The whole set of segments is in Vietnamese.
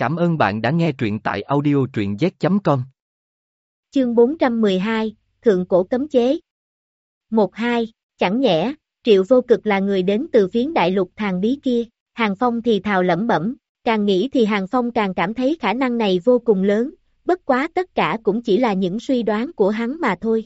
Cảm ơn bạn đã nghe truyện tại audio truyện z.com. Chương 412, Thượng Cổ Cấm Chế 1-2, chẳng nhẽ, Triệu Vô Cực là người đến từ phiến đại lục thằng bí kia, Hàng Phong thì thào lẩm bẩm, càng nghĩ thì Hàng Phong càng cảm thấy khả năng này vô cùng lớn, bất quá tất cả cũng chỉ là những suy đoán của hắn mà thôi.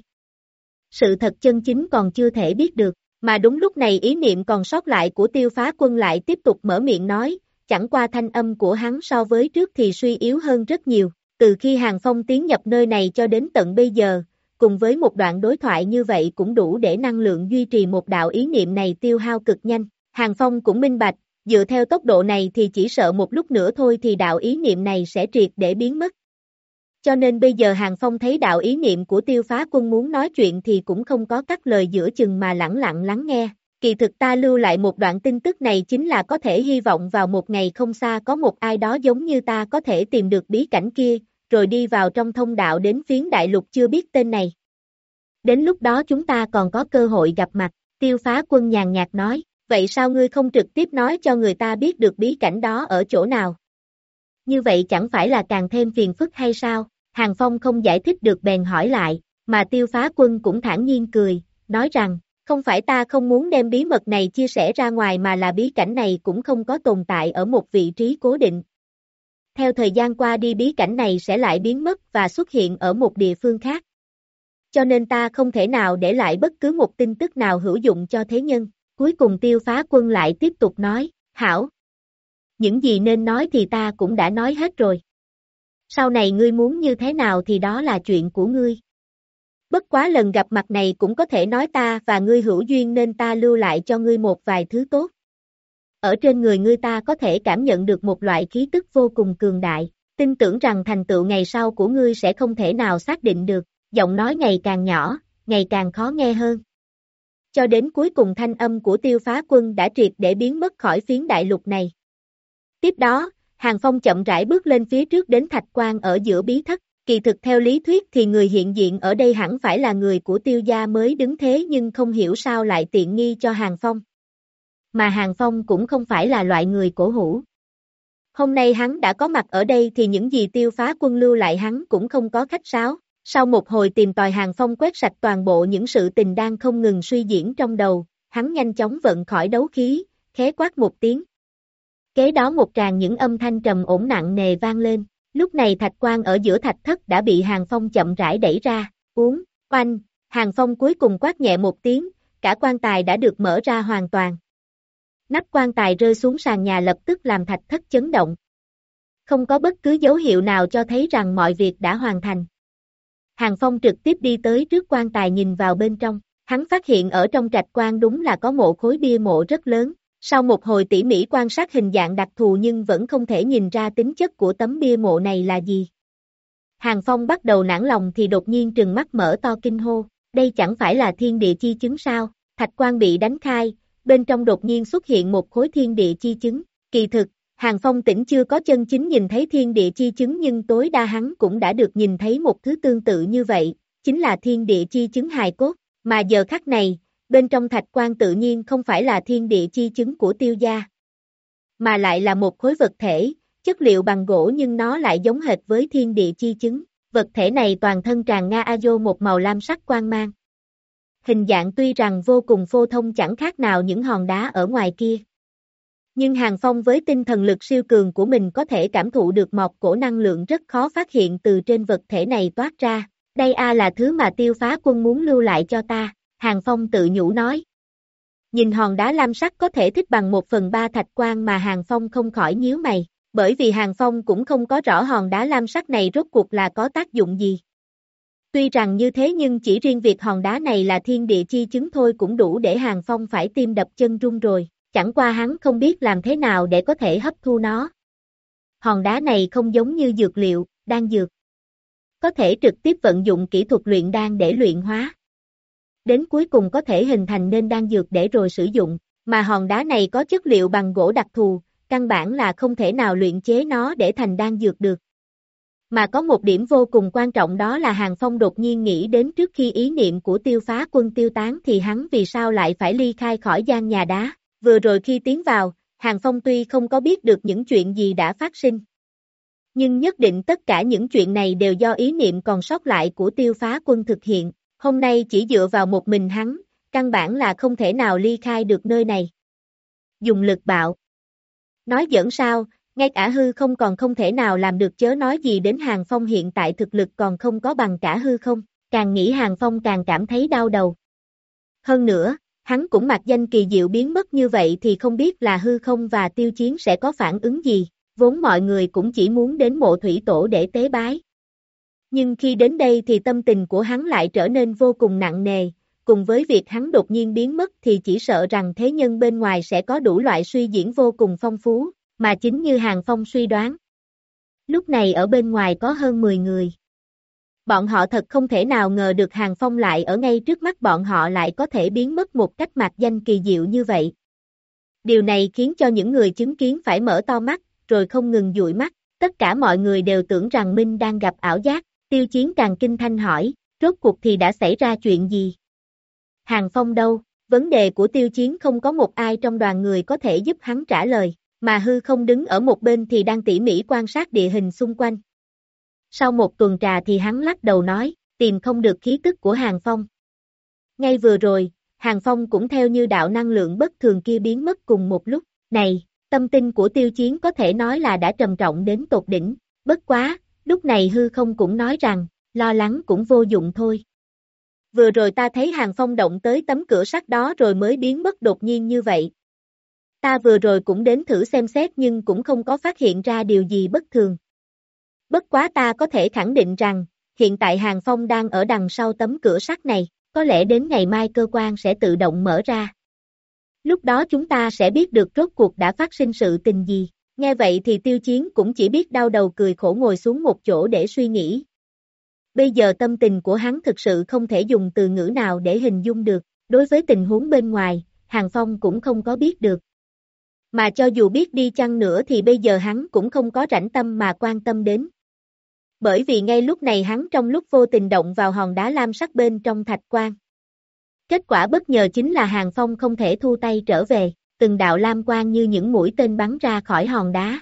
Sự thật chân chính còn chưa thể biết được, mà đúng lúc này ý niệm còn sót lại của tiêu phá quân lại tiếp tục mở miệng nói, chẳng qua thanh âm của hắn so với trước thì suy yếu hơn rất nhiều, từ khi Hàng Phong tiến nhập nơi này cho đến tận bây giờ, cùng với một đoạn đối thoại như vậy cũng đủ để năng lượng duy trì một đạo ý niệm này tiêu hao cực nhanh. Hàng Phong cũng minh bạch, dựa theo tốc độ này thì chỉ sợ một lúc nữa thôi thì đạo ý niệm này sẽ triệt để biến mất. Cho nên bây giờ Hàng Phong thấy đạo ý niệm của tiêu phá quân muốn nói chuyện thì cũng không có cắt lời giữa chừng mà lẳng lặng lắng nghe. Kỳ thực ta lưu lại một đoạn tin tức này chính là có thể hy vọng vào một ngày không xa có một ai đó giống như ta có thể tìm được bí cảnh kia, rồi đi vào trong thông đạo đến phiến đại lục chưa biết tên này. Đến lúc đó chúng ta còn có cơ hội gặp mặt, tiêu phá quân nhàn nhạt nói, vậy sao ngươi không trực tiếp nói cho người ta biết được bí cảnh đó ở chỗ nào? Như vậy chẳng phải là càng thêm phiền phức hay sao? Hàng Phong không giải thích được bèn hỏi lại, mà tiêu phá quân cũng thản nhiên cười, nói rằng, không phải ta không muốn đem bí mật này chia sẻ ra ngoài mà là bí cảnh này cũng không có tồn tại ở một vị trí cố định. Theo thời gian qua đi bí cảnh này sẽ lại biến mất và xuất hiện ở một địa phương khác. Cho nên ta không thể nào để lại bất cứ một tin tức nào hữu dụng cho thế nhân. Cuối cùng tiêu phá quân lại tiếp tục nói, Hảo. Những gì nên nói thì ta cũng đã nói hết rồi. Sau này ngươi muốn như thế nào thì đó là chuyện của ngươi. Bất quá lần gặp mặt này cũng có thể nói ta và ngươi hữu duyên nên ta lưu lại cho ngươi một vài thứ tốt. Ở trên người ngươi ta có thể cảm nhận được một loại khí tức vô cùng cường đại, tin tưởng rằng thành tựu ngày sau của ngươi sẽ không thể nào xác định được, giọng nói ngày càng nhỏ, ngày càng khó nghe hơn. Cho đến cuối cùng thanh âm của tiêu phá quân đã triệt để biến mất khỏi phiến đại lục này. Tiếp đó, Hàng Phong chậm rãi bước lên phía trước đến thạch quan ở giữa bí thất, Kỳ thực theo lý thuyết thì người hiện diện ở đây hẳn phải là người của tiêu gia mới đứng thế nhưng không hiểu sao lại tiện nghi cho Hàng Phong. Mà Hàng Phong cũng không phải là loại người cổ hủ. Hôm nay hắn đã có mặt ở đây thì những gì tiêu phá quân lưu lại hắn cũng không có khách sáo. Sau một hồi tìm tòi Hàng Phong quét sạch toàn bộ những sự tình đang không ngừng suy diễn trong đầu, hắn nhanh chóng vận khỏi đấu khí, khé quát một tiếng. Kế đó một tràng những âm thanh trầm ổn nặng nề vang lên. Lúc này thạch quan ở giữa thạch thất đã bị Hàng Phong chậm rãi đẩy ra, uống, oanh, Hàng Phong cuối cùng quát nhẹ một tiếng, cả quan tài đã được mở ra hoàn toàn. Nắp quan tài rơi xuống sàn nhà lập tức làm thạch thất chấn động. Không có bất cứ dấu hiệu nào cho thấy rằng mọi việc đã hoàn thành. Hàng Phong trực tiếp đi tới trước quan tài nhìn vào bên trong, hắn phát hiện ở trong trạch quan đúng là có mộ khối bia mộ rất lớn, sau một hồi tỉ mỉ quan sát hình dạng đặc thù nhưng vẫn không thể nhìn ra tính chất của tấm bia mộ này là gì. Hàng Phong bắt đầu nản lòng thì đột nhiên trừng mắt mở to kinh hô, đây chẳng phải là thiên địa chi chứng sao, thạch quan bị đánh khai, bên trong đột nhiên xuất hiện một khối thiên địa chi chứng, kỳ thực, Hàng Phong tỉnh chưa có chân chính nhìn thấy thiên địa chi chứng nhưng tối đa hắn cũng đã được nhìn thấy một thứ tương tự như vậy, chính là thiên địa chi chứng hài cốt, mà giờ khắc này, bên trong thạch quan tự nhiên không phải là thiên địa chi chứng của tiêu gia, mà lại là một khối vật thể, chất liệu bằng gỗ nhưng nó lại giống hệt với thiên địa chi chứng, vật thể này toàn thân tràn nga azo một màu lam sắc quang mang. Hình dạng tuy rằng vô cùng phô thông chẳng khác nào những hòn đá ở ngoài kia. Nhưng Hàng Phong với tinh thần lực siêu cường của mình có thể cảm thụ được một cổ năng lượng rất khó phát hiện từ trên vật thể này toát ra. Đây a là thứ mà tiêu phá quân muốn lưu lại cho ta. Hàng Phong tự nhủ nói. Nhìn hòn đá lam sắc có thể thích bằng một phần ba thạch quan mà Hàng Phong không khỏi nhíu mày, bởi vì Hàng Phong cũng không có rõ hòn đá lam sắc này rốt cuộc là có tác dụng gì. Tuy rằng như thế nhưng chỉ riêng việc hòn đá này là thiên địa chi chứng thôi cũng đủ để Hàng Phong phải tim đập chân rung rồi, chẳng qua hắn không biết làm thế nào để có thể hấp thu nó. Hòn đá này không giống như dược liệu, đan dược. Có thể trực tiếp vận dụng kỹ thuật luyện đan để luyện hóa đến cuối cùng có thể hình thành nên đan dược để rồi sử dụng, mà hòn đá này có chất liệu bằng gỗ đặc thù, căn bản là không thể nào luyện chế nó để thành đan dược được. Mà có một điểm vô cùng quan trọng đó là Hàng Phong đột nhiên nghĩ đến trước khi ý niệm của tiêu phá quân tiêu tán thì hắn vì sao lại phải ly khai khỏi gian nhà đá, vừa rồi khi tiến vào, Hàng Phong tuy không có biết được những chuyện gì đã phát sinh. Nhưng nhất định tất cả những chuyện này đều do ý niệm còn sót lại của tiêu phá quân thực hiện, hôm nay chỉ dựa vào một mình hắn, căn bản là không thể nào ly khai được nơi này. Dùng lực bạo. Nói giỡn sao, ngay cả hư không còn không thể nào làm được chớ nói gì đến Hàng Phong hiện tại thực lực còn không có bằng cả hư không, càng nghĩ Hàng Phong càng cảm thấy đau đầu. Hơn nữa, hắn cũng mặc danh kỳ diệu biến mất như vậy thì không biết là hư không và tiêu chiến sẽ có phản ứng gì, vốn mọi người cũng chỉ muốn đến mộ thủy tổ để tế bái. Nhưng khi đến đây thì tâm tình của hắn lại trở nên vô cùng nặng nề, cùng với việc hắn đột nhiên biến mất thì chỉ sợ rằng thế nhân bên ngoài sẽ có đủ loại suy diễn vô cùng phong phú, mà chính như Hàng Phong suy đoán. Lúc này ở bên ngoài có hơn 10 người. Bọn họ thật không thể nào ngờ được Hàng Phong lại ở ngay trước mắt bọn họ lại có thể biến mất một cách mạc danh kỳ diệu như vậy. Điều này khiến cho những người chứng kiến phải mở to mắt, rồi không ngừng dụi mắt. Tất cả mọi người đều tưởng rằng Minh đang gặp ảo giác, tiêu chiến càng kinh thanh hỏi, rốt cuộc thì đã xảy ra chuyện gì? Hàng Phong đâu? Vấn đề của tiêu chiến không có một ai trong đoàn người có thể giúp hắn trả lời mà hư không đứng ở một bên thì đang tỉ mỉ quan sát địa hình xung quanh. Sau một tuần trà thì hắn lắc đầu nói, tìm không được khí tức của Hàng Phong. Ngay vừa rồi, Hàng Phong cũng theo như đạo năng lượng bất thường kia biến mất cùng một lúc. Này, tâm tinh của tiêu chiến có thể nói là đã trầm trọng đến tột đỉnh, bất quá, lúc này hư không cũng nói rằng, lo lắng cũng vô dụng thôi. Vừa rồi ta thấy Hàng Phong động tới tấm cửa sắt đó rồi mới biến mất đột nhiên như vậy, Ta vừa rồi cũng đến thử xem xét nhưng cũng không có phát hiện ra điều gì bất thường. Bất quá ta có thể khẳng định rằng, hiện tại Hàng Phong đang ở đằng sau tấm cửa sắt này, có lẽ đến ngày mai cơ quan sẽ tự động mở ra. Lúc đó chúng ta sẽ biết được rốt cuộc đã phát sinh sự tình gì. Nghe vậy thì tiêu chiến cũng chỉ biết đau đầu cười khổ ngồi xuống một chỗ để suy nghĩ. Bây giờ tâm tình của hắn thực sự không thể dùng từ ngữ nào để hình dung được, đối với tình huống bên ngoài, Hàng Phong cũng không có biết được mà cho dù biết đi chăng nữa thì bây giờ hắn cũng không có rảnh tâm mà quan tâm đến. Bởi vì ngay lúc này hắn trong lúc vô tình động vào hòn đá lam sắc bên trong thạch quan. Kết quả bất ngờ chính là Hàng Phong không thể thu tay trở về, từng đạo lam quang như những mũi tên bắn ra khỏi hòn đá.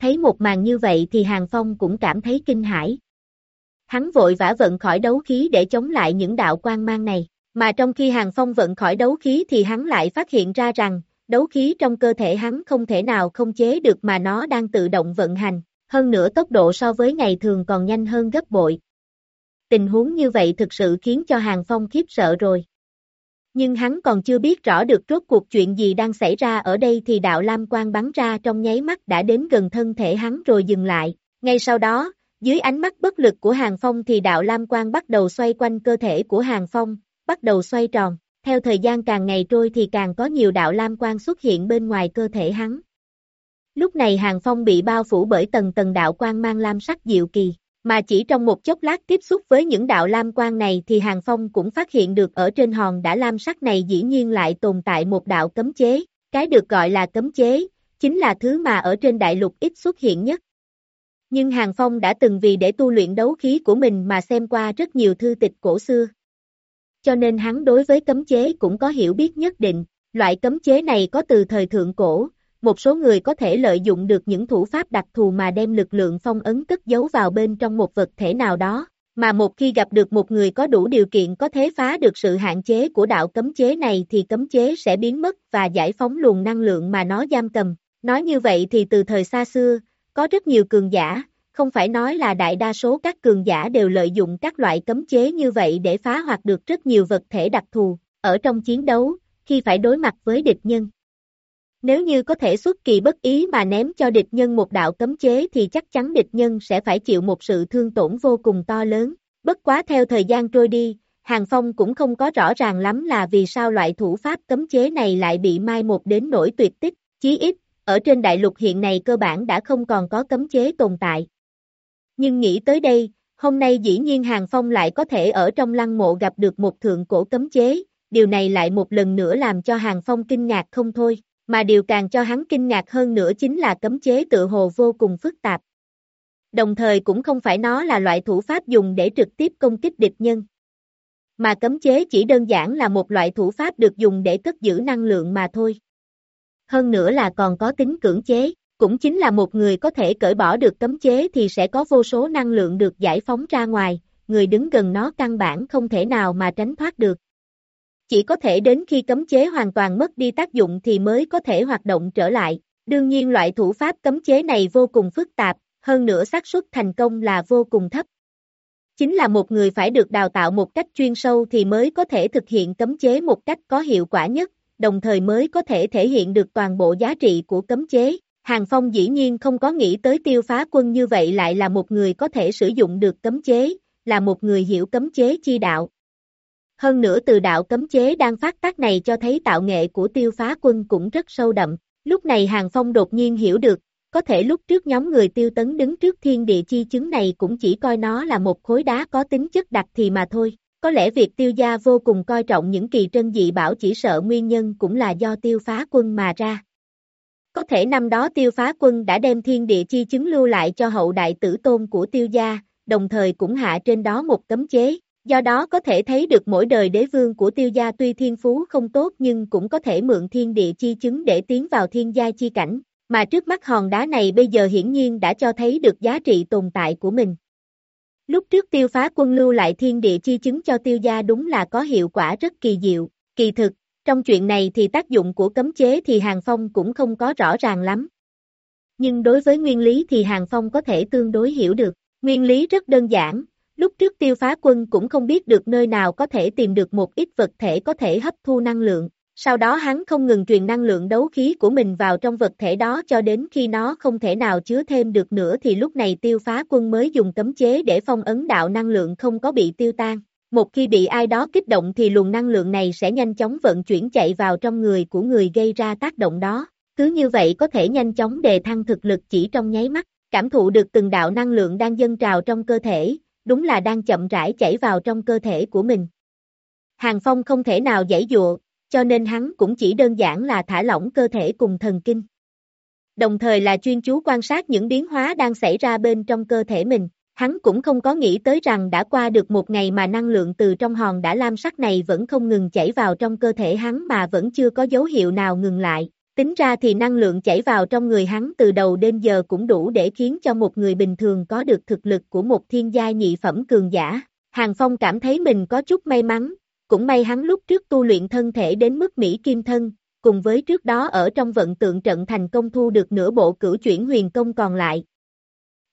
Thấy một màn như vậy thì Hàng Phong cũng cảm thấy kinh hãi. Hắn vội vã vận khỏi đấu khí để chống lại những đạo quang mang này, mà trong khi Hàng Phong vận khỏi đấu khí thì hắn lại phát hiện ra rằng, đấu khí trong cơ thể hắn không thể nào không chế được mà nó đang tự động vận hành, hơn nữa tốc độ so với ngày thường còn nhanh hơn gấp bội. Tình huống như vậy thực sự khiến cho Hàng Phong khiếp sợ rồi. Nhưng hắn còn chưa biết rõ được rốt cuộc chuyện gì đang xảy ra ở đây thì đạo Lam Quang bắn ra trong nháy mắt đã đến gần thân thể hắn rồi dừng lại. Ngay sau đó, dưới ánh mắt bất lực của Hàng Phong thì đạo Lam Quang bắt đầu xoay quanh cơ thể của Hàng Phong, bắt đầu xoay tròn. Theo thời gian càng ngày trôi thì càng có nhiều đạo lam quang xuất hiện bên ngoài cơ thể hắn. Lúc này Hàng Phong bị bao phủ bởi tầng tầng đạo quang mang lam sắc diệu kỳ, mà chỉ trong một chốc lát tiếp xúc với những đạo lam quang này thì Hàng Phong cũng phát hiện được ở trên hòn đã lam sắc này dĩ nhiên lại tồn tại một đạo cấm chế, cái được gọi là cấm chế, chính là thứ mà ở trên đại lục ít xuất hiện nhất. Nhưng Hàng Phong đã từng vì để tu luyện đấu khí của mình mà xem qua rất nhiều thư tịch cổ xưa. Cho nên hắn đối với cấm chế cũng có hiểu biết nhất định, loại cấm chế này có từ thời thượng cổ, một số người có thể lợi dụng được những thủ pháp đặc thù mà đem lực lượng phong ấn cất giấu vào bên trong một vật thể nào đó, mà một khi gặp được một người có đủ điều kiện có thể phá được sự hạn chế của đạo cấm chế này thì cấm chế sẽ biến mất và giải phóng luồng năng lượng mà nó giam cầm. Nói như vậy thì từ thời xa xưa, có rất nhiều cường giả, không phải nói là đại đa số các cường giả đều lợi dụng các loại cấm chế như vậy để phá hoặc được rất nhiều vật thể đặc thù, ở trong chiến đấu, khi phải đối mặt với địch nhân. Nếu như có thể xuất kỳ bất ý mà ném cho địch nhân một đạo cấm chế thì chắc chắn địch nhân sẽ phải chịu một sự thương tổn vô cùng to lớn. Bất quá theo thời gian trôi đi, Hàng Phong cũng không có rõ ràng lắm là vì sao loại thủ pháp cấm chế này lại bị mai một đến nỗi tuyệt tích, chí ít, ở trên đại lục hiện này cơ bản đã không còn có cấm chế tồn tại. Nhưng nghĩ tới đây, hôm nay dĩ nhiên Hàng Phong lại có thể ở trong lăng mộ gặp được một thượng cổ cấm chế, điều này lại một lần nữa làm cho Hàng Phong kinh ngạc không thôi, mà điều càng cho hắn kinh ngạc hơn nữa chính là cấm chế tự hồ vô cùng phức tạp. Đồng thời cũng không phải nó là loại thủ pháp dùng để trực tiếp công kích địch nhân. Mà cấm chế chỉ đơn giản là một loại thủ pháp được dùng để cất giữ năng lượng mà thôi. Hơn nữa là còn có tính cưỡng chế, cũng chính là một người có thể cởi bỏ được cấm chế thì sẽ có vô số năng lượng được giải phóng ra ngoài, người đứng gần nó căn bản không thể nào mà tránh thoát được. Chỉ có thể đến khi cấm chế hoàn toàn mất đi tác dụng thì mới có thể hoạt động trở lại. Đương nhiên loại thủ pháp cấm chế này vô cùng phức tạp, hơn nữa xác suất thành công là vô cùng thấp. Chính là một người phải được đào tạo một cách chuyên sâu thì mới có thể thực hiện cấm chế một cách có hiệu quả nhất, đồng thời mới có thể thể hiện được toàn bộ giá trị của cấm chế. Hàng Phong dĩ nhiên không có nghĩ tới tiêu phá quân như vậy lại là một người có thể sử dụng được cấm chế, là một người hiểu cấm chế chi đạo. Hơn nữa từ đạo cấm chế đang phát tác này cho thấy tạo nghệ của tiêu phá quân cũng rất sâu đậm. Lúc này Hàng Phong đột nhiên hiểu được, có thể lúc trước nhóm người tiêu tấn đứng trước thiên địa chi chứng này cũng chỉ coi nó là một khối đá có tính chất đặc thì mà thôi. Có lẽ việc tiêu gia vô cùng coi trọng những kỳ trân dị bảo chỉ sợ nguyên nhân cũng là do tiêu phá quân mà ra. Có thể năm đó tiêu phá quân đã đem thiên địa chi chứng lưu lại cho hậu đại tử tôn của tiêu gia, đồng thời cũng hạ trên đó một cấm chế. Do đó có thể thấy được mỗi đời đế vương của tiêu gia tuy thiên phú không tốt nhưng cũng có thể mượn thiên địa chi chứng để tiến vào thiên gia chi cảnh, mà trước mắt hòn đá này bây giờ hiển nhiên đã cho thấy được giá trị tồn tại của mình. Lúc trước tiêu phá quân lưu lại thiên địa chi chứng cho tiêu gia đúng là có hiệu quả rất kỳ diệu, kỳ thực, trong chuyện này thì tác dụng của cấm chế thì Hàng Phong cũng không có rõ ràng lắm. Nhưng đối với nguyên lý thì Hàng Phong có thể tương đối hiểu được, nguyên lý rất đơn giản, lúc trước tiêu phá quân cũng không biết được nơi nào có thể tìm được một ít vật thể có thể hấp thu năng lượng, sau đó hắn không ngừng truyền năng lượng đấu khí của mình vào trong vật thể đó cho đến khi nó không thể nào chứa thêm được nữa thì lúc này tiêu phá quân mới dùng cấm chế để phong ấn đạo năng lượng không có bị tiêu tan. Một khi bị ai đó kích động thì luồng năng lượng này sẽ nhanh chóng vận chuyển chạy vào trong người của người gây ra tác động đó. Cứ như vậy có thể nhanh chóng đề thăng thực lực chỉ trong nháy mắt, cảm thụ được từng đạo năng lượng đang dâng trào trong cơ thể, đúng là đang chậm rãi chảy vào trong cơ thể của mình. Hàng Phong không thể nào giải dụa, cho nên hắn cũng chỉ đơn giản là thả lỏng cơ thể cùng thần kinh. Đồng thời là chuyên chú quan sát những biến hóa đang xảy ra bên trong cơ thể mình, hắn cũng không có nghĩ tới rằng đã qua được một ngày mà năng lượng từ trong hòn đã lam sắc này vẫn không ngừng chảy vào trong cơ thể hắn mà vẫn chưa có dấu hiệu nào ngừng lại. Tính ra thì năng lượng chảy vào trong người hắn từ đầu đến giờ cũng đủ để khiến cho một người bình thường có được thực lực của một thiên gia nhị phẩm cường giả. Hàng Phong cảm thấy mình có chút may mắn, cũng may hắn lúc trước tu luyện thân thể đến mức Mỹ Kim Thân, cùng với trước đó ở trong vận tượng trận thành công thu được nửa bộ cửu chuyển huyền công còn lại.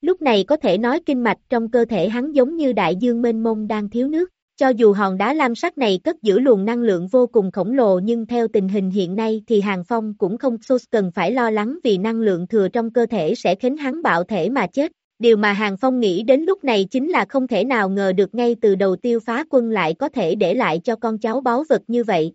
Lúc này có thể nói kinh mạch trong cơ thể hắn giống như đại dương mênh mông đang thiếu nước, cho dù hòn đá lam sắc này cất giữ luồng năng lượng vô cùng khổng lồ nhưng theo tình hình hiện nay thì Hàng Phong cũng không cần phải lo lắng vì năng lượng thừa trong cơ thể sẽ khiến hắn bạo thể mà chết, Điều mà Hàng Phong nghĩ đến lúc này chính là không thể nào ngờ được ngay từ đầu tiêu phá quân lại có thể để lại cho con cháu báu vật như vậy.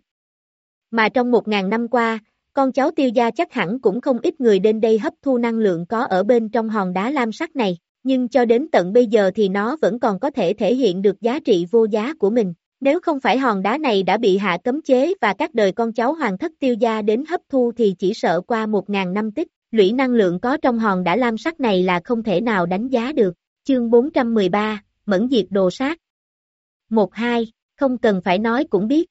Mà trong một ngàn năm qua, con cháu tiêu gia chắc hẳn cũng không ít người đến đây hấp thu năng lượng có ở bên trong hòn đá lam sắc này, nhưng cho đến tận bây giờ thì nó vẫn còn có thể thể hiện được giá trị vô giá của mình. Nếu không phải hòn đá này đã bị hạ cấm chế và các đời con cháu hoàng thất tiêu gia đến hấp thu thì chỉ sợ qua một ngàn năm tích, lũy năng lượng có trong hòn đá lam sắc này là không thể nào đánh giá được. Chương 413, Mẫn diệt đồ sát. 1-2, không cần phải nói cũng biết.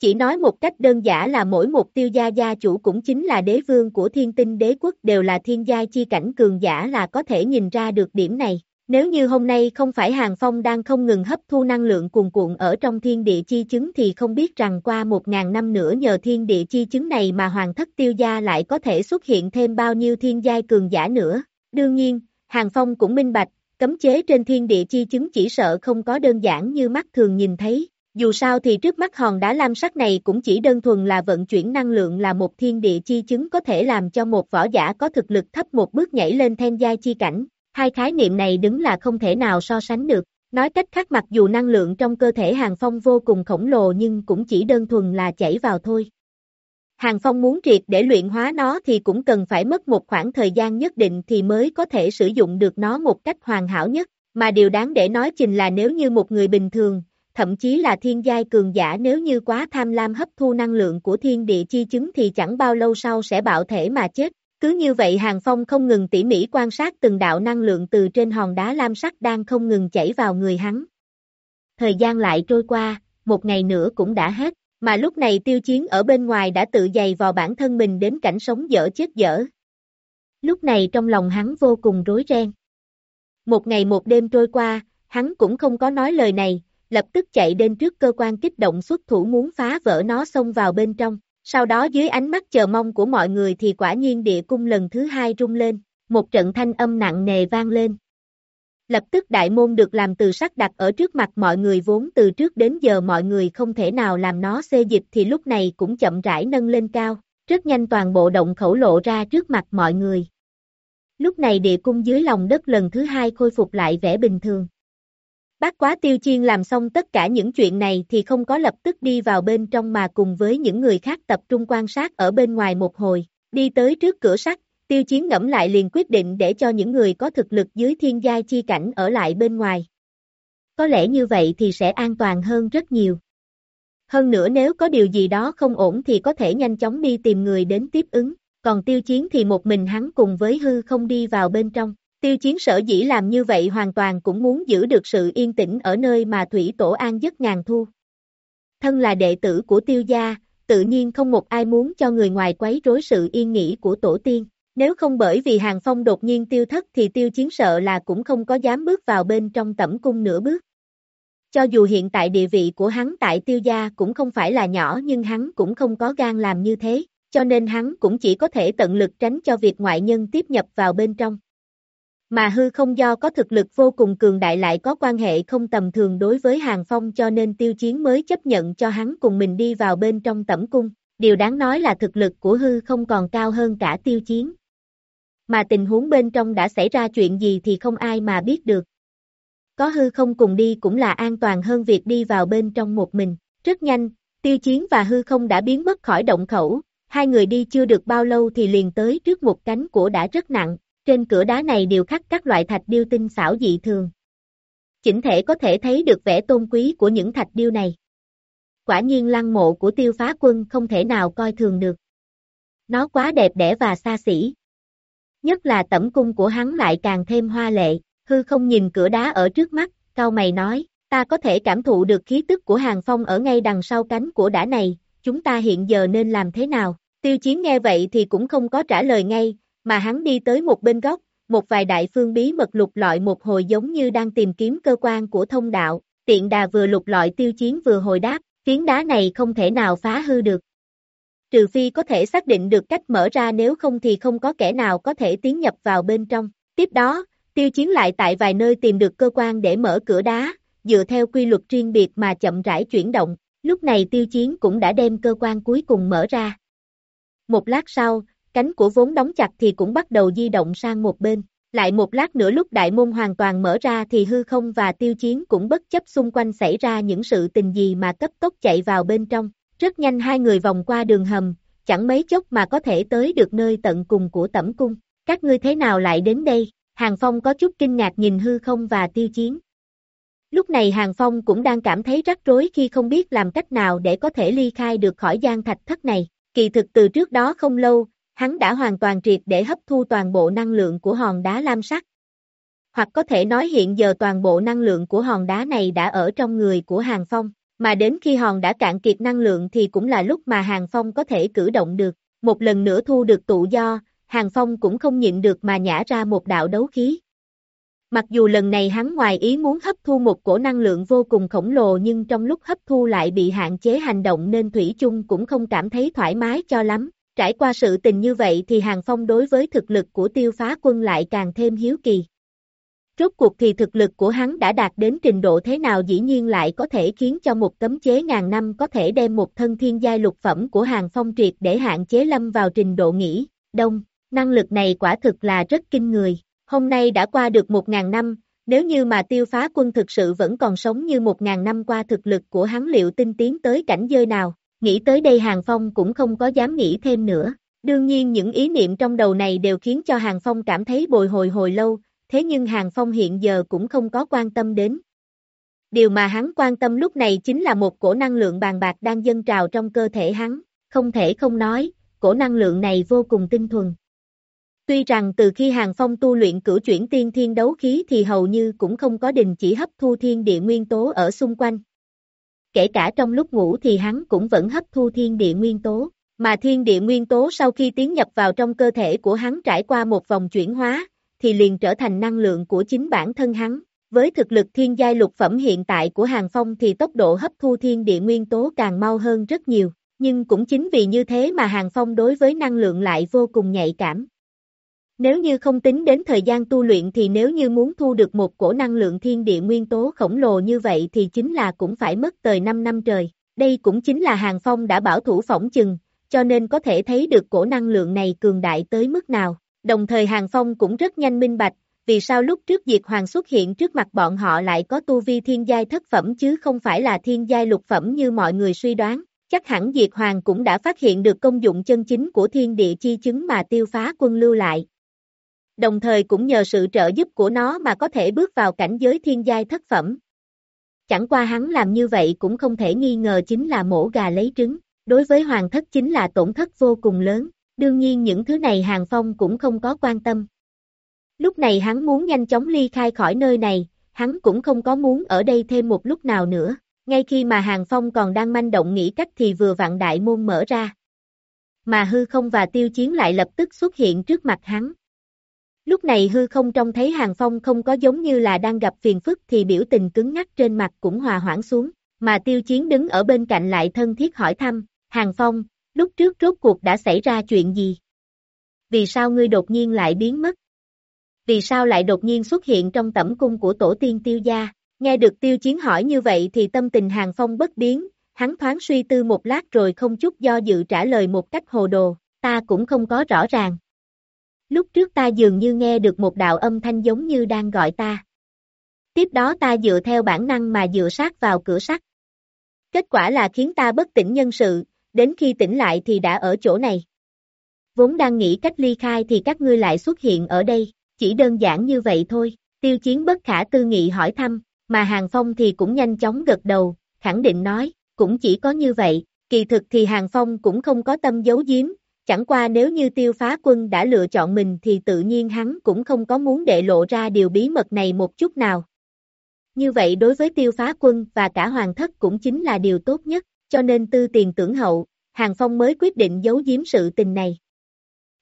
Chỉ nói một cách đơn giản là mỗi một tiêu gia gia chủ cũng chính là đế vương của thiên tinh đế quốc đều là thiên gia chi cảnh cường giả là có thể nhìn ra được điểm này. Nếu như hôm nay không phải Hàng Phong đang không ngừng hấp thu năng lượng cuồn cuộn ở trong thiên địa chi chứng thì không biết rằng qua một ngàn năm nữa nhờ thiên địa chi chứng này mà hoàng thất tiêu gia lại có thể xuất hiện thêm bao nhiêu thiên giai cường giả nữa. Đương nhiên, Hàng Phong cũng minh bạch, cấm chế trên thiên địa chi chứng chỉ sợ không có đơn giản như mắt thường nhìn thấy. Dù sao thì trước mắt hòn đá lam sắc này cũng chỉ đơn thuần là vận chuyển năng lượng là một thiên địa chi chứng có thể làm cho một võ giả có thực lực thấp một bước nhảy lên then giai chi cảnh. Hai khái niệm này đứng là không thể nào so sánh được. Nói cách khác mặc dù năng lượng trong cơ thể Hàng Phong vô cùng khổng lồ nhưng cũng chỉ đơn thuần là chảy vào thôi. Hàng Phong muốn triệt để luyện hóa nó thì cũng cần phải mất một khoảng thời gian nhất định thì mới có thể sử dụng được nó một cách hoàn hảo nhất, mà điều đáng để nói chính là nếu như một người bình thường, thậm chí là thiên giai cường giả nếu như quá tham lam hấp thu năng lượng của thiên địa chi chứng thì chẳng bao lâu sau sẽ bạo thể mà chết, cứ như vậy Hàng Phong không ngừng tỉ mỉ quan sát từng đạo năng lượng từ trên hòn đá lam sắc đang không ngừng chảy vào người hắn. Thời gian lại trôi qua, một ngày nữa cũng đã hết, mà lúc này tiêu chiến ở bên ngoài đã tự dày vào bản thân mình đến cảnh sống dở chết dở. Lúc này trong lòng hắn vô cùng rối ren. Một ngày một đêm trôi qua, hắn cũng không có nói lời này, lập tức chạy đến trước cơ quan kích động xuất thủ muốn phá vỡ nó xông vào bên trong. Sau đó dưới ánh mắt chờ mong của mọi người thì quả nhiên địa cung lần thứ hai rung lên, một trận thanh âm nặng nề vang lên. Lập tức đại môn được làm từ sắt đặt ở trước mặt mọi người vốn từ trước đến giờ mọi người không thể nào làm nó xê dịch thì lúc này cũng chậm rãi nâng lên cao, rất nhanh toàn bộ động khẩu lộ ra trước mặt mọi người. Lúc này địa cung dưới lòng đất lần thứ hai khôi phục lại vẻ bình thường. Bác quá tiêu chiên làm xong tất cả những chuyện này thì không có lập tức đi vào bên trong mà cùng với những người khác tập trung quan sát ở bên ngoài một hồi, đi tới trước cửa sắt, tiêu chiến ngẫm lại liền quyết định để cho những người có thực lực dưới thiên giai chi cảnh ở lại bên ngoài. Có lẽ như vậy thì sẽ an toàn hơn rất nhiều. Hơn nữa nếu có điều gì đó không ổn thì có thể nhanh chóng đi tìm người đến tiếp ứng, còn tiêu chiến thì một mình hắn cùng với hư không đi vào bên trong. Tiêu chiến sở dĩ làm như vậy hoàn toàn cũng muốn giữ được sự yên tĩnh ở nơi mà thủy tổ an giấc ngàn thu. Thân là đệ tử của tiêu gia, tự nhiên không một ai muốn cho người ngoài quấy rối sự yên nghỉ của tổ tiên. Nếu không bởi vì hàng phong đột nhiên tiêu thất thì tiêu chiến sợ là cũng không có dám bước vào bên trong tẩm cung nửa bước. Cho dù hiện tại địa vị của hắn tại tiêu gia cũng không phải là nhỏ nhưng hắn cũng không có gan làm như thế, cho nên hắn cũng chỉ có thể tận lực tránh cho việc ngoại nhân tiếp nhập vào bên trong. Mà hư không do có thực lực vô cùng cường đại lại có quan hệ không tầm thường đối với Hàng Phong cho nên tiêu chiến mới chấp nhận cho hắn cùng mình đi vào bên trong tẩm cung. Điều đáng nói là thực lực của hư không còn cao hơn cả tiêu chiến. Mà tình huống bên trong đã xảy ra chuyện gì thì không ai mà biết được. Có hư không cùng đi cũng là an toàn hơn việc đi vào bên trong một mình. Rất nhanh, tiêu chiến và hư không đã biến mất khỏi động khẩu, hai người đi chưa được bao lâu thì liền tới trước một cánh của đã rất nặng, trên cửa đá này đều khắc các loại thạch điêu tinh xảo dị thường. Chỉnh thể có thể thấy được vẻ tôn quý của những thạch điêu này. Quả nhiên lăng mộ của tiêu phá quân không thể nào coi thường được. Nó quá đẹp đẽ và xa xỉ. Nhất là tẩm cung của hắn lại càng thêm hoa lệ, hư không nhìn cửa đá ở trước mắt, cao mày nói, ta có thể cảm thụ được khí tức của hàng phong ở ngay đằng sau cánh của đá này, chúng ta hiện giờ nên làm thế nào? Tiêu chiến nghe vậy thì cũng không có trả lời ngay, mà hắn đi tới một bên góc, một vài đại phương bí mật lục lọi một hồi giống như đang tìm kiếm cơ quan của thông đạo, tiện đà vừa lục lọi tiêu chiến vừa hồi đáp, phiến đá này không thể nào phá hư được. Trừ phi có thể xác định được cách mở ra nếu không thì không có kẻ nào có thể tiến nhập vào bên trong. Tiếp đó, tiêu chiến lại tại vài nơi tìm được cơ quan để mở cửa đá, dựa theo quy luật riêng biệt mà chậm rãi chuyển động, lúc này tiêu chiến cũng đã đem cơ quan cuối cùng mở ra. Một lát sau, cánh của vốn đóng chặt thì cũng bắt đầu di động sang một bên. Lại một lát nữa lúc đại môn hoàn toàn mở ra thì hư không và tiêu chiến cũng bất chấp xung quanh xảy ra những sự tình gì mà cấp tốc chạy vào bên trong. Rất nhanh hai người vòng qua đường hầm, chẳng mấy chốc mà có thể tới được nơi tận cùng của tẩm cung. Các ngươi thế nào lại đến đây? Hàng Phong có chút kinh ngạc nhìn hư không và tiêu chiến. Lúc này Hàng Phong cũng đang cảm thấy rắc rối khi không biết làm cách nào để có thể ly khai được khỏi gian thạch thất này. Kỳ thực từ trước đó không lâu, hắn đã hoàn toàn triệt để hấp thu toàn bộ năng lượng của hòn đá lam sắc. Hoặc có thể nói hiện giờ toàn bộ năng lượng của hòn đá này đã ở trong người của Hàng Phong, mà đến khi hòn đã cạn kiệt năng lượng thì cũng là lúc mà Hàng Phong có thể cử động được. Một lần nữa thu được tụ do, Hàng Phong cũng không nhịn được mà nhả ra một đạo đấu khí. Mặc dù lần này hắn ngoài ý muốn hấp thu một cổ năng lượng vô cùng khổng lồ nhưng trong lúc hấp thu lại bị hạn chế hành động nên Thủy chung cũng không cảm thấy thoải mái cho lắm. Trải qua sự tình như vậy thì Hàng Phong đối với thực lực của tiêu phá quân lại càng thêm hiếu kỳ. Rốt cuộc thì thực lực của hắn đã đạt đến trình độ thế nào dĩ nhiên lại có thể khiến cho một cấm chế ngàn năm có thể đem một thân thiên giai lục phẩm của Hàng Phong triệt để hạn chế lâm vào trình độ nghỉ, đông, năng lực này quả thực là rất kinh người. Hôm nay đã qua được một ngàn năm, nếu như mà tiêu phá quân thực sự vẫn còn sống như một ngàn năm qua thực lực của hắn liệu tinh tiến tới cảnh giới nào, nghĩ tới đây Hàng Phong cũng không có dám nghĩ thêm nữa. Đương nhiên những ý niệm trong đầu này đều khiến cho Hàng Phong cảm thấy bồi hồi hồi lâu, thế nhưng Hàng Phong hiện giờ cũng không có quan tâm đến. Điều mà hắn quan tâm lúc này chính là một cổ năng lượng bàn bạc đang dâng trào trong cơ thể hắn, không thể không nói, cổ năng lượng này vô cùng tinh thuần. Tuy rằng từ khi Hàng Phong tu luyện cửu chuyển tiên thiên đấu khí thì hầu như cũng không có đình chỉ hấp thu thiên địa nguyên tố ở xung quanh. Kể cả trong lúc ngủ thì hắn cũng vẫn hấp thu thiên địa nguyên tố. Mà thiên địa nguyên tố sau khi tiến nhập vào trong cơ thể của hắn trải qua một vòng chuyển hóa, thì liền trở thành năng lượng của chính bản thân hắn. Với thực lực thiên giai lục phẩm hiện tại của Hàng Phong thì tốc độ hấp thu thiên địa nguyên tố càng mau hơn rất nhiều, nhưng cũng chính vì như thế mà Hàng Phong đối với năng lượng lại vô cùng nhạy cảm. Nếu như không tính đến thời gian tu luyện thì nếu như muốn thu được một cổ năng lượng thiên địa nguyên tố khổng lồ như vậy thì chính là cũng phải mất tời 5 năm trời. Đây cũng chính là Hàng Phong đã bảo thủ phỏng chừng, cho nên có thể thấy được cổ năng lượng này cường đại tới mức nào. Đồng thời Hàng Phong cũng rất nhanh minh bạch, vì sao lúc trước Diệt Hoàng xuất hiện trước mặt bọn họ lại có tu vi thiên giai thất phẩm chứ không phải là thiên giai lục phẩm như mọi người suy đoán. Chắc hẳn Diệt Hoàng cũng đã phát hiện được công dụng chân chính của thiên địa chi chứng mà tiêu phá quân lưu lại. Đồng thời cũng nhờ sự trợ giúp của nó mà có thể bước vào cảnh giới thiên giai thất phẩm. Chẳng qua hắn làm như vậy cũng không thể nghi ngờ chính là mổ gà lấy trứng, đối với hoàng thất chính là tổn thất vô cùng lớn, đương nhiên những thứ này Hàng Phong cũng không có quan tâm. Lúc này hắn muốn nhanh chóng ly khai khỏi nơi này, hắn cũng không có muốn ở đây thêm một lúc nào nữa, ngay khi mà Hàng Phong còn đang manh động nghĩ cách thì vừa vặn đại môn mở ra. Mà hư không và tiêu chiến lại lập tức xuất hiện trước mặt hắn. Lúc này hư không trông thấy Hàng Phong không có giống như là đang gặp phiền phức thì biểu tình cứng ngắc trên mặt cũng hòa hoãn xuống, mà tiêu chiến đứng ở bên cạnh lại thân thiết hỏi thăm, Hàng Phong, lúc trước rốt cuộc đã xảy ra chuyện gì? Vì sao ngươi đột nhiên lại biến mất? Vì sao lại đột nhiên xuất hiện trong tẩm cung của tổ tiên tiêu gia? Nghe được tiêu chiến hỏi như vậy thì tâm tình Hàng Phong bất biến, hắn thoáng suy tư một lát rồi không chút do dự trả lời một cách hồ đồ, ta cũng không có rõ ràng. Lúc trước ta dường như nghe được một đạo âm thanh giống như đang gọi ta. Tiếp đó ta dựa theo bản năng mà dựa sát vào cửa sắt. Kết quả là khiến ta bất tỉnh nhân sự, đến khi tỉnh lại thì đã ở chỗ này. Vốn đang nghĩ cách ly khai thì các ngươi lại xuất hiện ở đây, chỉ đơn giản như vậy thôi, tiêu chiến bất khả tư nghị hỏi thăm, mà Hàng Phong thì cũng nhanh chóng gật đầu, khẳng định nói, cũng chỉ có như vậy, kỳ thực thì Hàng Phong cũng không có tâm giấu giếm, chẳng qua nếu như tiêu phá quân đã lựa chọn mình thì tự nhiên hắn cũng không có muốn để lộ ra điều bí mật này một chút nào. Như vậy đối với tiêu phá quân và cả hoàng thất cũng chính là điều tốt nhất, cho nên tư tiền tưởng hậu, Hàng Phong mới quyết định giấu giếm sự tình này.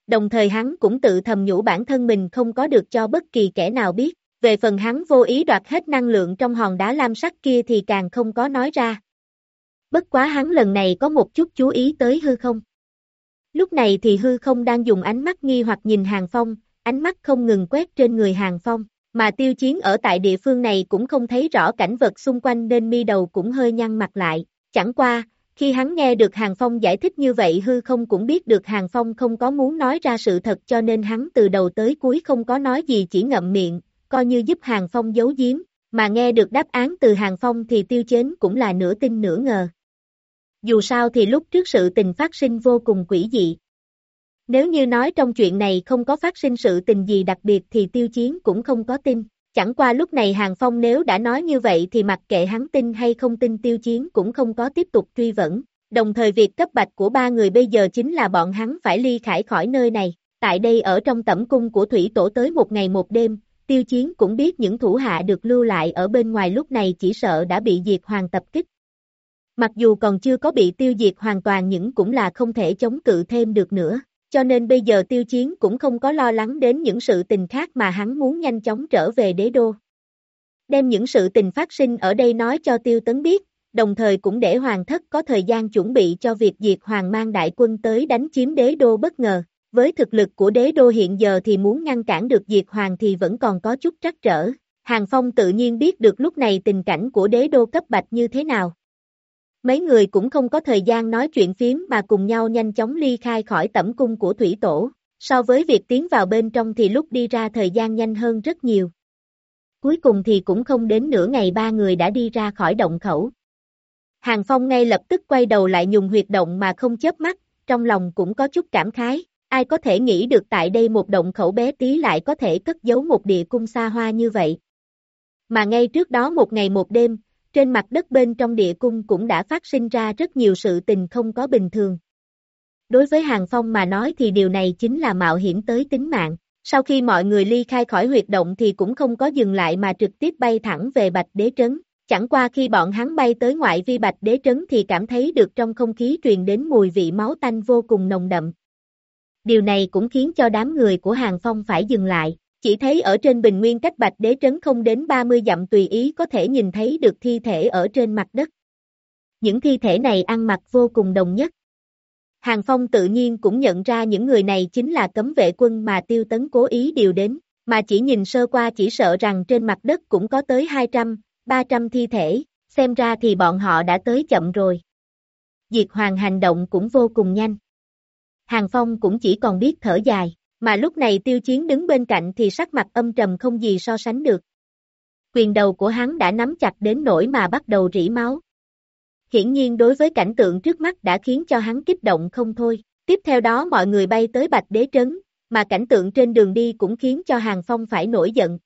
Đồng thời hắn cũng tự thầm nhủ bản thân mình không có được cho bất kỳ kẻ nào biết, về phần hắn vô ý đoạt hết năng lượng trong hòn đá lam sắc kia thì càng không có nói ra. Bất quá hắn lần này có một chút chú ý tới hư không. Lúc này thì hư không đang dùng ánh mắt nghi hoặc nhìn Hàng Phong, ánh mắt không ngừng quét trên người Hàng Phong, mà tiêu chiến ở tại địa phương này cũng không thấy rõ cảnh vật xung quanh nên mi đầu cũng hơi nhăn mặt lại, chẳng qua, khi hắn nghe được Hàng Phong giải thích như vậy hư không cũng biết được Hàng Phong không có muốn nói ra sự thật cho nên hắn từ đầu tới cuối không có nói gì chỉ ngậm miệng, coi như giúp Hàng Phong giấu giếm, mà nghe được đáp án từ Hàng Phong thì tiêu chến cũng là nửa tin nửa ngờ. Dù sao thì lúc trước sự tình phát sinh vô cùng quỷ dị. Nếu như nói trong chuyện này không có phát sinh sự tình gì đặc biệt thì tiêu chiến cũng không có tin. Chẳng qua lúc này Hàng Phong nếu đã nói như vậy thì mặc kệ hắn tin hay không tin tiêu chiến cũng không có tiếp tục truy vấn. Đồng thời việc cấp bạch của ba người bây giờ chính là bọn hắn phải ly khải khỏi nơi này. Tại đây ở trong tẩm cung của thủy tổ tới một ngày một đêm, tiêu chiến cũng biết những thủ hạ được lưu lại ở bên ngoài lúc này chỉ sợ đã bị diệt hoàng tập kích. Mặc dù còn chưa có bị tiêu diệt hoàn toàn nhưng cũng là không thể chống cự thêm được nữa, cho nên bây giờ tiêu chiến cũng không có lo lắng đến những sự tình khác mà hắn muốn nhanh chóng trở về đế đô. Đem những sự tình phát sinh ở đây nói cho tiêu tấn biết, đồng thời cũng để hoàng thất có thời gian chuẩn bị cho việc diệt hoàng mang đại quân tới đánh chiếm đế đô bất ngờ. Với thực lực của đế đô hiện giờ thì muốn ngăn cản được diệt hoàng thì vẫn còn có chút trắc trở. Hàng Phong tự nhiên biết được lúc này tình cảnh của đế đô cấp bạch như thế nào. Mấy người cũng không có thời gian nói chuyện phiếm mà cùng nhau nhanh chóng ly khai khỏi tẩm cung của thủy tổ. So với việc tiến vào bên trong thì lúc đi ra thời gian nhanh hơn rất nhiều. Cuối cùng thì cũng không đến nửa ngày ba người đã đi ra khỏi động khẩu. Hàng Phong ngay lập tức quay đầu lại nhùng huyệt động mà không chớp mắt, trong lòng cũng có chút cảm khái. Ai có thể nghĩ được tại đây một động khẩu bé tí lại có thể cất giấu một địa cung xa hoa như vậy. Mà ngay trước đó một ngày một đêm, trên mặt đất bên trong địa cung cũng đã phát sinh ra rất nhiều sự tình không có bình thường. Đối với Hàng Phong mà nói thì điều này chính là mạo hiểm tới tính mạng. Sau khi mọi người ly khai khỏi huyệt động thì cũng không có dừng lại mà trực tiếp bay thẳng về Bạch Đế Trấn. Chẳng qua khi bọn hắn bay tới ngoại vi bạch đế trấn thì cảm thấy được trong không khí truyền đến mùi vị máu tanh vô cùng nồng đậm. Điều này cũng khiến cho đám người của Hàng Phong phải dừng lại, chỉ thấy ở trên bình nguyên cách bạch đế trấn không đến 30 dặm tùy ý có thể nhìn thấy được thi thể ở trên mặt đất. Những thi thể này ăn mặc vô cùng đồng nhất. Hàng Phong tự nhiên cũng nhận ra những người này chính là cấm vệ quân mà tiêu tấn cố ý điều đến, mà chỉ nhìn sơ qua chỉ sợ rằng trên mặt đất cũng có tới 200, 300 thi thể, xem ra thì bọn họ đã tới chậm rồi. Diệt Hoàng hành động cũng vô cùng nhanh. Hàng Phong cũng chỉ còn biết thở dài, mà lúc này tiêu chiến đứng bên cạnh thì sắc mặt âm trầm không gì so sánh được. Quyền đầu của hắn đã nắm chặt đến nỗi mà bắt đầu rỉ máu. Hiển nhiên đối với cảnh tượng trước mắt đã khiến cho hắn kích động không thôi. Tiếp theo đó mọi người bay tới Bạch Đế Trấn, mà cảnh tượng trên đường đi cũng khiến cho Hàng Phong phải nổi giận.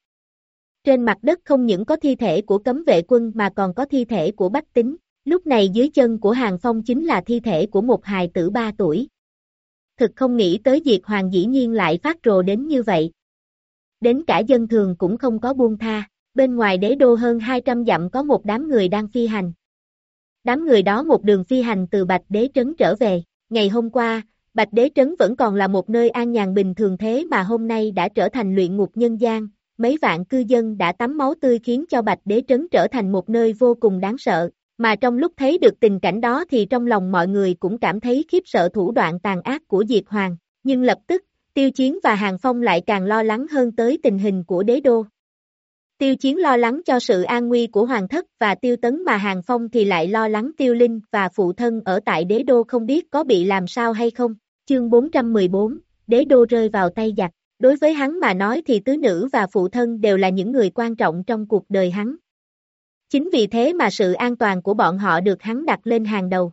Trên mặt đất không những có thi thể của cấm vệ quân mà còn có thi thể của bách tính, lúc này dưới chân của Hàng Phong chính là thi thể của một hài tử ba tuổi. Thực không nghĩ tới Diệt Hoàng dĩ nhiên lại phát rồ đến như vậy. Đến cả dân thường cũng không có buông tha, bên ngoài đế đô hơn 200 dặm có một đám người đang phi hành. Đám người đó một đường phi hành từ Bạch Đế Trấn trở về, ngày hôm qua, Bạch Đế Trấn vẫn còn là một nơi an nhàn bình thường thế mà hôm nay đã trở thành luyện ngục nhân gian, mấy vạn cư dân đã tắm máu tươi khiến cho Bạch Đế Trấn trở thành một nơi vô cùng đáng sợ, mà trong lúc thấy được tình cảnh đó thì trong lòng mọi người cũng cảm thấy khiếp sợ thủ đoạn tàn ác của Diệt Hoàng, nhưng lập tức, Tiêu Chiến và Hàng Phong lại càng lo lắng hơn tới tình hình của đế đô. Tiêu Chiến lo lắng cho sự an nguy của Hoàng thất và Tiêu Tấn mà Hàng Phong thì lại lo lắng Tiêu Linh và phụ thân ở tại đế đô không biết có bị làm sao hay không. Chương 414, đế đô rơi vào tay giặc. Đối với hắn mà nói thì tứ nữ và phụ thân đều là những người quan trọng trong cuộc đời hắn. Chính vì thế mà sự an toàn của bọn họ được hắn đặt lên hàng đầu.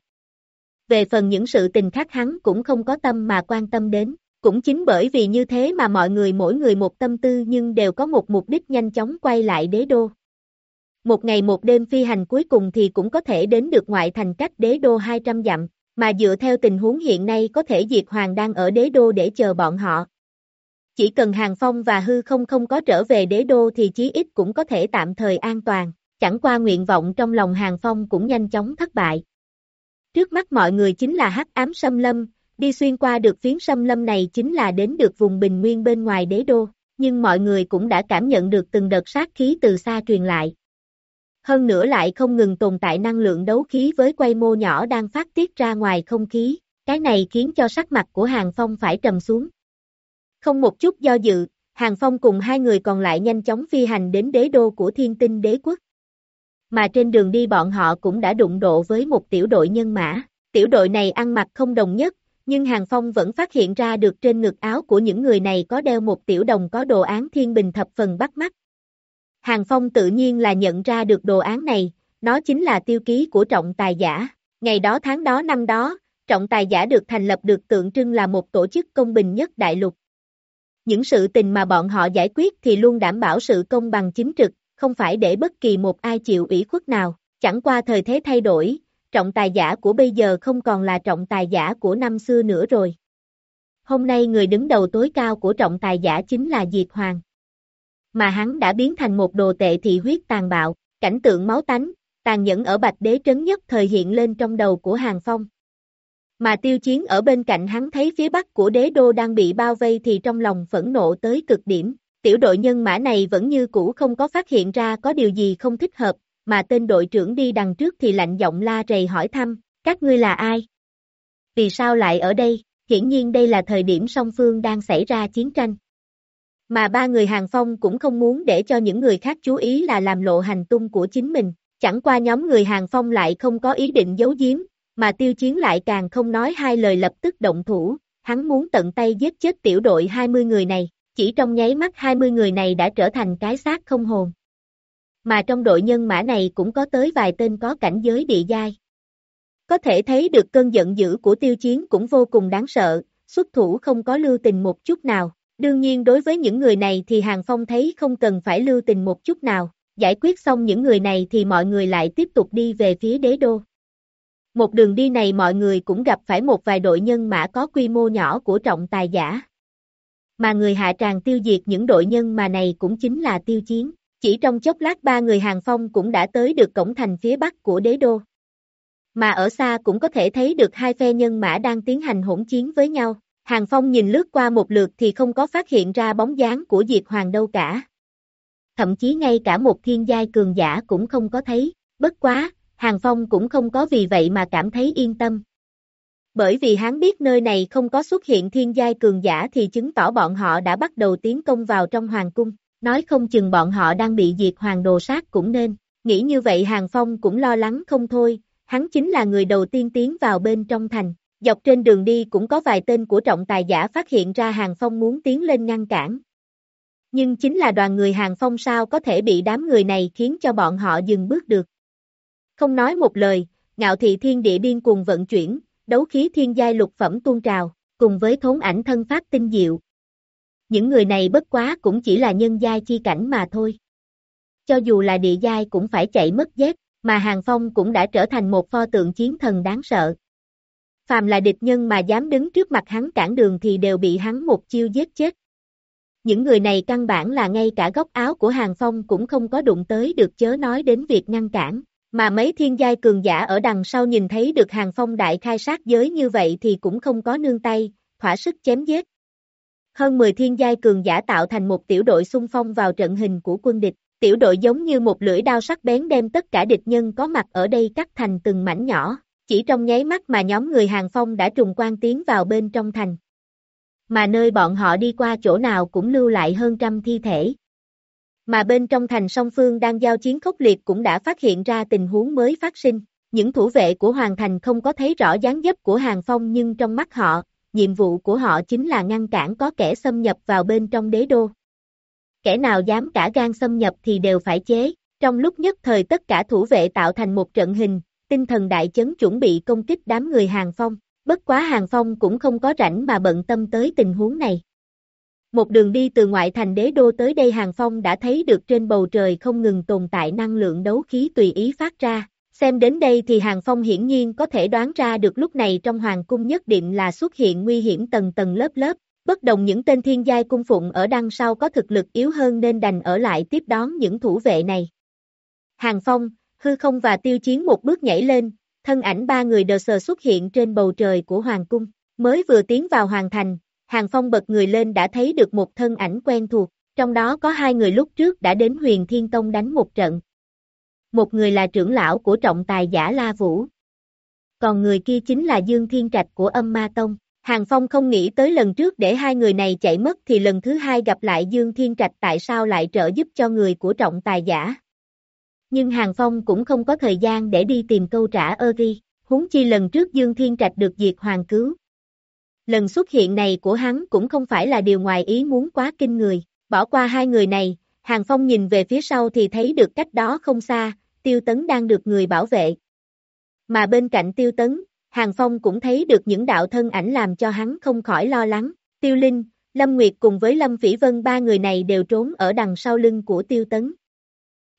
Về phần những sự tình khác hắn cũng không có tâm mà quan tâm đến, cũng chính bởi vì như thế mà mọi người mỗi người một tâm tư nhưng đều có một mục đích nhanh chóng quay lại đế đô. Một ngày một đêm phi hành cuối cùng thì cũng có thể đến được ngoại thành cách đế đô 200 dặm, mà dựa theo tình huống hiện nay có thể Diệt Hoàng đang ở đế đô để chờ bọn họ. Chỉ cần Hàng Phong và Hư không không có trở về đế đô thì chí ít cũng có thể tạm thời an toàn, chẳng qua nguyện vọng trong lòng Hàng Phong cũng nhanh chóng thất bại. Trước mắt mọi người chính là hắc ám xâm lâm, đi xuyên qua được phiến xâm lâm này chính là đến được vùng bình nguyên bên ngoài đế đô, nhưng mọi người cũng đã cảm nhận được từng đợt sát khí từ xa truyền lại. Hơn nữa lại không ngừng tồn tại năng lượng đấu khí với quay mô nhỏ đang phát tiết ra ngoài không khí, cái này khiến cho sắc mặt của Hàng Phong phải trầm xuống. Không một chút do dự, Hàng Phong cùng hai người còn lại nhanh chóng phi hành đến đế đô của thiên tinh đế quốc. Mà trên đường đi bọn họ cũng đã đụng độ với một tiểu đội nhân mã. Tiểu đội này ăn mặc không đồng nhất, nhưng Hàng Phong vẫn phát hiện ra được trên ngực áo của những người này có đeo một tiểu đồng có đồ án thiên bình thập phần bắt mắt. Hàng Phong tự nhiên là nhận ra được đồ án này, nó chính là tiêu ký của trọng tài giả. Ngày đó tháng đó năm đó, trọng tài giả được thành lập được tượng trưng là một tổ chức công bình nhất đại lục. Những sự tình mà bọn họ giải quyết thì luôn đảm bảo sự công bằng chính trực, không phải để bất kỳ một ai chịu ủy khuất nào. Chẳng qua thời thế thay đổi, trọng tài giả của bây giờ không còn là trọng tài giả của năm xưa nữa rồi. Hôm nay người đứng đầu tối cao của trọng tài giả chính là Diệt Hoàng. Mà hắn đã biến thành một đồ tệ thị huyết tàn bạo, cảnh tượng máu tánh, tàn nhẫn ở Bạch Đế Trấn nhất thời hiện lên trong đầu của Hàng Phong. Mà tiêu chiến ở bên cạnh hắn thấy phía bắc của đế đô đang bị bao vây thì trong lòng phẫn nộ tới cực điểm. Tiểu đội nhân mã này vẫn như cũ không có phát hiện ra có điều gì không thích hợp, mà tên đội trưởng đi đằng trước thì lạnh giọng la rầy hỏi thăm, các ngươi là ai? Vì sao lại ở đây? Hiển nhiên đây là thời điểm song phương đang xảy ra chiến tranh. Mà ba người hàng phong cũng không muốn để cho những người khác chú ý là làm lộ hành tung của chính mình, chẳng qua nhóm người hàng phong lại không có ý định giấu giếm, mà tiêu chiến lại càng không nói hai lời lập tức động thủ, hắn muốn tận tay giết chết tiểu đội 20 người này, chỉ trong nháy mắt 20 người này đã trở thành cái xác không hồn mà trong đội nhân mã này cũng có tới vài tên có cảnh giới địa giai. Có thể thấy được cơn giận dữ của tiêu chiến cũng vô cùng đáng sợ, xuất thủ không có lưu tình một chút nào. Đương nhiên đối với những người này thì Hàng Phong thấy không cần phải lưu tình một chút nào, giải quyết xong những người này thì mọi người lại tiếp tục đi về phía đế đô. Một đường đi này mọi người cũng gặp phải một vài đội nhân mã có quy mô nhỏ của trọng tài giả. Mà người hạ tràng tiêu diệt những đội nhân mà này cũng chính là tiêu chiến. Chỉ trong chốc lát ba người hàng phong cũng đã tới được cổng thành phía bắc của đế đô. Mà ở xa cũng có thể thấy được hai phe nhân mã đang tiến hành hỗn chiến với nhau. Hàng Phong nhìn lướt qua một lượt thì không có phát hiện ra bóng dáng của Diệt Hoàng đâu cả. Thậm chí ngay cả một thiên giai cường giả cũng không có thấy, bất quá, Hàng Phong cũng không có vì vậy mà cảm thấy yên tâm. Bởi vì hắn biết nơi này không có xuất hiện thiên giai cường giả thì chứng tỏ bọn họ đã bắt đầu tiến công vào trong hoàng cung, nói không chừng bọn họ đang bị diệt hoàng đồ sát cũng nên, nghĩ như vậy Hàng Phong cũng lo lắng không thôi, hắn chính là người đầu tiên tiến vào bên trong thành, dọc trên đường đi cũng có vài tên của trọng tài giả phát hiện ra Hàng Phong muốn tiến lên ngăn cản. Nhưng chính là đoàn người Hàng Phong sao có thể bị đám người này khiến cho bọn họ dừng bước được. Không nói một lời, ngạo thị thiên địa điên cuồng vận chuyển, đấu khí thiên giai lục phẩm tuôn trào, cùng với thốn ảnh thân pháp tinh diệu. Những người này bất quá cũng chỉ là nhân giai chi cảnh mà thôi. Cho dù là địa giai cũng phải chạy mất dép, mà Hàng Phong cũng đã trở thành một pho tượng chiến thần đáng sợ. Phàm là địch nhân mà dám đứng trước mặt hắn cản đường thì đều bị hắn một chiêu giết chết. Những người này căn bản là ngay cả góc áo của Hàng Phong cũng không có đụng tới được chớ nói đến việc ngăn cản. Mà mấy thiên giai cường giả ở đằng sau nhìn thấy được hàng phong đại khai sát giới như vậy thì cũng không có nương tay, thỏa sức chém giết. Hơn 10 thiên giai cường giả tạo thành một tiểu đội xung phong vào trận hình của quân địch, tiểu đội giống như một lưỡi đao sắc bén đem tất cả địch nhân có mặt ở đây cắt thành từng mảnh nhỏ, chỉ trong nháy mắt mà nhóm người hàng phong đã trùng quan tiến vào bên trong thành. Mà nơi bọn họ đi qua chỗ nào cũng lưu lại hơn trăm thi thể, mà bên trong thành song phương đang giao chiến khốc liệt cũng đã phát hiện ra tình huống mới phát sinh. Những thủ vệ của Hoàng Thành không có thấy rõ dáng dấp của Hàng Phong nhưng trong mắt họ, nhiệm vụ của họ chính là ngăn cản có kẻ xâm nhập vào bên trong đế đô. Kẻ nào dám cả gan xâm nhập thì đều phải chế. Trong lúc nhất thời tất cả thủ vệ tạo thành một trận hình, tinh thần đại chấn chuẩn bị công kích đám người Hàng Phong. Bất quá Hàng Phong cũng không có rảnh mà bận tâm tới tình huống này. Một đường đi từ ngoại thành đế đô tới đây Hàng Phong đã thấy được trên bầu trời không ngừng tồn tại năng lượng đấu khí tùy ý phát ra. Xem đến đây thì Hàng Phong hiển nhiên có thể đoán ra được lúc này trong hoàng cung nhất định là xuất hiện nguy hiểm tầng tầng lớp lớp. Bất đồng những tên thiên giai cung phụng ở đằng sau có thực lực yếu hơn nên đành ở lại tiếp đón những thủ vệ này. Hàng Phong, hư không và tiêu chiến một bước nhảy lên, thân ảnh ba người đờ sờ xuất hiện trên bầu trời của hoàng cung. Mới vừa tiến vào hoàng thành, Hàng Phong bật người lên đã thấy được một thân ảnh quen thuộc, trong đó có hai người lúc trước đã đến huyền Thiên Tông đánh một trận. Một người là trưởng lão của trọng tài giả La Vũ. Còn người kia chính là Dương Thiên Trạch của âm Ma Tông. Hàng Phong không nghĩ tới lần trước để hai người này chạy mất thì lần thứ hai gặp lại Dương Thiên Trạch tại sao lại trợ giúp cho người của trọng tài giả. Nhưng Hàng Phong cũng không có thời gian để đi tìm câu trả ơ ri, huống chi lần trước Dương Thiên Trạch được diệt hoàng cứu, lần xuất hiện này của hắn cũng không phải là điều ngoài ý muốn quá kinh người. Bỏ qua hai người này, Hàng Phong nhìn về phía sau thì thấy được cách đó không xa, Tiêu Tấn đang được người bảo vệ. Mà bên cạnh Tiêu Tấn, Hàng Phong cũng thấy được những đạo thân ảnh làm cho hắn không khỏi lo lắng. Tiêu Linh, Lâm Nguyệt cùng với Lâm Phỉ Vân ba người này đều trốn ở đằng sau lưng của Tiêu Tấn.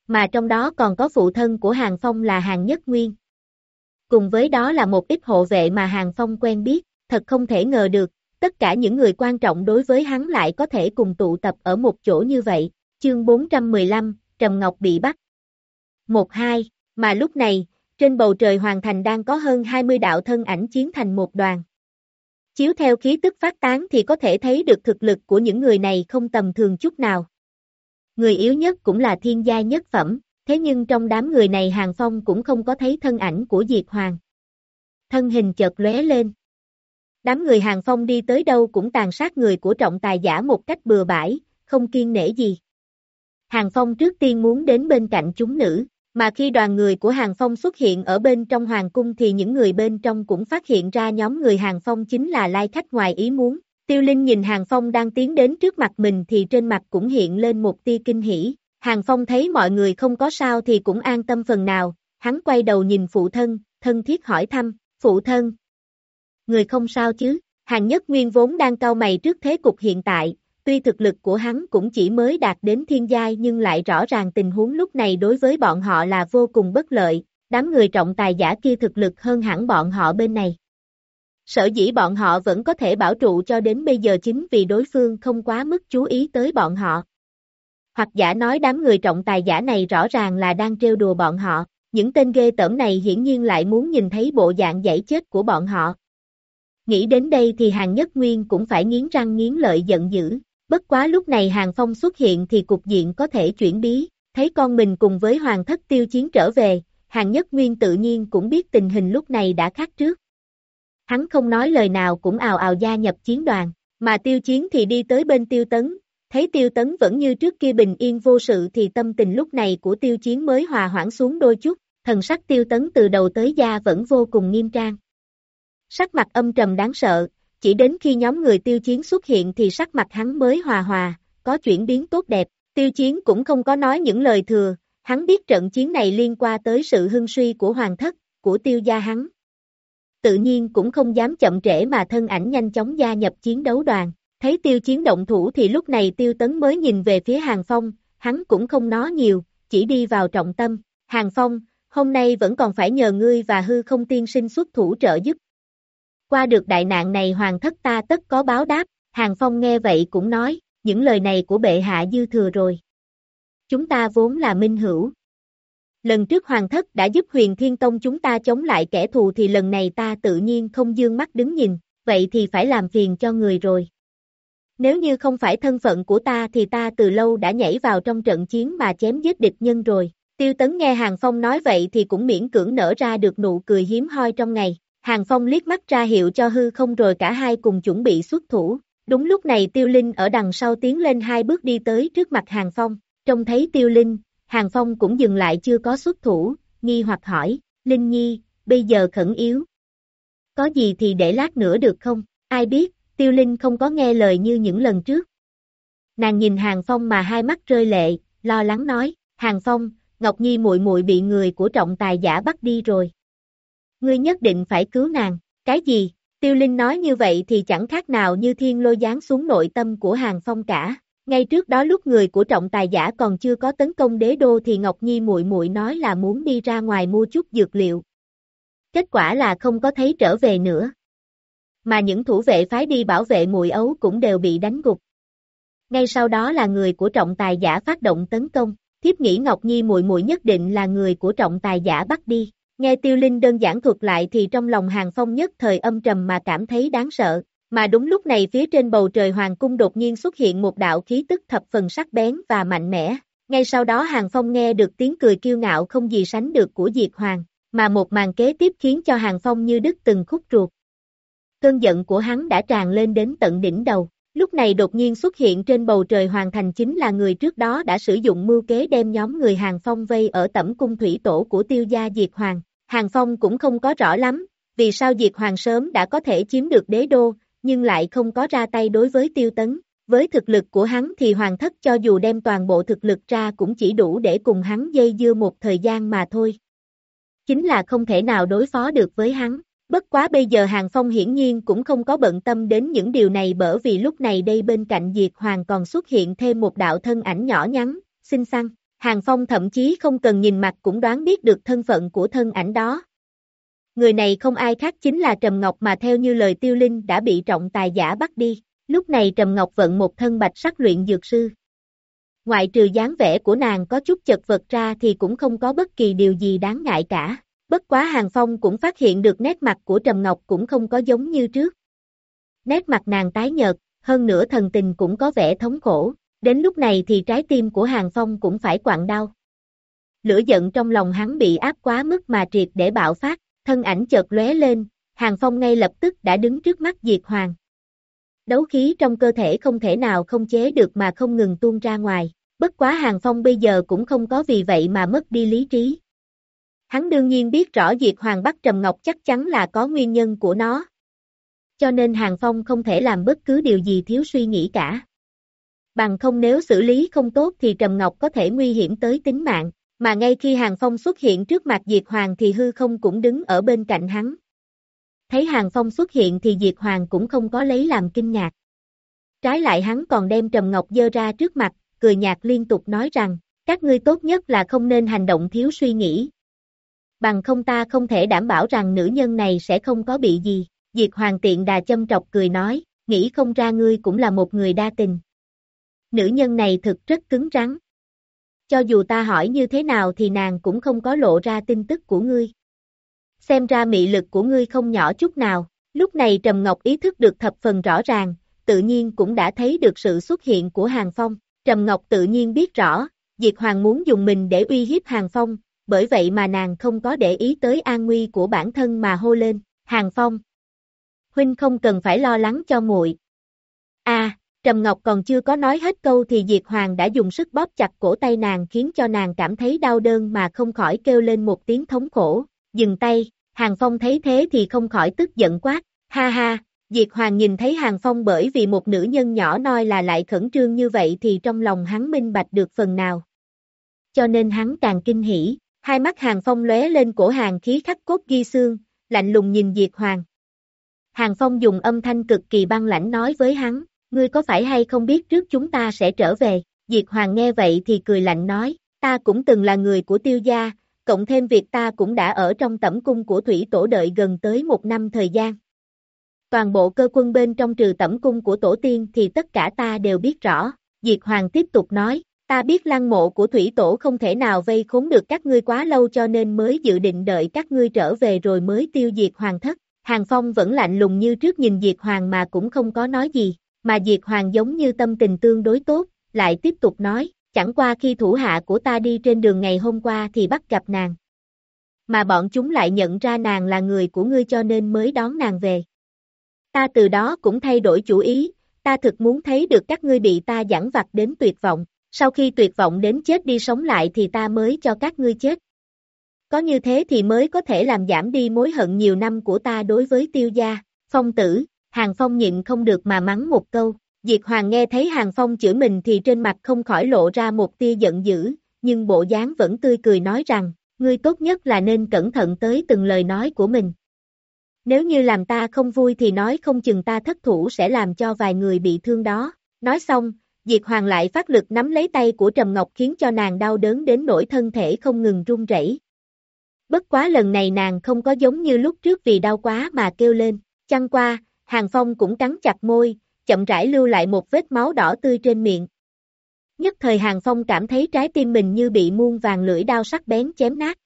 Mà trong đó còn có phụ thân của Hàng Phong là Hàng Nhất Nguyên. Cùng với đó là một ít hộ vệ mà Hàng Phong quen biết thật không thể ngờ được, tất cả những người quan trọng đối với hắn lại có thể cùng tụ tập ở một chỗ như vậy. Chương 415, Trầm Ngọc bị bắt. 1-2, mà lúc này, trên bầu trời hoàng thành đang có hơn 20 đạo thân ảnh chiến thành một đoàn. Chiếu theo khí tức phát tán thì có thể thấy được thực lực của những người này không tầm thường chút nào. Người yếu nhất cũng là thiên gia nhất phẩm, thế nhưng trong đám người này Hàng Phong cũng không có thấy thân ảnh của Diệt Hoàng. Thân hình chợt lóe lên, Đám người hàng phong đi tới đâu cũng tàn sát người của trọng tài giả một cách bừa bãi, không kiên nể gì. Hàng phong trước tiên muốn đến bên cạnh chúng nữ, mà khi đoàn người của hàng phong xuất hiện ở bên trong hoàng cung thì những người bên trong cũng phát hiện ra nhóm người hàng phong chính là lai khách ngoài ý muốn. Tiêu Linh nhìn Hàng Phong đang tiến đến trước mặt mình thì trên mặt cũng hiện lên một tia kinh hỉ. Hàng Phong thấy mọi người không có sao thì cũng an tâm phần nào, hắn quay đầu nhìn phụ thân, thân thiết hỏi thăm, phụ thân, người không sao chứ, hàng nhất nguyên vốn đang cao mày trước thế cục hiện tại, tuy thực lực của hắn cũng chỉ mới đạt đến thiên giai nhưng lại rõ ràng tình huống lúc này đối với bọn họ là vô cùng bất lợi, đám người trọng tài giả kia thực lực hơn hẳn bọn họ bên này. Sở dĩ bọn họ vẫn có thể bảo trụ cho đến bây giờ chính vì đối phương không quá mức chú ý tới bọn họ. hoặc giả nói đám người trọng tài giả này rõ ràng là đang trêu đùa bọn họ, những tên ghê tởm này hiển nhiên lại muốn nhìn thấy bộ dạng giải chết của bọn họ. Nghĩ đến đây thì hàng nhất nguyên cũng phải nghiến răng nghiến lợi giận dữ, bất quá lúc này hàng phong xuất hiện thì cục diện có thể chuyển bí, thấy con mình cùng với hoàng thất tiêu chiến trở về, hàng nhất nguyên tự nhiên cũng biết tình hình lúc này đã khác trước. Hắn không nói lời nào cũng ào ào gia nhập chiến đoàn, mà tiêu chiến thì đi tới bên tiêu tấn, thấy tiêu tấn vẫn như trước kia bình yên vô sự thì tâm tình lúc này của tiêu chiến mới hòa hoãn xuống đôi chút, thần sắc tiêu tấn từ đầu tới da vẫn vô cùng nghiêm trang. Sắc mặt âm trầm đáng sợ, chỉ đến khi nhóm người tiêu chiến xuất hiện thì sắc mặt hắn mới hòa hòa, có chuyển biến tốt đẹp, tiêu chiến cũng không có nói những lời thừa, hắn biết trận chiến này liên quan tới sự hưng suy của hoàng thất, của tiêu gia hắn. Tự nhiên cũng không dám chậm trễ mà thân ảnh nhanh chóng gia nhập chiến đấu đoàn, thấy tiêu chiến động thủ thì lúc này tiêu tấn mới nhìn về phía hàng phong, hắn cũng không nói nhiều, chỉ đi vào trọng tâm, hàng phong, hôm nay vẫn còn phải nhờ ngươi và hư không tiên sinh xuất thủ trợ giúp. Qua được đại nạn này hoàng thất ta tất có báo đáp, hàng phong nghe vậy cũng nói, những lời này của bệ hạ dư thừa rồi. Chúng ta vốn là minh hữu. Lần trước hoàng thất đã giúp huyền thiên tông chúng ta chống lại kẻ thù thì lần này ta tự nhiên không dương mắt đứng nhìn, vậy thì phải làm phiền cho người rồi. Nếu như không phải thân phận của ta thì ta từ lâu đã nhảy vào trong trận chiến mà chém giết địch nhân rồi. Tiêu Tấn nghe Hàng Phong nói vậy thì cũng miễn cưỡng nở ra được nụ cười hiếm hoi trong ngày. Hàng Phong liếc mắt ra hiệu cho hư không rồi cả hai cùng chuẩn bị xuất thủ. Đúng lúc này Tiêu Linh ở đằng sau tiến lên hai bước đi tới trước mặt Hàng Phong. Trông thấy Tiêu Linh, Hàng Phong cũng dừng lại chưa có xuất thủ, nghi hoặc hỏi, Linh Nhi, bây giờ khẩn yếu. Có gì thì để lát nữa được không? Ai biết, Tiêu Linh không có nghe lời như những lần trước. Nàng nhìn Hàng Phong mà hai mắt rơi lệ, lo lắng nói, Hàng Phong, Ngọc Nhi muội muội bị người của trọng tài giả bắt đi rồi. Ngươi nhất định phải cứu nàng, cái gì? Tiêu Linh nói như vậy thì chẳng khác nào như thiên lôi giáng xuống nội tâm của Hàng Phong cả. Ngay trước đó lúc người của trọng tài giả còn chưa có tấn công đế đô thì Ngọc Nhi muội muội nói là muốn đi ra ngoài mua chút dược liệu. Kết quả là không có thấy trở về nữa. Mà những thủ vệ phái đi bảo vệ muội ấu cũng đều bị đánh gục. Ngay sau đó là người của trọng tài giả phát động tấn công thiếp nghĩ Ngọc Nhi muội muội nhất định là người của trọng tài giả bắt đi. Nghe Tiêu Linh đơn giản thuật lại thì trong lòng Hàng Phong nhất thời âm trầm mà cảm thấy đáng sợ, mà đúng lúc này phía trên bầu trời hoàng cung đột nhiên xuất hiện một đạo khí tức thập phần sắc bén và mạnh mẽ. Ngay sau đó Hàng Phong nghe được tiếng cười kiêu ngạo không gì sánh được của Diệt Hoàng, mà một màn kế tiếp khiến cho Hàng Phong như đứt từng khúc ruột. Cơn giận của hắn đã tràn lên đến tận đỉnh đầu. Lúc này đột nhiên xuất hiện trên bầu trời hoàng thành chính là người trước đó đã sử dụng mưu kế đem nhóm người Hàng Phong vây ở tẩm cung thủy tổ của tiêu gia Diệt Hoàng. Hàng Phong cũng không có rõ lắm, vì sao Diệt Hoàng sớm đã có thể chiếm được đế đô, nhưng lại không có ra tay đối với tiêu tấn. Với thực lực của hắn thì hoàng thất cho dù đem toàn bộ thực lực ra cũng chỉ đủ để cùng hắn dây dưa một thời gian mà thôi. Chính là không thể nào đối phó được với hắn. Bất quá bây giờ Hàng Phong hiển nhiên cũng không có bận tâm đến những điều này bởi vì lúc này đây bên cạnh Diệt Hoàng còn xuất hiện thêm một đạo thân ảnh nhỏ nhắn, xinh xắn. Hàng Phong thậm chí không cần nhìn mặt cũng đoán biết được thân phận của thân ảnh đó. Người này không ai khác chính là Trầm Ngọc mà theo như lời tiêu linh đã bị trọng tài giả bắt đi. Lúc này Trầm Ngọc vận một thân bạch sắc luyện dược sư. Ngoại trừ dáng vẻ của nàng có chút chật vật ra thì cũng không có bất kỳ điều gì đáng ngại cả. Bất quá Hàng Phong cũng phát hiện được nét mặt của Trầm Ngọc cũng không có giống như trước. Nét mặt nàng tái nhợt, hơn nữa thần tình cũng có vẻ thống khổ, đến lúc này thì trái tim của Hàng Phong cũng phải quặn đau. Lửa giận trong lòng hắn bị áp quá mức mà triệt để bạo phát, thân ảnh chợt lóe lên, Hàng Phong ngay lập tức đã đứng trước mắt Diệt Hoàng. Đấu khí trong cơ thể không thể nào không chế được mà không ngừng tuôn ra ngoài, bất quá Hàng Phong bây giờ cũng không có vì vậy mà mất đi lý trí, Hắn đương nhiên biết rõ Diệt Hoàng bắt Trầm Ngọc chắc chắn là có nguyên nhân của nó. Cho nên Hàng Phong không thể làm bất cứ điều gì thiếu suy nghĩ cả. Bằng không nếu xử lý không tốt thì Trầm Ngọc có thể nguy hiểm tới tính mạng, mà ngay khi Hàng Phong xuất hiện trước mặt Diệt Hoàng thì hư không cũng đứng ở bên cạnh hắn. Thấy Hàng Phong xuất hiện thì Diệt Hoàng cũng không có lấy làm kinh ngạc. Trái lại hắn còn đem Trầm Ngọc dơ ra trước mặt, cười nhạt liên tục nói rằng, các ngươi tốt nhất là không nên hành động thiếu suy nghĩ, bằng không ta không thể đảm bảo rằng nữ nhân này sẽ không có bị gì. Diệt hoàng tiện đà châm trọc cười nói, nghĩ không ra ngươi cũng là một người đa tình. Nữ nhân này thực rất cứng rắn, cho dù ta hỏi như thế nào thì nàng cũng không có lộ ra tin tức của ngươi. Xem ra mị lực của ngươi không nhỏ chút nào, lúc này Trầm Ngọc ý thức được thập phần rõ ràng, tự nhiên cũng đã thấy được sự xuất hiện của Hàng Phong, Trầm Ngọc tự nhiên biết rõ, Diệt Hoàng muốn dùng mình để uy hiếp Hàng Phong, bởi vậy mà nàng không có để ý tới an nguy của bản thân mà hô lên, Hàng Phong. Huynh không cần phải lo lắng cho muội. A, Trầm Ngọc còn chưa có nói hết câu thì Diệt Hoàng đã dùng sức bóp chặt cổ tay nàng khiến cho nàng cảm thấy đau đớn mà không khỏi kêu lên một tiếng thống khổ, dừng tay, Hàng Phong thấy thế thì không khỏi tức giận quát, ha ha, Diệt Hoàng nhìn thấy Hàng Phong bởi vì một nữ nhân nhỏ noi là lại khẩn trương như vậy thì trong lòng hắn minh bạch được phần nào. Cho nên hắn càng kinh hỉ, hai mắt Hàng Phong lóe lên cổ hàng khí khắc cốt ghi xương, lạnh lùng nhìn Diệt Hoàng. Hàng Phong dùng âm thanh cực kỳ băng lãnh nói với hắn, ngươi có phải hay không biết trước chúng ta sẽ trở về, Diệt Hoàng nghe vậy thì cười lạnh nói, ta cũng từng là người của tiêu gia, cộng thêm việc ta cũng đã ở trong tẩm cung của thủy tổ đợi gần tới một năm thời gian. Toàn bộ cơ quân bên trong trừ tẩm cung của tổ tiên thì tất cả ta đều biết rõ, Diệt Hoàng tiếp tục nói, ta biết lăng mộ của thủy tổ không thể nào vây khốn được các ngươi quá lâu cho nên mới dự định đợi các ngươi trở về rồi mới tiêu diệt hoàng thất. Hàng Phong vẫn lạnh lùng như trước nhìn Diệt Hoàng mà cũng không có nói gì, mà Diệt Hoàng giống như tâm tình tương đối tốt, lại tiếp tục nói, chẳng qua khi thủ hạ của ta đi trên đường ngày hôm qua thì bắt gặp nàng. Mà bọn chúng lại nhận ra nàng là người của ngươi cho nên mới đón nàng về. Ta từ đó cũng thay đổi chủ ý, ta thực muốn thấy được các ngươi bị ta giảng vặt đến tuyệt vọng, sau khi tuyệt vọng đến chết đi sống lại thì ta mới cho các ngươi chết. Có như thế thì mới có thể làm giảm đi mối hận nhiều năm của ta đối với tiêu gia, phong tử, Hàng Phong nhịn không được mà mắng một câu, Diệt Hoàng nghe thấy Hàng Phong chửi mình thì trên mặt không khỏi lộ ra một tia giận dữ, nhưng bộ dáng vẫn tươi cười nói rằng, ngươi tốt nhất là nên cẩn thận tới từng lời nói của mình. Nếu như làm ta không vui thì nói không chừng ta thất thủ sẽ làm cho vài người bị thương đó. Nói xong, Diệt Hoàng lại phát lực nắm lấy tay của Trầm Ngọc khiến cho nàng đau đớn đến nỗi thân thể không ngừng run rẩy. Bất quá lần này nàng không có giống như lúc trước vì đau quá mà kêu lên, chăng qua, Hàng Phong cũng cắn chặt môi, chậm rãi lưu lại một vết máu đỏ tươi trên miệng. Nhất thời Hàng Phong cảm thấy trái tim mình như bị muôn vàng lưỡi đao sắc bén chém nát.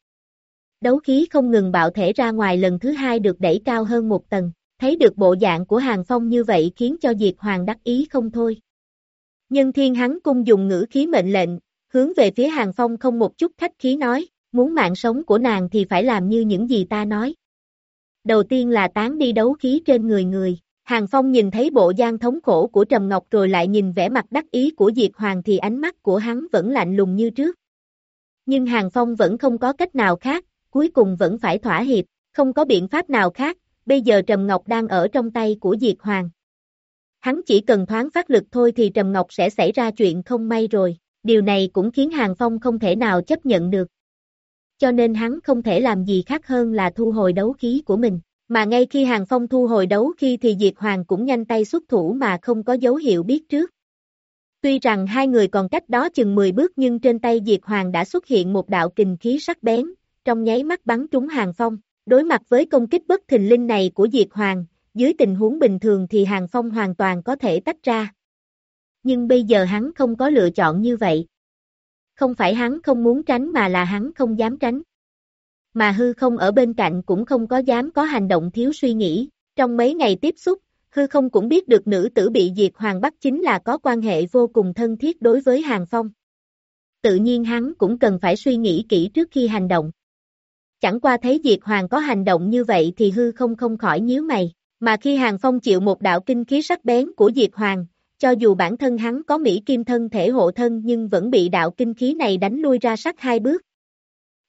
Đấu khí không ngừng bạo thể ra ngoài lần thứ hai được đẩy cao hơn một tầng, thấy được bộ dạng của Hàng Phong như vậy khiến cho Diệt Hoàng đắc ý không thôi. Nhân thiên hắn cung dùng ngữ khí mệnh lệnh, hướng về phía Hàng Phong không một chút khách khí nói, muốn mạng sống của nàng thì phải làm như những gì ta nói. Đầu tiên là tán đi đấu khí trên người người. Hàng Phong nhìn thấy bộ gian thống khổ của Trầm Ngọc rồi lại nhìn vẻ mặt đắc ý của Diệt Hoàng thì ánh mắt của hắn vẫn lạnh lùng như trước. Nhưng Hàng Phong vẫn không có cách nào khác, cuối cùng vẫn phải thỏa hiệp, không có biện pháp nào khác, bây giờ Trầm Ngọc đang ở trong tay của Diệt Hoàng. Hắn chỉ cần thoáng phát lực thôi thì Trầm Ngọc sẽ xảy ra chuyện không may rồi, điều này cũng khiến Hàng Phong không thể nào chấp nhận được cho nên hắn không thể làm gì khác hơn là thu hồi đấu khí của mình. Mà ngay khi Hàng Phong thu hồi đấu khi thì Diệt Hoàng cũng nhanh tay xuất thủ mà không có dấu hiệu biết trước. Tuy rằng hai người còn cách đó chừng 10 bước nhưng trên tay Diệt Hoàng đã xuất hiện một đạo kình khí sắc bén, trong nháy mắt bắn trúng Hàng Phong. Đối mặt với công kích bất thình linh này của Diệt Hoàng, dưới tình huống bình thường thì Hàng Phong hoàn toàn có thể tách ra. Nhưng bây giờ hắn không có lựa chọn như vậy không phải hắn không muốn tránh mà là hắn không dám tránh. Mà hư không ở bên cạnh cũng không có dám có hành động thiếu suy nghĩ, trong mấy ngày tiếp xúc, hư không cũng biết được nữ tử bị diệt hoàng bắt chính là có quan hệ vô cùng thân thiết đối với hàng phong. Tự nhiên hắn cũng cần phải suy nghĩ kỹ trước khi hành động. Chẳng qua thấy diệt hoàng có hành động như vậy thì hư không không khỏi nhíu mày, mà khi hàng phong chịu một đạo kinh khí sắc bén của diệt hoàng, cho dù bản thân hắn có Mỹ Kim thân thể hộ thân nhưng vẫn bị đạo kinh khí này đánh lui ra sắc hai bước.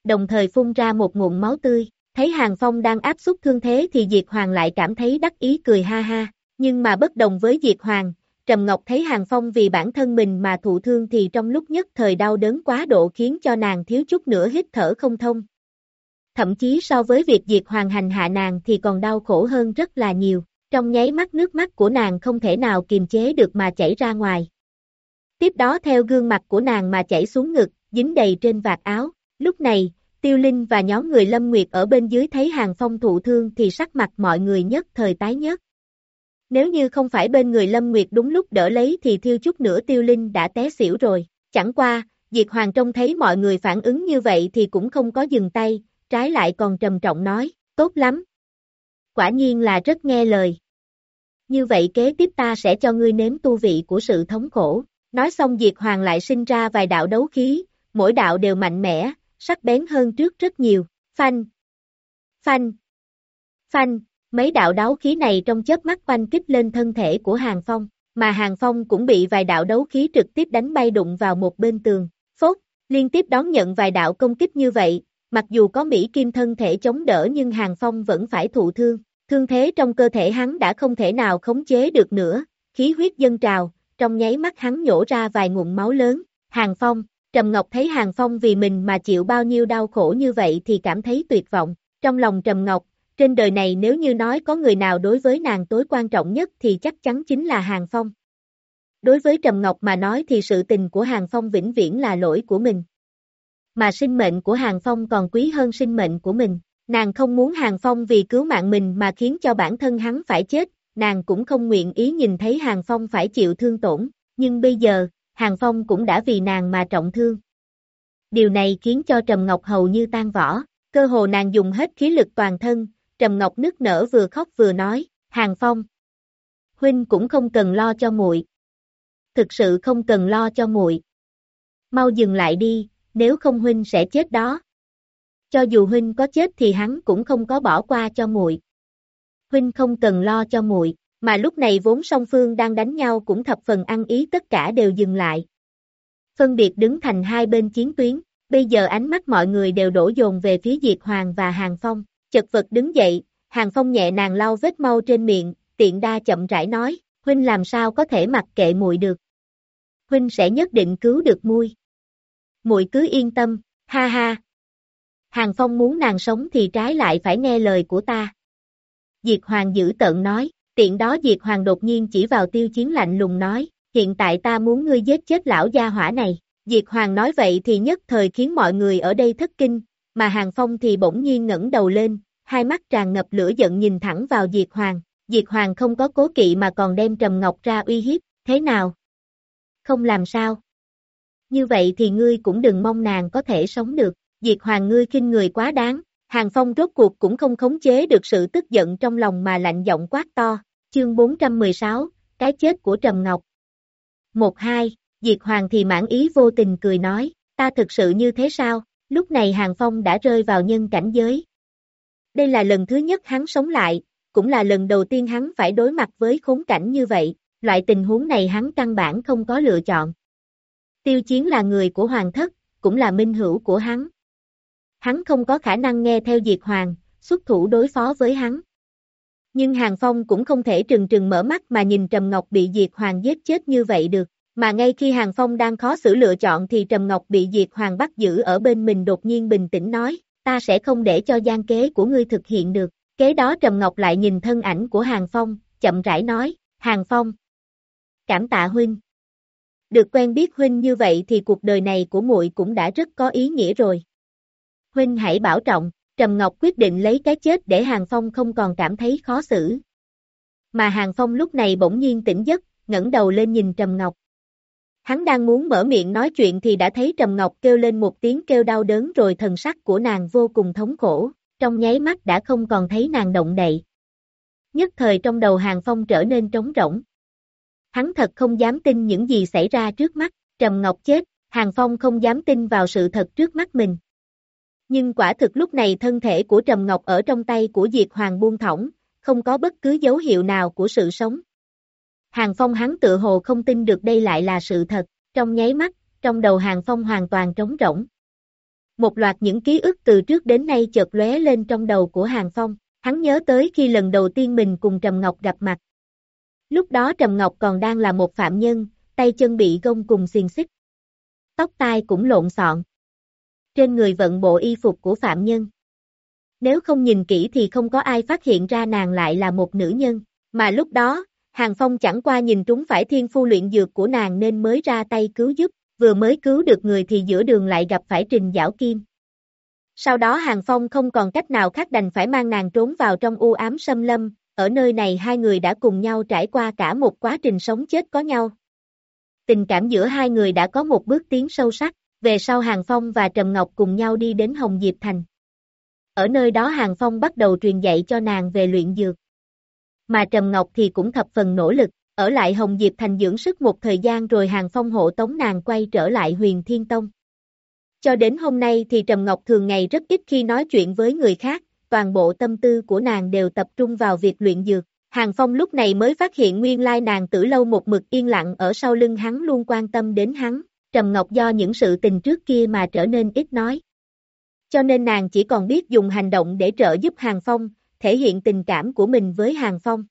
Đồng thời phun ra một nguồn máu tươi, thấy Hàng Phong đang áp xúc thương thế thì Diệt Hoàng lại cảm thấy đắc ý cười ha ha, nhưng mà bất đồng với Diệt Hoàng, Trầm Ngọc thấy Hàng Phong vì bản thân mình mà thụ thương thì trong lúc nhất thời đau đớn quá độ khiến cho nàng thiếu chút nữa hít thở không thông. Thậm chí so với việc Diệt Hoàng hành hạ nàng thì còn đau khổ hơn rất là nhiều. Trong nháy mắt nước mắt của nàng không thể nào kiềm chế được mà chảy ra ngoài. Tiếp đó theo gương mặt của nàng mà chảy xuống ngực, dính đầy trên vạt áo. Lúc này, Tiêu Linh và nhóm người Lâm Nguyệt ở bên dưới thấy hàng phong thụ thương thì sắc mặt mọi người nhất thời tái nhất. Nếu như không phải bên người Lâm Nguyệt đúng lúc đỡ lấy thì thiêu chút nữa Tiêu Linh đã té xỉu rồi. Chẳng qua, Diệt Hoàng trông thấy mọi người phản ứng như vậy thì cũng không có dừng tay, trái lại còn trầm trọng nói, tốt lắm. Quả nhiên là rất nghe lời. Như vậy kế tiếp ta sẽ cho ngươi nếm tu vị của sự thống khổ. Nói xong Diệt Hoàng lại sinh ra vài đạo đấu khí, mỗi đạo đều mạnh mẽ, sắc bén hơn trước rất nhiều. Phanh, phanh, phanh, mấy đạo đấu khí này trong chớp mắt quanh kích lên thân thể của Hàng Phong, mà Hàng Phong cũng bị vài đạo đấu khí trực tiếp đánh bay đụng vào một bên tường. Phốt, liên tiếp đón nhận vài đạo công kích như vậy, mặc dù có Mỹ Kim thân thể chống đỡ nhưng Hàng Phong vẫn phải thụ thương. Thương thế trong cơ thể hắn đã không thể nào khống chế được nữa, khí huyết dâng trào, trong nháy mắt hắn nhổ ra vài ngụm máu lớn. Hàng Phong, Trầm Ngọc thấy Hàng Phong vì mình mà chịu bao nhiêu đau khổ như vậy thì cảm thấy tuyệt vọng. Trong lòng Trầm Ngọc, trên đời này nếu như nói có người nào đối với nàng tối quan trọng nhất thì chắc chắn chính là Hàng Phong. Đối với Trầm Ngọc mà nói thì sự tình của Hàng Phong vĩnh viễn là lỗi của mình. Mà sinh mệnh của Hàng Phong còn quý hơn sinh mệnh của mình. Nàng không muốn Hàng Phong vì cứu mạng mình mà khiến cho bản thân hắn phải chết, nàng cũng không nguyện ý nhìn thấy Hàng Phong phải chịu thương tổn, nhưng bây giờ, Hàng Phong cũng đã vì nàng mà trọng thương. Điều này khiến cho Trầm Ngọc hầu như tan vỡ, cơ hồ nàng dùng hết khí lực toàn thân, Trầm Ngọc nức nở vừa khóc vừa nói, Hàng Phong. Huynh cũng không cần lo cho muội. Thực sự không cần lo cho muội. Mau dừng lại đi, nếu không Huynh sẽ chết đó. Cho dù Huynh có chết thì hắn cũng không có bỏ qua cho muội. Huynh không cần lo cho muội, mà lúc này vốn song phương đang đánh nhau cũng thập phần ăn ý tất cả đều dừng lại. Phân biệt đứng thành hai bên chiến tuyến, bây giờ ánh mắt mọi người đều đổ dồn về phía Diệt Hoàng và Hàng Phong, chật vật đứng dậy, Hàng Phong nhẹ nàng lau vết mau trên miệng, tiện đa chậm rãi nói, Huynh làm sao có thể mặc kệ muội được. Huynh sẽ nhất định cứu được muội. Muội cứ yên tâm, ha ha. Hàng Phong muốn nàng sống thì trái lại phải nghe lời của ta. Diệt Hoàng giữ tợn nói, tiện đó Diệt Hoàng đột nhiên chỉ vào tiêu chiến lạnh lùng nói, hiện tại ta muốn ngươi giết chết lão gia hỏa này. Diệt Hoàng nói vậy thì nhất thời khiến mọi người ở đây thất kinh, mà Hàng Phong thì bỗng nhiên ngẩng đầu lên, hai mắt tràn ngập lửa giận nhìn thẳng vào Diệt Hoàng. Diệt Hoàng không có cố kỵ mà còn đem Trầm Ngọc ra uy hiếp, thế nào? Không làm sao? Như vậy thì ngươi cũng đừng mong nàng có thể sống được, Diệt Hoàng ngươi khinh người quá đáng, Hàng Phong rốt cuộc cũng không khống chế được sự tức giận trong lòng mà lạnh giọng quát to, chương 416, cái chết của Trầm Ngọc. Một hai, Diệt Hoàng thì mãn ý vô tình cười nói, ta thực sự như thế sao, lúc này Hàng Phong đã rơi vào nhân cảnh giới. Đây là lần thứ nhất hắn sống lại, cũng là lần đầu tiên hắn phải đối mặt với khốn cảnh như vậy, loại tình huống này hắn căn bản không có lựa chọn. Tiêu Chiến là người của Hoàng thất, cũng là minh hữu của hắn, hắn không có khả năng nghe theo Diệt Hoàng, xuất thủ đối phó với hắn. Nhưng Hàng Phong cũng không thể trừng trừng mở mắt mà nhìn Trầm Ngọc bị Diệt Hoàng giết chết như vậy được, mà ngay khi Hàng Phong đang khó xử lựa chọn thì Trầm Ngọc bị Diệt Hoàng bắt giữ ở bên mình đột nhiên bình tĩnh nói, ta sẽ không để cho gian kế của ngươi thực hiện được. Kế đó Trầm Ngọc lại nhìn thân ảnh của Hàng Phong, chậm rãi nói, Hàng Phong. Cảm tạ huynh. Được quen biết huynh như vậy thì cuộc đời này của muội cũng đã rất có ý nghĩa rồi huynh hãy bảo trọng, Trầm Ngọc quyết định lấy cái chết để Hàng Phong không còn cảm thấy khó xử. Mà Hàng Phong lúc này bỗng nhiên tỉnh giấc, ngẩng đầu lên nhìn Trầm Ngọc. Hắn đang muốn mở miệng nói chuyện thì đã thấy Trầm Ngọc kêu lên một tiếng kêu đau đớn rồi thần sắc của nàng vô cùng thống khổ, trong nháy mắt đã không còn thấy nàng động đậy. Nhất thời trong đầu Hàng Phong trở nên trống rỗng. Hắn thật không dám tin những gì xảy ra trước mắt, Trầm Ngọc chết, Hàng Phong không dám tin vào sự thật trước mắt mình nhưng quả thực lúc này thân thể của Trầm Ngọc ở trong tay của Diệt Hoàng buông thõng, không có bất cứ dấu hiệu nào của sự sống. Hàng Phong hắn tự hồ không tin được đây lại là sự thật, trong nháy mắt, trong đầu Hàng Phong hoàn toàn trống rỗng. Một loạt những ký ức từ trước đến nay chợt lóe lên trong đầu của Hàng Phong, hắn nhớ tới khi lần đầu tiên mình cùng Trầm Ngọc gặp mặt. Lúc đó Trầm Ngọc còn đang là một phạm nhân, tay chân bị gông cùng xiềng xích. Tóc tai cũng lộn xộn trên người vận bộ y phục của phạm nhân. Nếu không nhìn kỹ thì không có ai phát hiện ra nàng lại là một nữ nhân, mà lúc đó, Hàng Phong chẳng qua nhìn trúng phải thiên phu luyện dược của nàng nên mới ra tay cứu giúp, vừa mới cứu được người thì giữa đường lại gặp phải trình giảo kim. Sau đó Hàng Phong không còn cách nào khác đành phải mang nàng trốn vào trong u ám xâm lâm, ở nơi này hai người đã cùng nhau trải qua cả một quá trình sống chết có nhau. Tình cảm giữa hai người đã có một bước tiến sâu sắc, về sau Hàng Phong và Trầm Ngọc cùng nhau đi đến Hồng Diệp Thành. Ở nơi đó Hàng Phong bắt đầu truyền dạy cho nàng về luyện dược. Mà Trầm Ngọc thì cũng thập phần nỗ lực, ở lại Hồng Diệp Thành dưỡng sức một thời gian rồi Hàng Phong hộ tống nàng quay trở lại huyền Thiên Tông. Cho đến hôm nay thì Trầm Ngọc thường ngày rất ít khi nói chuyện với người khác, toàn bộ tâm tư của nàng đều tập trung vào việc luyện dược. Hàng Phong lúc này mới phát hiện nguyên lai nàng tử lâu một mực yên lặng ở sau lưng hắn luôn quan tâm đến hắn, Trầm Ngọc do những sự tình trước kia mà trở nên ít nói. Cho nên nàng chỉ còn biết dùng hành động để trợ giúp Hàng Phong, thể hiện tình cảm của mình với Hàng Phong.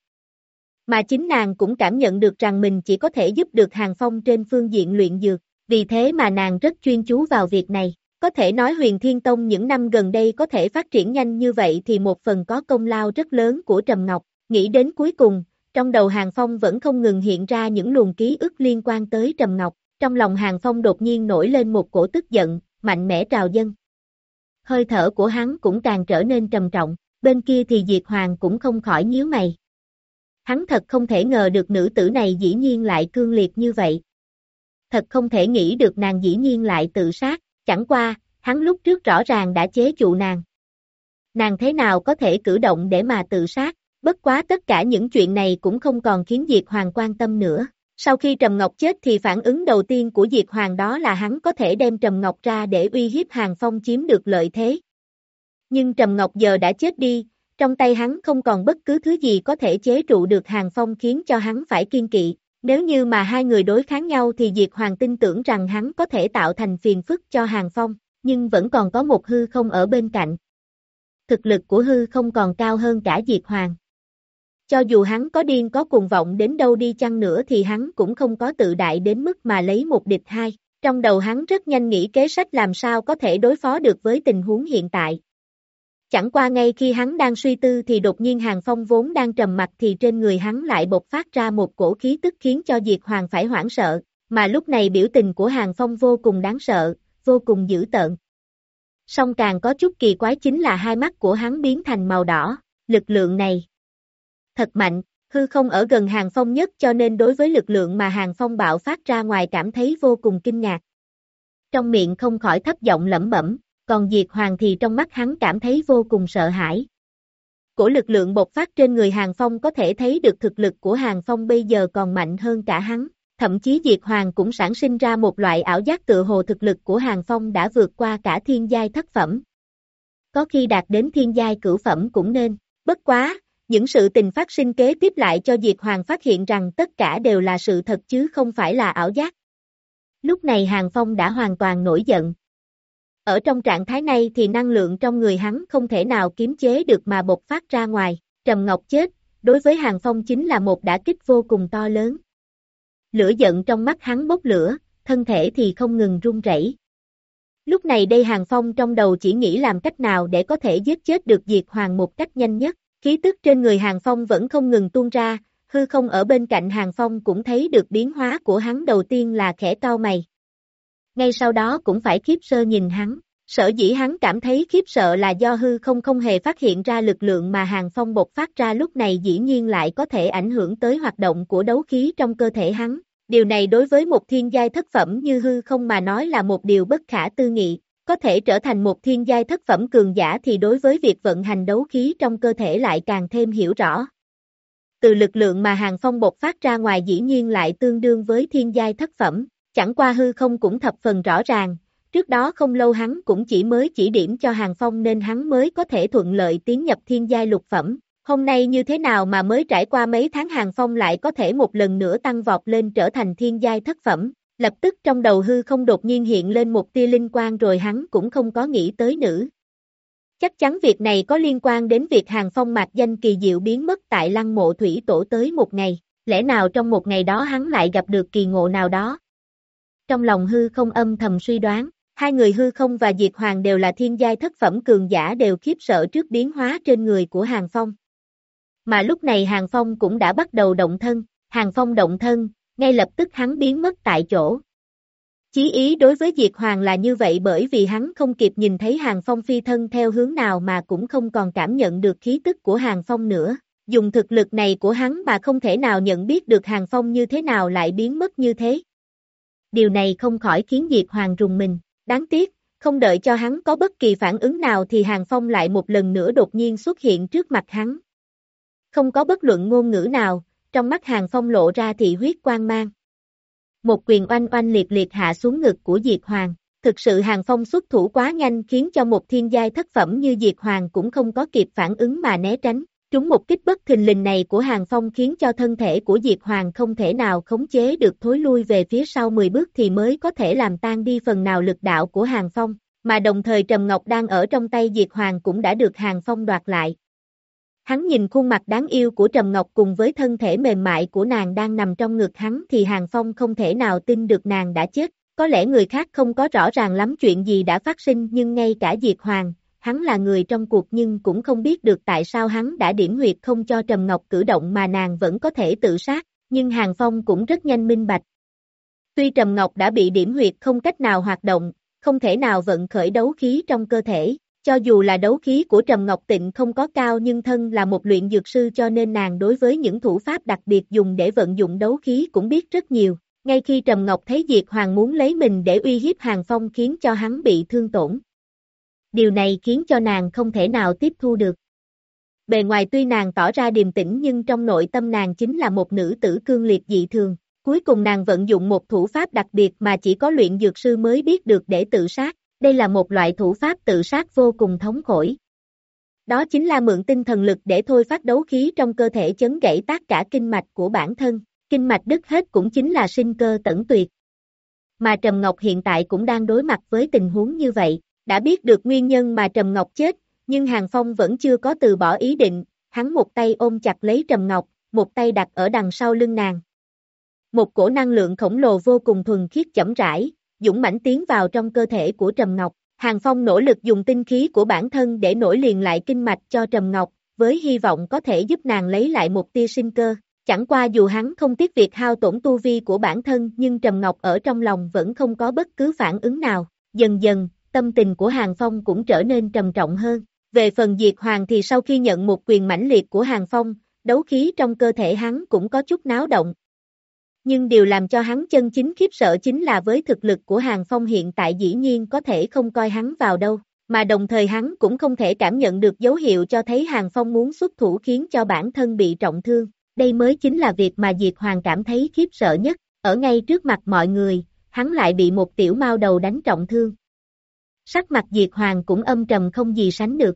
Mà chính nàng cũng cảm nhận được rằng mình chỉ có thể giúp được Hàng Phong trên phương diện luyện dược, vì thế mà nàng rất chuyên chú vào việc này. Có thể nói huyền Thiên Tông những năm gần đây có thể phát triển nhanh như vậy thì một phần có công lao rất lớn của Trầm Ngọc. Nghĩ đến cuối cùng, trong đầu Hàng Phong vẫn không ngừng hiện ra những luồng ký ức liên quan tới Trầm Ngọc. Trong lòng Hàng Phong đột nhiên nổi lên một cổ tức giận, mạnh mẽ trào dân. Hơi thở của hắn cũng càng trở nên trầm trọng, bên kia thì Diệt Hoàng cũng không khỏi nhíu mày. Hắn thật không thể ngờ được nữ tử này dĩ nhiên lại cương liệt như vậy. Thật không thể nghĩ được nàng dĩ nhiên lại tự sát, chẳng qua, hắn lúc trước rõ ràng đã chế trụ nàng. Nàng thế nào có thể cử động để mà tự sát, bất quá tất cả những chuyện này cũng không còn khiến Diệt Hoàng quan tâm nữa. Sau khi Trầm Ngọc chết thì phản ứng đầu tiên của Diệt Hoàng đó là hắn có thể đem Trầm Ngọc ra để uy hiếp Hàng Phong chiếm được lợi thế. Nhưng Trầm Ngọc giờ đã chết đi, trong tay hắn không còn bất cứ thứ gì có thể chế trụ được Hàng Phong khiến cho hắn phải kiên kỵ. Nếu như mà hai người đối kháng nhau thì Diệt Hoàng tin tưởng rằng hắn có thể tạo thành phiền phức cho Hàng Phong, nhưng vẫn còn có một hư không ở bên cạnh. Thực lực của hư không còn cao hơn cả Diệt Hoàng. Cho dù hắn có điên có cuồng vọng đến đâu đi chăng nữa thì hắn cũng không có tự đại đến mức mà lấy một địch hai. Trong đầu hắn rất nhanh nghĩ kế sách làm sao có thể đối phó được với tình huống hiện tại. Chẳng qua ngay khi hắn đang suy tư thì đột nhiên Hàng Phong vốn đang trầm mặt thì trên người hắn lại bộc phát ra một cổ khí tức khiến cho Diệt Hoàng phải hoảng sợ, mà lúc này biểu tình của Hàng Phong vô cùng đáng sợ, vô cùng dữ tợn. Song càng có chút kỳ quái chính là hai mắt của hắn biến thành màu đỏ, lực lượng này. Thật mạnh, hư không ở gần Hàng Phong nhất cho nên đối với lực lượng mà Hàng Phong bạo phát ra ngoài cảm thấy vô cùng kinh ngạc. Trong miệng không khỏi thấp giọng lẩm bẩm, còn Diệt Hoàng thì trong mắt hắn cảm thấy vô cùng sợ hãi. Cổ lực lượng bộc phát trên người Hàng Phong có thể thấy được thực lực của Hàng Phong bây giờ còn mạnh hơn cả hắn, thậm chí Diệt Hoàng cũng sản sinh ra một loại ảo giác tự hồ thực lực của Hàng Phong đã vượt qua cả thiên giai thất phẩm. Có khi đạt đến thiên giai cửu phẩm cũng nên, bất quá, những sự tình phát sinh kế tiếp lại cho Diệt Hoàng phát hiện rằng tất cả đều là sự thật chứ không phải là ảo giác. Lúc này Hàng Phong đã hoàn toàn nổi giận, ở trong trạng thái này thì năng lượng trong người hắn không thể nào kiếm chế được mà bộc phát ra ngoài. Trầm Ngọc chết, đối với Hàng Phong chính là một đả kích vô cùng to lớn. Lửa giận trong mắt hắn bốc lửa, thân thể thì không ngừng run rẩy. Lúc này đây Hàng Phong trong đầu chỉ nghĩ làm cách nào để có thể giết chết được Diệt Hoàng một cách nhanh nhất. Khí tức trên người Hàng Phong vẫn không ngừng tuôn ra, hư không ở bên cạnh Hàng Phong cũng thấy được biến hóa của hắn đầu tiên là khẽ cao mày ngay sau đó cũng phải khiếp sơ nhìn hắn. Sở dĩ hắn cảm thấy khiếp sợ là do hư không không hề phát hiện ra lực lượng mà hàng phong bộc phát ra lúc này dĩ nhiên lại có thể ảnh hưởng tới hoạt động của đấu khí trong cơ thể hắn. Điều này đối với một thiên giai thất phẩm như hư không mà nói là một điều bất khả tư nghị. Có thể trở thành một thiên giai thất phẩm cường giả thì đối với việc vận hành đấu khí trong cơ thể lại càng thêm hiểu rõ. Từ lực lượng mà hàng phong bộc phát ra ngoài dĩ nhiên lại tương đương với thiên giai thất phẩm, Chẳng qua hư không cũng thập phần rõ ràng, trước đó không lâu hắn cũng chỉ mới chỉ điểm cho Hàng Phong nên hắn mới có thể thuận lợi tiến nhập thiên giai lục phẩm. Hôm nay như thế nào mà mới trải qua mấy tháng Hàng Phong lại có thể một lần nữa tăng vọt lên trở thành thiên giai thất phẩm, lập tức trong đầu hư không đột nhiên hiện lên một tia linh quan rồi hắn cũng không có nghĩ tới nữ. Chắc chắn việc này có liên quan đến việc Hàng Phong mạc danh kỳ diệu biến mất tại lăng mộ thủy tổ tới một ngày, lẽ nào trong một ngày đó hắn lại gặp được kỳ ngộ nào đó, trong lòng hư không âm thầm suy đoán, hai người hư không và diệt hoàng đều là thiên giai thất phẩm cường giả đều khiếp sợ trước biến hóa trên người của Hàng Phong. Mà lúc này Hàng Phong cũng đã bắt đầu động thân, Hàng Phong động thân, ngay lập tức hắn biến mất tại chỗ. Chí ý đối với Diệt Hoàng là như vậy bởi vì hắn không kịp nhìn thấy Hàng Phong phi thân theo hướng nào mà cũng không còn cảm nhận được khí tức của Hàng Phong nữa. Dùng thực lực này của hắn mà không thể nào nhận biết được Hàng Phong như thế nào lại biến mất như thế điều này không khỏi khiến Diệt Hoàng rùng mình, Đáng tiếc, không đợi cho hắn có bất kỳ phản ứng nào thì Hàng Phong lại một lần nữa đột nhiên xuất hiện trước mặt hắn. Không có bất luận ngôn ngữ nào, trong mắt Hàng Phong lộ ra thị huyết quang mang. Một quyền oanh oanh liệt liệt hạ xuống ngực của Diệt Hoàng. Thực sự Hàng Phong xuất thủ quá nhanh khiến cho một thiên giai thất phẩm như Diệt Hoàng cũng không có kịp phản ứng mà né tránh. Trúng một kích bất thình lình này của Hàng Phong khiến cho thân thể của Diệt Hoàng không thể nào khống chế được thối lui về phía sau 10 bước thì mới có thể làm tan đi phần nào lực đạo của Hàng Phong, mà đồng thời Trầm Ngọc đang ở trong tay Diệt Hoàng cũng đã được Hàng Phong đoạt lại. Hắn nhìn khuôn mặt đáng yêu của Trầm Ngọc cùng với thân thể mềm mại của nàng đang nằm trong ngực hắn thì Hàng Phong không thể nào tin được nàng đã chết. Có lẽ người khác không có rõ ràng lắm chuyện gì đã phát sinh nhưng ngay cả Diệt Hoàng, hắn là người trong cuộc nhưng cũng không biết được tại sao hắn đã điểm huyệt không cho Trầm Ngọc cử động mà nàng vẫn có thể tự sát, nhưng Hàng Phong cũng rất nhanh minh bạch. Tuy Trầm Ngọc đã bị điểm huyệt không cách nào hoạt động, không thể nào vận khởi đấu khí trong cơ thể, cho dù là đấu khí của Trầm Ngọc Tịnh không có cao nhưng thân là một luyện dược sư cho nên nàng đối với những thủ pháp đặc biệt dùng để vận dụng đấu khí cũng biết rất nhiều. Ngay khi Trầm Ngọc thấy Diệt Hoàng muốn lấy mình để uy hiếp Hàng Phong khiến cho hắn bị thương tổn. Điều này khiến cho nàng không thể nào tiếp thu được. Bề ngoài tuy nàng tỏ ra điềm tĩnh nhưng trong nội tâm nàng chính là một nữ tử cương liệt dị thường. Cuối cùng nàng vận dụng một thủ pháp đặc biệt mà chỉ có luyện dược sư mới biết được để tự sát. Đây là một loại thủ pháp tự sát vô cùng thống khổ. Đó chính là mượn tinh thần lực để thôi phát đấu khí trong cơ thể chấn gãy tất cả kinh mạch của bản thân kinh mạch đứt hết cũng chính là sinh cơ tẩn tuyệt. Mà Trầm Ngọc hiện tại cũng đang đối mặt với tình huống như vậy, đã biết được nguyên nhân mà Trầm Ngọc chết, nhưng Hàng Phong vẫn chưa có từ bỏ ý định, hắn một tay ôm chặt lấy Trầm Ngọc, một tay đặt ở đằng sau lưng nàng. Một cổ năng lượng khổng lồ vô cùng thuần khiết chậm rãi, dũng mãnh tiến vào trong cơ thể của Trầm Ngọc. Hàng Phong nỗ lực dùng tinh khí của bản thân để nổi liền lại kinh mạch cho Trầm Ngọc, với hy vọng có thể giúp nàng lấy lại một tia sinh cơ. Chẳng qua dù hắn không tiếc việc hao tổn tu vi của bản thân nhưng Trầm Ngọc ở trong lòng vẫn không có bất cứ phản ứng nào. Dần dần, tâm tình của Hàng Phong cũng trở nên trầm trọng hơn. Về phần Diệt Hoàng thì sau khi nhận một quyền mãnh liệt của Hàng Phong, đấu khí trong cơ thể hắn cũng có chút náo động. Nhưng điều làm cho hắn chân chính khiếp sợ chính là với thực lực của Hàng Phong hiện tại dĩ nhiên có thể không coi hắn vào đâu, mà đồng thời hắn cũng không thể cảm nhận được dấu hiệu cho thấy Hàng Phong muốn xuất thủ khiến cho bản thân bị trọng thương. Đây mới chính là việc mà Diệt Hoàng cảm thấy khiếp sợ nhất, ở ngay trước mặt mọi người, hắn lại bị một tiểu mao đầu đánh trọng thương. Sắc mặt Diệt Hoàng cũng âm trầm không gì sánh được.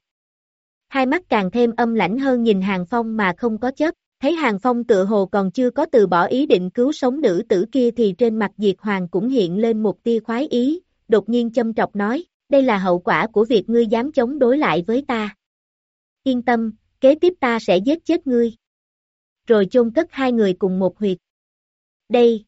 Hai mắt càng thêm âm lãnh hơn nhìn Hàng Phong mà không có chớp thấy Hàng Phong tựa hồ còn chưa có từ bỏ ý định cứu sống nữ tử kia thì trên mặt Diệt Hoàng cũng hiện lên một tia khoái ý, đột nhiên châm trọc nói, đây là hậu quả của việc ngươi dám chống đối lại với ta. Yên tâm, kế tiếp ta sẽ giết chết ngươi rồi chôn cất hai người cùng một huyệt. Đây!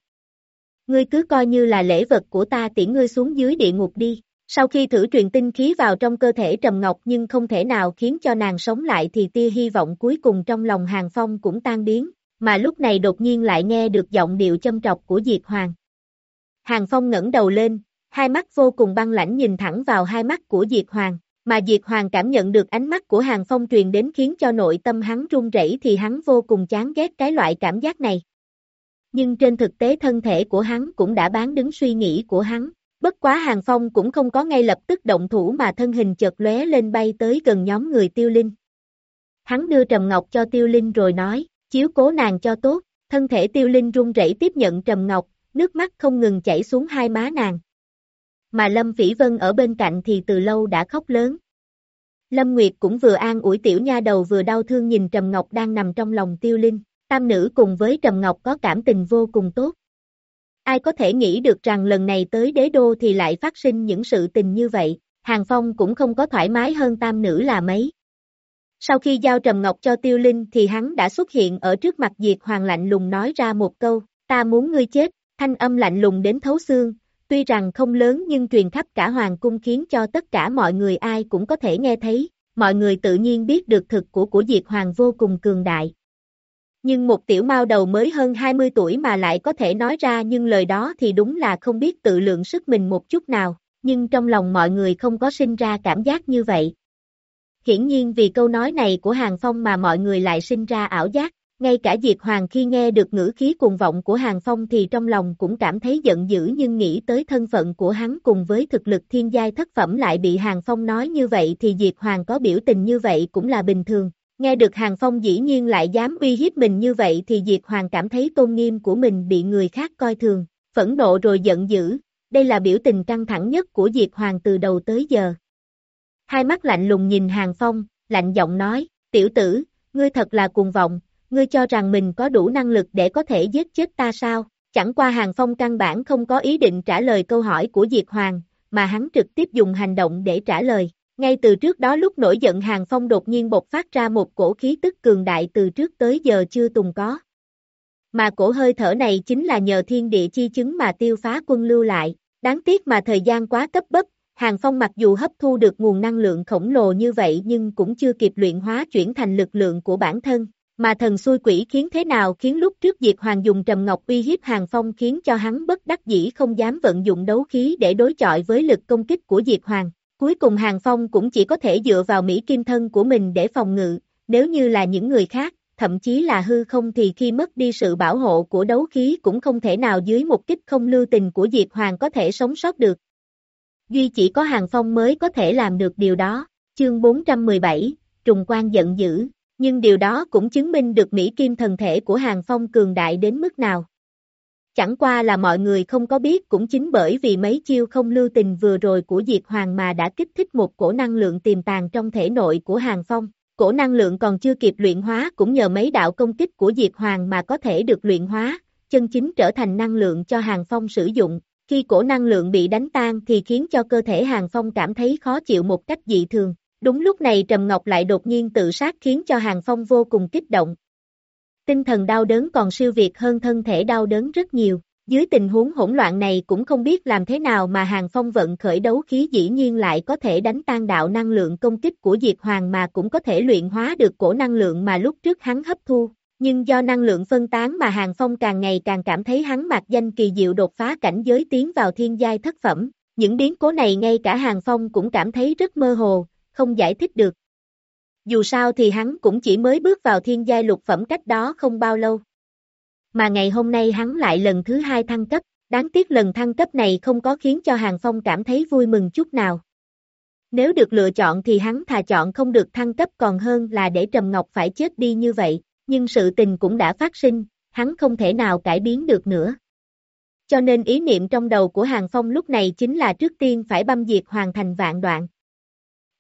Ngươi cứ coi như là lễ vật của ta tiễn ngươi xuống dưới địa ngục đi. Sau khi thử truyền tinh khí vào trong cơ thể Trầm Ngọc nhưng không thể nào khiến cho nàng sống lại thì tia hy vọng cuối cùng trong lòng Hàng Phong cũng tan biến, mà lúc này đột nhiên lại nghe được giọng điệu châm trọc của Diệt Hoàng. Hàng Phong ngẩng đầu lên, hai mắt vô cùng băng lãnh nhìn thẳng vào hai mắt của Diệt Hoàng mà Diệt Hoàng cảm nhận được ánh mắt của Hàng Phong truyền đến khiến cho nội tâm hắn run rẩy thì hắn vô cùng chán ghét cái loại cảm giác này. Nhưng trên thực tế thân thể của hắn cũng đã bán đứng suy nghĩ của hắn. Bất quá Hàng Phong cũng không có ngay lập tức động thủ mà thân hình chợt lóe lên bay tới gần nhóm người tiêu linh. Hắn đưa Trầm Ngọc cho tiêu linh rồi nói, chiếu cố nàng cho tốt, thân thể tiêu linh run rẩy tiếp nhận Trầm Ngọc, nước mắt không ngừng chảy xuống hai má nàng mà Lâm Vĩ Vân ở bên cạnh thì từ lâu đã khóc lớn. Lâm Nguyệt cũng vừa an ủi tiểu nha đầu vừa đau thương nhìn Trầm Ngọc đang nằm trong lòng tiêu linh, tam nữ cùng với Trầm Ngọc có cảm tình vô cùng tốt. Ai có thể nghĩ được rằng lần này tới đế đô thì lại phát sinh những sự tình như vậy, Hàng Phong cũng không có thoải mái hơn tam nữ là mấy. Sau khi giao Trầm Ngọc cho Tiêu Linh thì hắn đã xuất hiện ở trước mặt Diệt Hoàng lạnh lùng nói ra một câu, ta muốn ngươi chết, thanh âm lạnh lùng đến thấu xương, tuy rằng không lớn nhưng truyền khắp cả hoàng cung khiến cho tất cả mọi người ai cũng có thể nghe thấy, mọi người tự nhiên biết được thực của của Diệt Hoàng vô cùng cường đại. Nhưng một tiểu mao đầu mới hơn 20 tuổi mà lại có thể nói ra nhưng lời đó thì đúng là không biết tự lượng sức mình một chút nào, nhưng trong lòng mọi người không có sinh ra cảm giác như vậy. Hiển nhiên vì câu nói này của Hàng Phong mà mọi người lại sinh ra ảo giác, ngay cả Diệt Hoàng khi nghe được ngữ khí cuồng vọng của Hàng Phong thì trong lòng cũng cảm thấy giận dữ nhưng nghĩ tới thân phận của hắn cùng với thực lực thiên giai thất phẩm lại bị Hàng Phong nói như vậy thì Diệt Hoàng có biểu tình như vậy cũng là bình thường. Nghe được Hàng Phong dĩ nhiên lại dám uy hiếp mình như vậy thì Diệt Hoàng cảm thấy tôn nghiêm của mình bị người khác coi thường, phẫn nộ rồi giận dữ, đây là biểu tình căng thẳng nhất của Diệt Hoàng từ đầu tới giờ. Hai mắt lạnh lùng nhìn Hàng Phong, lạnh giọng nói, tiểu tử, ngươi thật là cuồng vọng, ngươi cho rằng mình có đủ năng lực để có thể giết chết ta sao? Chẳng qua Hàng Phong căn bản không có ý định trả lời câu hỏi của Diệt Hoàng, mà hắn trực tiếp dùng hành động để trả lời. Ngay từ trước đó lúc nổi giận Hàng Phong đột nhiên bộc phát ra một cổ khí tức cường đại từ trước tới giờ chưa từng có. Mà cổ hơi thở này chính là nhờ thiên địa chi chứng mà tiêu phá quân lưu lại. Đáng tiếc mà thời gian quá cấp bấp, Hàng Phong mặc dù hấp thu được nguồn năng lượng khổng lồ như vậy nhưng cũng chưa kịp luyện hóa chuyển thành lực lượng của bản thân. Mà thần xui quỷ khiến thế nào khiến lúc trước Diệt Hoàng dùng Trầm Ngọc uy hiếp Hàng Phong khiến cho hắn bất đắc dĩ không dám vận dụng đấu khí để đối chọi với lực công kích của Diệt Hoàng. Cuối cùng Hàng Phong cũng chỉ có thể dựa vào Mỹ Kim Thân của mình để phòng ngự, nếu như là những người khác, thậm chí là hư không thì khi mất đi sự bảo hộ của đấu khí cũng không thể nào dưới một kích không lưu tình của Diệt Hoàng có thể sống sót được. Duy chỉ có Hàng Phong mới có thể làm được điều đó. Chương 417, Trùng Quan giận dữ, nhưng điều đó cũng chứng minh được Mỹ Kim thần thể của Hàng Phong cường đại đến mức nào. Chẳng qua là mọi người không có biết cũng chính bởi vì mấy chiêu không lưu tình vừa rồi của Diệt Hoàng mà đã kích thích một cổ năng lượng tiềm tàng trong thể nội của Hàng Phong. Cổ năng lượng còn chưa kịp luyện hóa cũng nhờ mấy đạo công kích của Diệt Hoàng mà có thể được luyện hóa, chân chính trở thành năng lượng cho Hàng Phong sử dụng. Khi cổ năng lượng bị đánh tan thì khiến cho cơ thể Hàng Phong cảm thấy khó chịu một cách dị thường. Đúng lúc này Trầm Ngọc lại đột nhiên tự sát khiến cho Hàng Phong vô cùng kích động. Tinh thần đau đớn còn siêu việt hơn thân thể đau đớn rất nhiều. Dưới tình huống hỗn loạn này cũng không biết làm thế nào mà Hàng Phong vận khởi đấu khí dĩ nhiên lại có thể đánh tan đạo năng lượng công kích của Diệt Hoàng mà cũng có thể luyện hóa được cổ năng lượng mà lúc trước hắn hấp thu. Nhưng do năng lượng phân tán mà Hàng Phong càng ngày càng cảm thấy hắn mặc danh kỳ diệu đột phá cảnh giới tiến vào thiên giai thất phẩm. Những biến cố này ngay cả Hàng Phong cũng cảm thấy rất mơ hồ, không giải thích được. Dù sao thì hắn cũng chỉ mới bước vào thiên giai lục phẩm cách đó không bao lâu. Mà ngày hôm nay hắn lại lần thứ hai thăng cấp, đáng tiếc lần thăng cấp này không có khiến cho Hàng Phong cảm thấy vui mừng chút nào. Nếu được lựa chọn thì hắn thà chọn không được thăng cấp còn hơn là để Trầm Ngọc phải chết đi như vậy, nhưng sự tình cũng đã phát sinh, hắn không thể nào cải biến được nữa. Cho nên ý niệm trong đầu của Hàng Phong lúc này chính là trước tiên phải băm diệt hoàn thành vạn đoạn.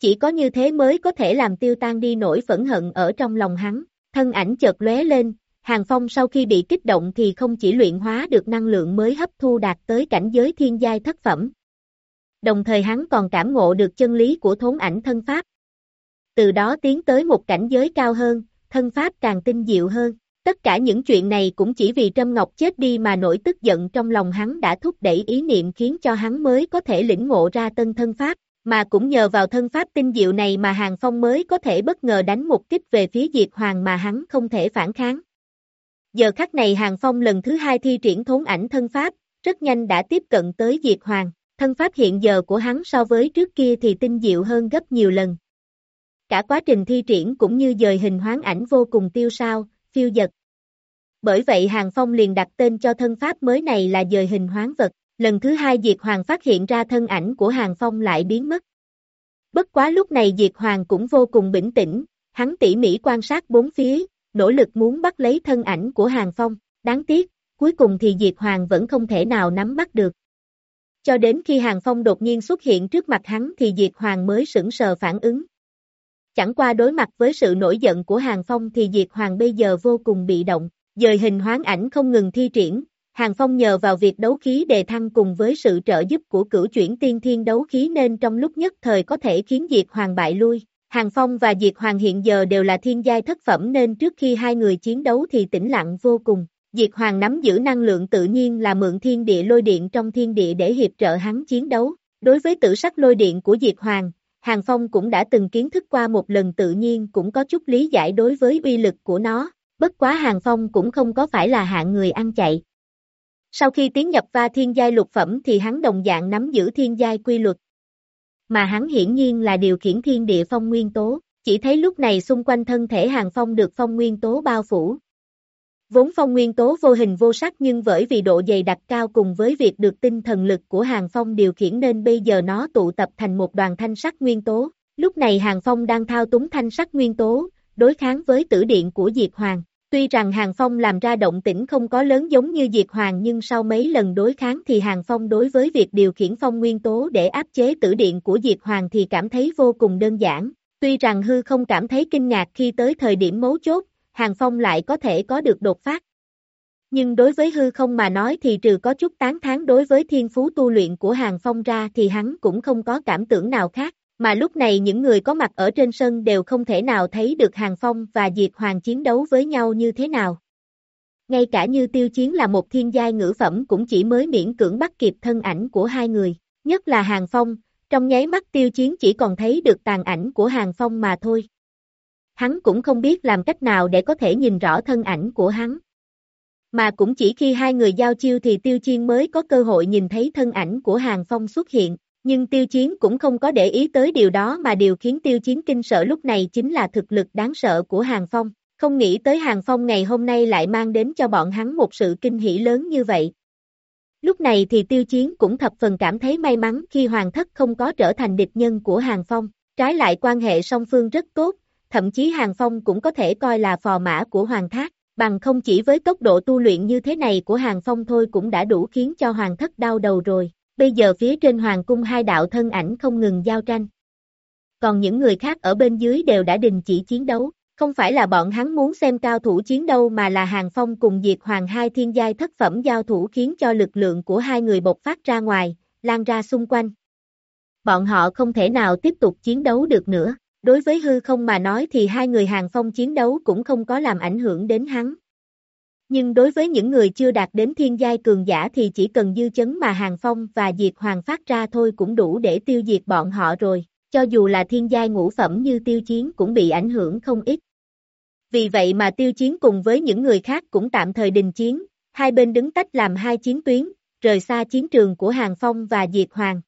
Chỉ có như thế mới có thể làm tiêu tan đi nỗi phẫn hận ở trong lòng hắn, thân ảnh chợt lóe lên, Hàng Phong sau khi bị kích động thì không chỉ luyện hóa được năng lượng mới hấp thu đạt tới cảnh giới thiên giai thất phẩm. Đồng thời hắn còn cảm ngộ được chân lý của thốn ảnh thân pháp. Từ đó tiến tới một cảnh giới cao hơn, thân pháp càng tinh diệu hơn. Tất cả những chuyện này cũng chỉ vì Trâm Ngọc chết đi mà nỗi tức giận trong lòng hắn đã thúc đẩy ý niệm khiến cho hắn mới có thể lĩnh ngộ ra tân thân pháp, mà cũng nhờ vào thân pháp tinh diệu này mà Hàng Phong mới có thể bất ngờ đánh một kích về phía Diệt Hoàng mà hắn không thể phản kháng. Giờ khắc này Hàng Phong lần thứ hai thi triển thốn ảnh thân pháp, rất nhanh đã tiếp cận tới Diệt Hoàng, thân pháp hiện giờ của hắn so với trước kia thì tinh diệu hơn gấp nhiều lần. Cả quá trình thi triển cũng như dời hình hoán ảnh vô cùng tiêu sao, phiêu dật. Bởi vậy Hàng Phong liền đặt tên cho thân pháp mới này là dời hình hoán vật, lần thứ hai Diệt Hoàng phát hiện ra thân ảnh của Hàng Phong lại biến mất. Bất quá lúc này Diệt Hoàng cũng vô cùng bình tĩnh, hắn tỉ mỉ quan sát bốn phía, nỗ lực muốn bắt lấy thân ảnh của Hàng Phong, đáng tiếc, cuối cùng thì Diệt Hoàng vẫn không thể nào nắm bắt được. Cho đến khi Hàng Phong đột nhiên xuất hiện trước mặt hắn thì Diệt Hoàng mới sững sờ phản ứng. Chẳng qua đối mặt với sự nổi giận của Hàng Phong thì Diệt Hoàng bây giờ vô cùng bị động, dời hình hoán ảnh không ngừng thi triển, Hàng Phong nhờ vào việc đấu khí đề thăng cùng với sự trợ giúp của cửu chuyển tiên thiên đấu khí nên trong lúc nhất thời có thể khiến Diệt Hoàng bại lui. Hàng Phong và Diệt Hoàng hiện giờ đều là thiên giai thất phẩm nên trước khi hai người chiến đấu thì tĩnh lặng vô cùng. Diệt Hoàng nắm giữ năng lượng tự nhiên là mượn thiên địa lôi điện trong thiên địa để hiệp trợ hắn chiến đấu. Đối với tử sắc lôi điện của Diệt Hoàng, Hàng Phong cũng đã từng kiến thức qua một lần tự nhiên cũng có chút lý giải đối với uy lực của nó. Bất quá Hàng Phong cũng không có phải là hạng người ăn chạy. Sau khi tiến nhập va thiên giai lục phẩm thì hắn đồng dạng nắm giữ thiên giai quy luật, mà hắn hiển nhiên là điều khiển thiên địa phong nguyên tố, chỉ thấy lúc này xung quanh thân thể hàng phong được phong nguyên tố bao phủ. Vốn phong nguyên tố vô hình vô sắc nhưng bởi vì độ dày đặc cao cùng với việc được tinh thần lực của Hàng Phong điều khiển nên bây giờ nó tụ tập thành một đoàn thanh sắc nguyên tố. Lúc này Hàng Phong đang thao túng thanh sắc nguyên tố, đối kháng với tử điện của Diệt Hoàng. Tuy rằng Hàng Phong làm ra động tĩnh không có lớn giống như Diệt Hoàng nhưng sau mấy lần đối kháng thì Hàng Phong đối với việc điều khiển phong nguyên tố để áp chế tử điện của Diệt Hoàng thì cảm thấy vô cùng đơn giản. Tuy rằng hư không cảm thấy kinh ngạc khi tới thời điểm mấu chốt, Hàng Phong lại có thể có được đột phát. Nhưng đối với hư không mà nói thì trừ có chút tán thán đối với thiên phú tu luyện của Hàng Phong ra thì hắn cũng không có cảm tưởng nào khác, mà lúc này những người có mặt ở trên sân đều không thể nào thấy được Hàng Phong và Diệt Hoàng chiến đấu với nhau như thế nào. Ngay cả như tiêu chiến là một thiên giai ngữ phẩm cũng chỉ mới miễn cưỡng bắt kịp thân ảnh của hai người, nhất là Hàng Phong, trong nháy mắt tiêu chiến chỉ còn thấy được tàn ảnh của Hàng Phong mà thôi. Hắn cũng không biết làm cách nào để có thể nhìn rõ thân ảnh của hắn. Mà cũng chỉ khi hai người giao chiêu thì tiêu chiến mới có cơ hội nhìn thấy thân ảnh của Hàng Phong xuất hiện, nhưng tiêu chiến cũng không có để ý tới điều đó mà điều khiến tiêu chiến kinh sợ lúc này chính là thực lực đáng sợ của Hàng Phong. Không nghĩ tới Hàng Phong ngày hôm nay lại mang đến cho bọn hắn một sự kinh hỉ lớn như vậy. Lúc này thì tiêu chiến cũng thập phần cảm thấy may mắn khi Hoàng thất không có trở thành địch nhân của Hàng Phong, trái lại quan hệ song phương rất tốt, thậm chí Hàng Phong cũng có thể coi là phò mã của Hoàng thác, bằng không chỉ với tốc độ tu luyện như thế này của Hàng Phong thôi cũng đã đủ khiến cho Hoàng thất đau đầu rồi, bây giờ phía trên Hoàng cung hai đạo thân ảnh không ngừng giao tranh. Còn những người khác ở bên dưới đều đã đình chỉ chiến đấu, không phải là bọn hắn muốn xem cao thủ chiến đâu mà là Hàng Phong cùng Diệt Hoàng hai thiên giai thất phẩm giao thủ khiến cho lực lượng của hai người bộc phát ra ngoài, lan ra xung quanh. Bọn họ không thể nào tiếp tục chiến đấu được nữa, đối với hư không mà nói thì hai người Hàng Phong chiến đấu cũng không có làm ảnh hưởng đến hắn. Nhưng đối với những người chưa đạt đến thiên giai cường giả thì chỉ cần dư chấn mà Hàng Phong và Diệt Hoàng phát ra thôi cũng đủ để tiêu diệt bọn họ rồi, cho dù là thiên giai ngũ phẩm như tiêu chiến cũng bị ảnh hưởng không ít. Vì vậy mà tiêu chiến cùng với những người khác cũng tạm thời đình chiến, hai bên đứng tách làm hai chiến tuyến, rời xa chiến trường của Hàng Phong và Diệt Hoàng.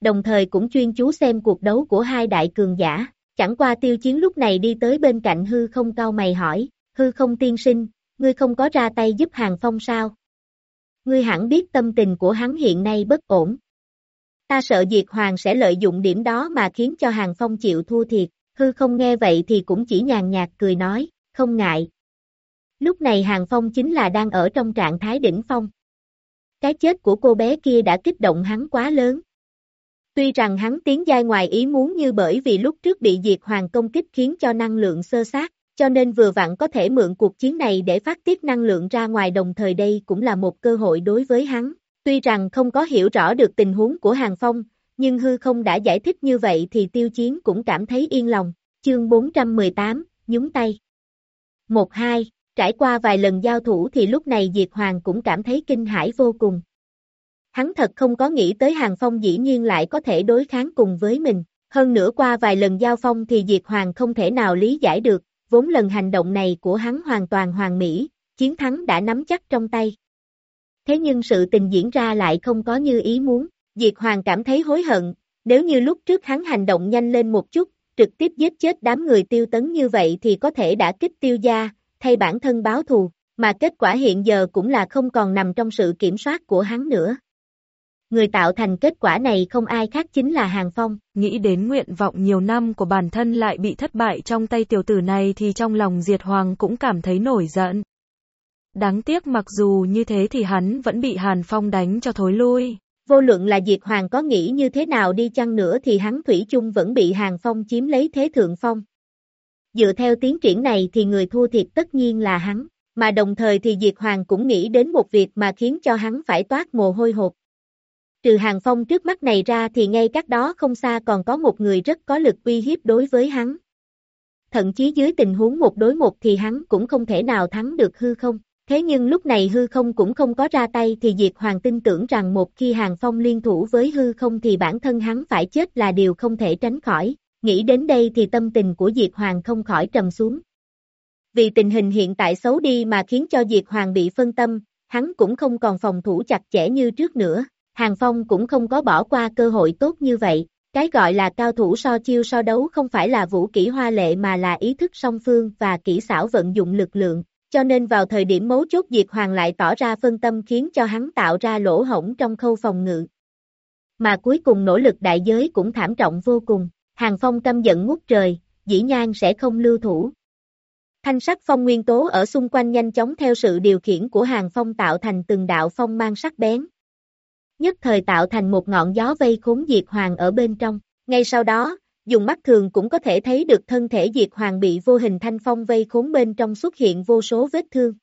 Đồng thời cũng chuyên chú xem cuộc đấu của hai đại cường giả, chẳng qua tiêu chiến lúc này đi tới bên cạnh hư không cao mày hỏi, hư không tiên sinh, ngươi không có ra tay giúp Hàng Phong sao? Ngươi hẳn biết tâm tình của hắn hiện nay bất ổn. Ta sợ Diệt Hoàng sẽ lợi dụng điểm đó mà khiến cho Hàng Phong chịu thua thiệt. Hư không nghe vậy thì cũng chỉ nhàn nhạt cười nói, không ngại. Lúc này Hàng Phong chính là đang ở trong trạng thái đỉnh phong. Cái chết của cô bé kia đã kích động hắn quá lớn. Tuy rằng hắn tiến giai ngoài ý muốn như bởi vì lúc trước bị diệt hoàng công kích khiến cho năng lượng sơ sát, cho nên vừa vặn có thể mượn cuộc chiến này để phát tiết năng lượng ra ngoài đồng thời đây cũng là một cơ hội đối với hắn. Tuy rằng không có hiểu rõ được tình huống của Hàng Phong, nhưng hư không đã giải thích như vậy thì tiêu chiến cũng cảm thấy yên lòng. Chương 418, nhúng tay. 1-2, trải qua vài lần giao thủ thì lúc này Diệt Hoàng cũng cảm thấy kinh hãi vô cùng. Hắn thật không có nghĩ tới Hàng Phong dĩ nhiên lại có thể đối kháng cùng với mình. Hơn nữa qua vài lần giao phong thì Diệt Hoàng không thể nào lý giải được, vốn lần hành động này của hắn hoàn toàn hoàn mỹ, chiến thắng đã nắm chắc trong tay. Thế nhưng sự tình diễn ra lại không có như ý muốn. Diệt Hoàng cảm thấy hối hận, nếu như lúc trước hắn hành động nhanh lên một chút, trực tiếp giết chết đám người tiêu tấn như vậy thì có thể đã kích tiêu gia, thay bản thân báo thù, mà kết quả hiện giờ cũng là không còn nằm trong sự kiểm soát của hắn nữa. Người tạo thành kết quả này không ai khác chính là Hàng Phong. Nghĩ đến nguyện vọng nhiều năm của bản thân lại bị thất bại trong tay tiểu tử này thì trong lòng Diệt Hoàng cũng cảm thấy nổi giận. Đáng tiếc mặc dù như thế thì hắn vẫn bị Hàn Phong đánh cho thối lui. Vô luận là Diệt Hoàng có nghĩ như thế nào đi chăng nữa thì hắn Thủy chung vẫn bị Hàng Phong chiếm lấy thế thượng phong. Dựa theo tiến triển này thì người thua thiệt tất nhiên là hắn, mà đồng thời thì Diệt Hoàng cũng nghĩ đến một việc mà khiến cho hắn phải toát mồ hôi hột. Trừ Hàng Phong trước mắt này ra thì ngay cách đó không xa còn có một người rất có lực uy hiếp đối với hắn. Thậm chí dưới tình huống một đối một thì hắn cũng không thể nào thắng được hư không. Thế nhưng lúc này hư không cũng không có ra tay thì Diệt Hoàng tin tưởng rằng một khi Hàng Phong liên thủ với hư không thì bản thân hắn phải chết là điều không thể tránh khỏi. Nghĩ đến đây thì tâm tình của Diệt Hoàng không khỏi trầm xuống. Vì tình hình hiện tại xấu đi mà khiến cho Diệt Hoàng bị phân tâm, hắn cũng không còn phòng thủ chặt chẽ như trước nữa. Hàng Phong cũng không có bỏ qua cơ hội tốt như vậy. Cái gọi là cao thủ so chiêu so đấu không phải là vũ kỹ hoa lệ mà là ý thức song phương và kỹ xảo vận dụng lực lượng, cho nên vào thời điểm mấu chốt Diệt Hoàng lại tỏ ra phân tâm khiến cho hắn tạo ra lỗ hổng trong khâu phòng ngự. Mà cuối cùng nỗ lực đại giới cũng thảm trọng vô cùng, Hàng Phong căm giận ngút trời, dĩ nhan sẽ không lưu thủ. Thanh sắc phong nguyên tố ở xung quanh nhanh chóng theo sự điều khiển của Hàng Phong tạo thành từng đạo phong mang sắc bén. Nhất thời tạo thành một ngọn gió vây khốn Diệt Hoàng ở bên trong. Ngay sau đó, dùng mắt thường cũng có thể thấy được thân thể Diệt Hoàng bị vô hình thanh phong vây khốn bên trong xuất hiện vô số vết thương.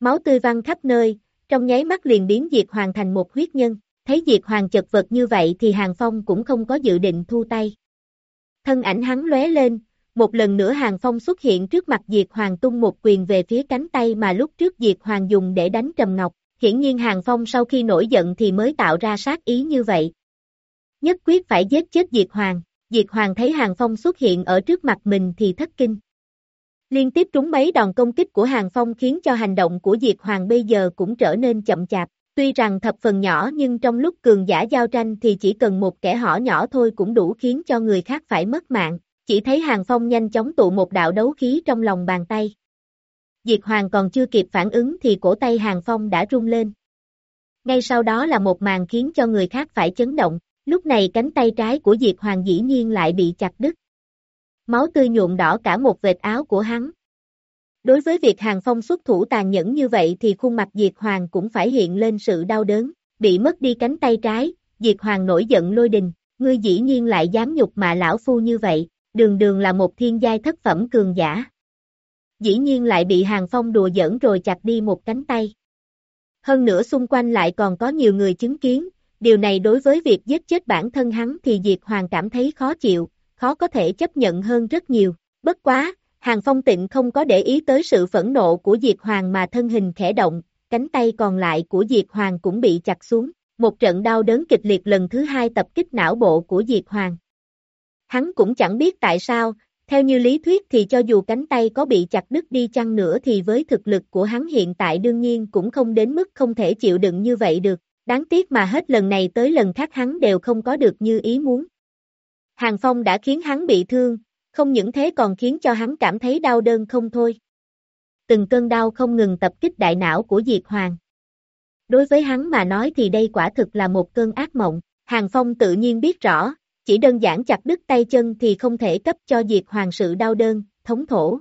Máu tươi văng khắp nơi, trong nháy mắt liền biến Diệt Hoàng thành một huyết nhân, thấy Diệt Hoàng chật vật như vậy thì Hàng Phong cũng không có dự định thu tay. Thân ảnh hắn lóe lên, một lần nữa Hàng Phong xuất hiện trước mặt Diệt Hoàng tung một quyền về phía cánh tay mà lúc trước Diệt Hoàng dùng để đánh Trầm Ngọc, hiển nhiên Hàng Phong sau khi nổi giận thì mới tạo ra sát ý như vậy. Nhất quyết phải giết chết Diệt Hoàng. Diệt Hoàng thấy Hàng Phong xuất hiện ở trước mặt mình thì thất kinh. Liên tiếp trúng mấy đòn công kích của Hàng Phong khiến cho hành động của Diệt Hoàng bây giờ cũng trở nên chậm chạp. Tuy rằng thập phần nhỏ nhưng trong lúc cường giả giao tranh thì chỉ cần một kẻ hỏ nhỏ thôi cũng đủ khiến cho người khác phải mất mạng. Chỉ thấy Hàng Phong nhanh chóng tụ một đạo đấu khí trong lòng bàn tay. Diệt Hoàng còn chưa kịp phản ứng thì cổ tay Hàng Phong đã rung lên. Ngay sau đó là một màn khiến cho người khác phải chấn động. Lúc này cánh tay trái của Diệt Hoàng dĩ nhiên lại bị chặt đứt. Máu tươi nhuộm đỏ cả một vệt áo của hắn. Đối với việc Hàng Phong xuất thủ tàn nhẫn như vậy thì khuôn mặt Diệt Hoàng cũng phải hiện lên sự đau đớn, bị mất đi cánh tay trái, Diệt Hoàng nổi giận lôi đình, ngươi dĩ nhiên lại dám nhục mạ lão phu như vậy, đường đường là một thiên giai thất phẩm cường giả. Dĩ nhiên lại bị Hàng Phong đùa giỡn rồi chặt đi một cánh tay. Hơn nữa xung quanh lại còn có nhiều người chứng kiến, điều này đối với việc giết chết bản thân hắn thì Diệt Hoàng cảm thấy khó chịu, khó có thể chấp nhận hơn rất nhiều. Bất quá, Hàng Phong tịnh không có để ý tới sự phẫn nộ của Diệt Hoàng mà thân hình khẽ động, cánh tay còn lại của Diệt Hoàng cũng bị chặt xuống. Một trận đau đớn kịch liệt lần thứ hai tập kích não bộ của Diệt Hoàng. Hắn cũng chẳng biết tại sao, theo như lý thuyết thì cho dù cánh tay có bị chặt đứt đi chăng nữa thì với thực lực của hắn hiện tại đương nhiên cũng không đến mức không thể chịu đựng như vậy được. Đáng tiếc mà hết lần này tới lần khác hắn đều không có được như ý muốn. Hàng Phong đã khiến hắn bị thương, không những thế còn khiến cho hắn cảm thấy đau đơn không thôi. Từng cơn đau không ngừng tập kích đại não của Diệt Hoàng. Đối với hắn mà nói thì đây quả thực là một cơn ác mộng, Hàng Phong tự nhiên biết rõ, chỉ đơn giản chặt đứt tay chân thì không thể cấp cho Diệt Hoàng sự đau đơn, thống thổ.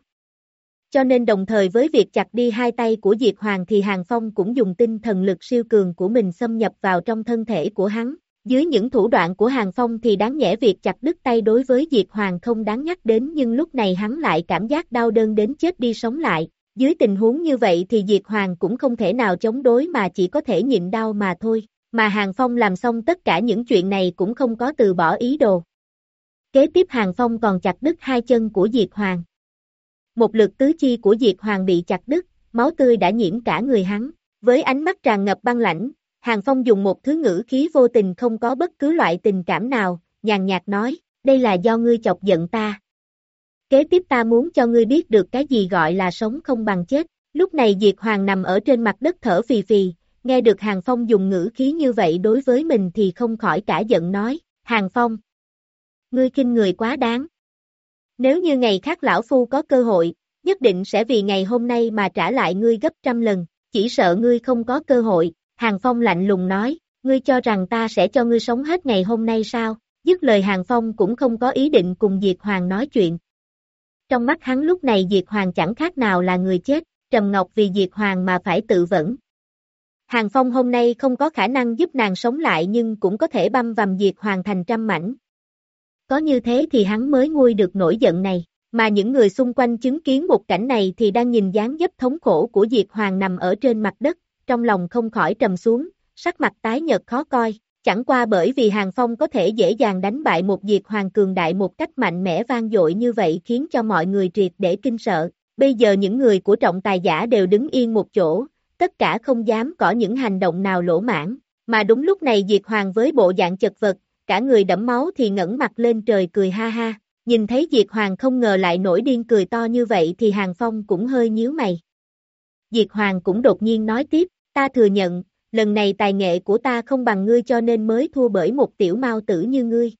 Cho nên đồng thời với việc chặt đi hai tay của Diệt Hoàng thì Hàng Phong cũng dùng tinh thần lực siêu cường của mình xâm nhập vào trong thân thể của hắn. Dưới những thủ đoạn của Hàng Phong thì đáng nhẽ việc chặt đứt tay đối với Diệt Hoàng không đáng nhắc đến nhưng lúc này hắn lại cảm giác đau đơn đến chết đi sống lại. Dưới tình huống như vậy thì Diệt Hoàng cũng không thể nào chống đối mà chỉ có thể nhịn đau mà thôi. Mà Hàng Phong làm xong tất cả những chuyện này cũng không có từ bỏ ý đồ. Kế tiếp Hàng Phong còn chặt đứt hai chân của Diệt Hoàng. Một lực tứ chi của Diệt Hoàng bị chặt đứt, máu tươi đã nhiễm cả người hắn. Với ánh mắt tràn ngập băng lãnh, Hàng Phong dùng một thứ ngữ khí vô tình không có bất cứ loại tình cảm nào, nhàn nhạt nói, đây là do ngươi chọc giận ta. Kế tiếp ta muốn cho ngươi biết được cái gì gọi là sống không bằng chết. Lúc này Diệt Hoàng nằm ở trên mặt đất thở phì phì, nghe được Hàng Phong dùng ngữ khí như vậy đối với mình thì không khỏi cả giận nói, Hàng Phong, ngươi kinh người quá đáng. Nếu như ngày khác lão phu có cơ hội, nhất định sẽ vì ngày hôm nay mà trả lại ngươi gấp trăm lần, chỉ sợ ngươi không có cơ hội, Hàng Phong lạnh lùng nói, ngươi cho rằng ta sẽ cho ngươi sống hết ngày hôm nay sao, dứt lời Hàng Phong cũng không có ý định cùng Diệt Hoàng nói chuyện. Trong mắt hắn lúc này Diệt Hoàng chẳng khác nào là người chết, Trầm Ngọc vì Diệt Hoàng mà phải tự vẫn. Hàng Phong hôm nay không có khả năng giúp nàng sống lại nhưng cũng có thể băm vằm Diệt Hoàng thành trăm mảnh. Có như thế thì hắn mới nguôi được nổi giận này, mà những người xung quanh chứng kiến một cảnh này thì đang nhìn dáng dấp thống khổ của Diệt Hoàng nằm ở trên mặt đất, trong lòng không khỏi trầm xuống, sắc mặt tái nhợt khó coi, chẳng qua bởi vì Hàng Phong có thể dễ dàng đánh bại một Diệt Hoàng cường đại một cách mạnh mẽ vang dội như vậy khiến cho mọi người triệt để kinh sợ. Bây giờ những người của trọng tài giả đều đứng yên một chỗ, tất cả không dám có những hành động nào lỗ mãn, mà đúng lúc này Diệt Hoàng với bộ dạng chật vật, cả người đẫm máu thì ngẩng mặt lên trời cười ha ha, nhìn thấy Diệt Hoàng không ngờ lại nổi điên cười to như vậy thì Hàng Phong cũng hơi nhíu mày. Diệt Hoàng cũng đột nhiên nói tiếp, ta thừa nhận, lần này tài nghệ của ta không bằng ngươi cho nên mới thua bởi một tiểu mao tử như ngươi.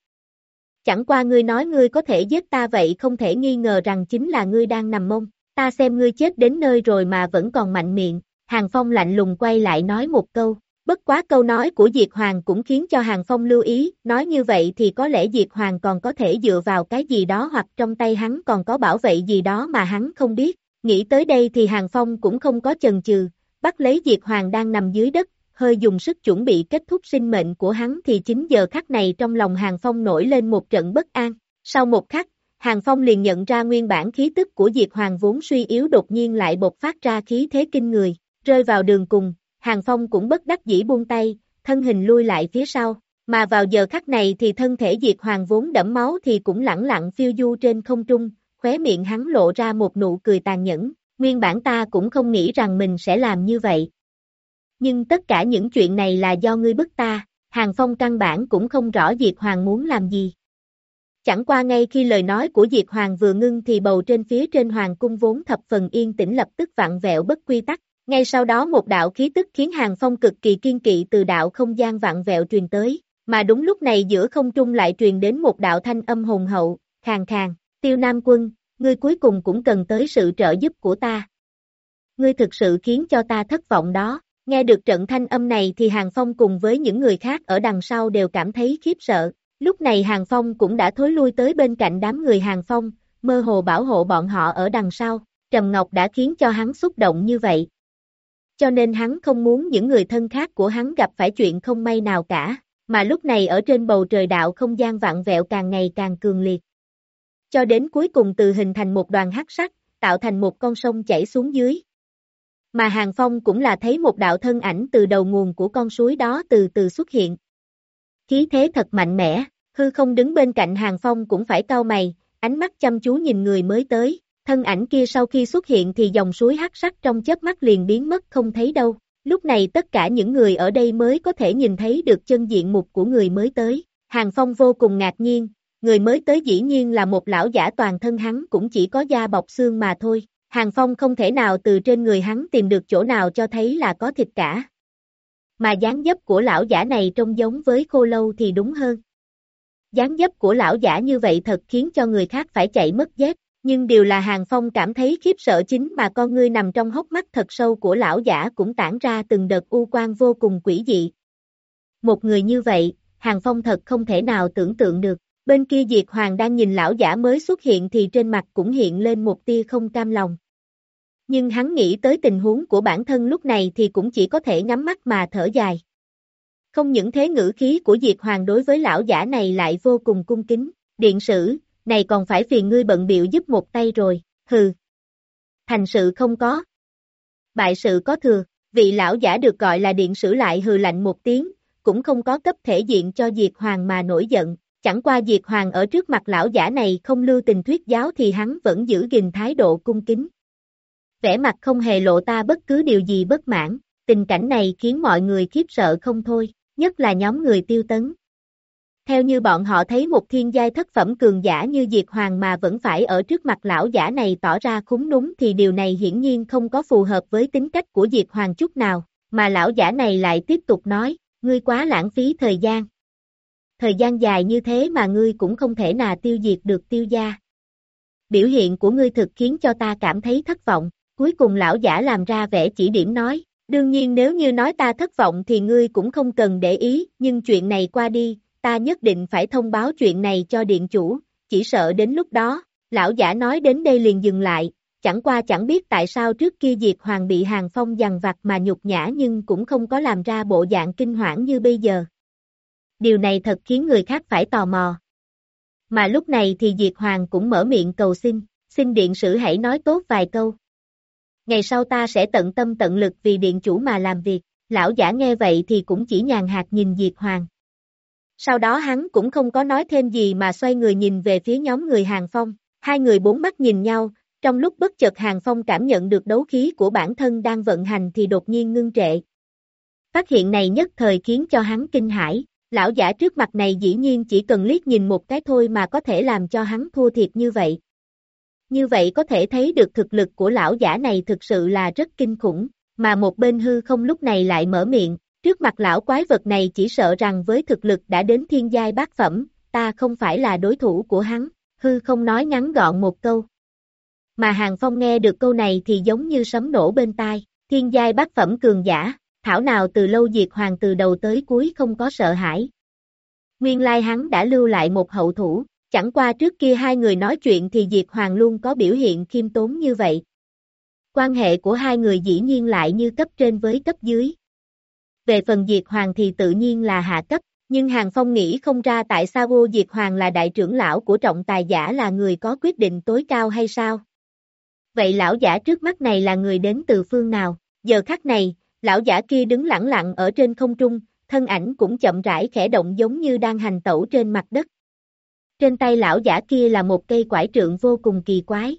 Chẳng qua ngươi nói ngươi có thể giết ta vậy không thể nghi ngờ rằng chính là ngươi đang nằm mông. ta xem ngươi chết đến nơi rồi mà vẫn còn mạnh miệng, Hàng Phong lạnh lùng quay lại nói một câu, bất quá câu nói của Diệt Hoàng cũng khiến cho Hàng Phong lưu ý, nói như vậy thì có lẽ Diệt Hoàng còn có thể dựa vào cái gì đó hoặc trong tay hắn còn có bảo vệ gì đó mà hắn không biết, nghĩ tới đây thì Hàng Phong cũng không có chần chừ, bắt lấy Diệt Hoàng đang nằm dưới đất, hơi dùng sức chuẩn bị kết thúc sinh mệnh của hắn thì chính giờ khắc này trong lòng Hàng Phong nổi lên một trận bất an. Sau một khắc, Hàng Phong liền nhận ra nguyên bản khí tức của Diệt Hoàng vốn suy yếu đột nhiên lại bộc phát ra khí thế kinh người, rơi vào đường cùng, Hàng Phong cũng bất đắc dĩ buông tay, thân hình lui lại phía sau, mà vào giờ khắc này thì thân thể Diệt Hoàng vốn đẫm máu thì cũng lẳng lặng phiêu du trên không trung, khóe miệng hắn lộ ra một nụ cười tàn nhẫn, nguyên bản ta cũng không nghĩ rằng mình sẽ làm như vậy. Nhưng tất cả những chuyện này là do ngươi bức ta, Hàng Phong căn bản cũng không rõ Diệt Hoàng muốn làm gì. Chẳng qua ngay khi lời nói của Diệt Hoàng vừa ngưng thì bầu trên phía trên Hoàng cung vốn thập phần yên tĩnh lập tức vặn vẹo bất quy tắc. Ngay sau đó một đạo khí tức khiến Hàng Phong cực kỳ kiên kỵ từ đạo không gian vạn vẹo truyền tới, mà đúng lúc này giữa không trung lại truyền đến một đạo thanh âm hùng hậu, khàn khàn, tiêu nam quân, ngươi cuối cùng cũng cần tới sự trợ giúp của ta. Ngươi thực sự khiến cho ta thất vọng đó. Nghe được trận thanh âm này thì Hàng Phong cùng với những người khác ở đằng sau đều cảm thấy khiếp sợ. Lúc này Hàng Phong cũng đã thối lui tới bên cạnh đám người Hàng Phong, mơ hồ bảo hộ bọn họ ở đằng sau. Trầm Ngọc đã khiến cho hắn xúc động như vậy. Cho nên hắn không muốn những người thân khác của hắn gặp phải chuyện không may nào cả, mà lúc này ở trên bầu trời đạo không gian vặn vẹo càng ngày càng cường liệt. Cho đến cuối cùng từ hình thành một đoàn hắc sắc, tạo thành một con sông chảy xuống dưới. Mà Hàng Phong cũng là thấy một đạo thân ảnh từ đầu nguồn của con suối đó từ từ xuất hiện. Khí thế thật mạnh mẽ, hư không đứng bên cạnh Hàng Phong cũng phải cau mày, ánh mắt chăm chú nhìn người mới tới, thân ảnh kia sau khi xuất hiện thì dòng suối hắc sắc trong chớp mắt liền biến mất không thấy đâu. Lúc này tất cả những người ở đây mới có thể nhìn thấy được chân diện mục của người mới tới. Hàng Phong vô cùng ngạc nhiên, người mới tới dĩ nhiên là một lão giả toàn thân hắn cũng chỉ có da bọc xương mà thôi. Hàng Phong không thể nào từ trên người hắn tìm được chỗ nào cho thấy là có thịt cả. Mà dáng dấp của lão giả này trông giống với khô lâu thì đúng hơn. Dáng dấp của lão giả như vậy thật khiến cho người khác phải chạy mất dép, nhưng điều là Hàng Phong cảm thấy khiếp sợ chính mà con ngươi nằm trong hốc mắt thật sâu của lão giả cũng tản ra từng đợt u quan vô cùng quỷ dị. Một người như vậy, Hàng Phong thật không thể nào tưởng tượng được. Bên kia Diệt Hoàng đang nhìn lão giả mới xuất hiện thì trên mặt cũng hiện lên một tia không cam lòng. Nhưng hắn nghĩ tới tình huống của bản thân lúc này thì cũng chỉ có thể nhắm mắt mà thở dài. Không những thế ngữ khí của Diệt Hoàng đối với lão giả này lại vô cùng cung kính, điện sử, này còn phải phiền ngươi bận biệu giúp một tay rồi, hừ. Thành sự không có. Bại sự có thừa, vị lão giả được gọi là điện sử lại hừ lạnh một tiếng, cũng không có cấp thể diện cho Diệt Hoàng mà nổi giận, chẳng qua Diệt Hoàng ở trước mặt lão giả này không lưu tình thuyết giáo thì hắn vẫn giữ gìn thái độ cung kính. Vẻ mặt không hề lộ ta bất cứ điều gì bất mãn, tình cảnh này khiến mọi người khiếp sợ không thôi, nhất là nhóm người tiêu tấn. Theo như bọn họ thấy một thiên giai thất phẩm cường giả như Diệt Hoàng mà vẫn phải ở trước mặt lão giả này tỏ ra khúng núng thì điều này hiển nhiên không có phù hợp với tính cách của Diệt Hoàng chút nào, mà lão giả này lại tiếp tục nói, ngươi quá lãng phí thời gian thời gian dài như thế mà ngươi cũng không thể nào tiêu diệt được tiêu gia. Biểu hiện của ngươi thực khiến cho ta cảm thấy thất vọng, cuối cùng lão giả làm ra vẻ chỉ điểm nói, đương nhiên nếu như nói ta thất vọng thì ngươi cũng không cần để ý, nhưng chuyện này qua đi, ta nhất định phải thông báo chuyện này cho điện chủ, chỉ sợ đến lúc đó, lão giả nói đến đây liền dừng lại, chẳng qua chẳng biết tại sao trước kia Diệt Hoàng bị Hàng Phong dằn vặt mà nhục nhã nhưng cũng không có làm ra bộ dạng kinh hoảng như bây giờ điều này thật khiến người khác phải tò mò. Mà lúc này thì Diệt Hoàng cũng mở miệng cầu xin, xin điện sử hãy nói tốt vài câu. Ngày sau ta sẽ tận tâm tận lực vì điện chủ mà làm việc, lão giả nghe vậy thì cũng chỉ nhàn hạt nhìn Diệt Hoàng. Sau đó hắn cũng không có nói thêm gì mà xoay người nhìn về phía nhóm người Hàng Phong, hai người bốn mắt nhìn nhau, trong lúc bất chợt Hàng Phong cảm nhận được đấu khí của bản thân đang vận hành thì đột nhiên ngưng trệ. Phát hiện này nhất thời khiến cho hắn kinh hãi, Lão giả trước mặt này dĩ nhiên chỉ cần liếc nhìn một cái thôi mà có thể làm cho hắn thua thiệt như vậy. Như vậy có thể thấy được thực lực của lão giả này thực sự là rất kinh khủng, mà một bên hư không lúc này lại mở miệng, trước mặt lão quái vật này chỉ sợ rằng với thực lực đã đến thiên giai bát phẩm, ta không phải là đối thủ của hắn, hư không nói ngắn gọn một câu. mà Hàng Phong nghe được câu này thì giống như sấm nổ bên tai, thiên giai bát phẩm cường giả, thảo nào từ lâu diệt hoàng từ đầu tới cuối không có sợ hãi. Nguyên lai hắn đã lưu lại một hậu thủ, chẳng qua trước kia hai người nói chuyện thì diệt hoàng luôn có biểu hiện khiêm tốn như vậy. Quan hệ của hai người dĩ nhiên lại như cấp trên với cấp dưới. Về phần diệt hoàng thì tự nhiên là hạ cấp, nhưng Hàng Phong nghĩ không ra tại sao Ngô Diệt Hoàng là đại trưởng lão của trọng tài giả là người có quyết định tối cao hay sao? Vậy lão giả trước mắt này là người đến từ phương nào? Giờ khắc này, lão giả kia đứng lặng lặng ở trên không trung, thân ảnh cũng chậm rãi khẽ động giống như đang hành tẩu trên mặt đất. Trên tay lão giả kia là một cây quải trượng vô cùng kỳ quái.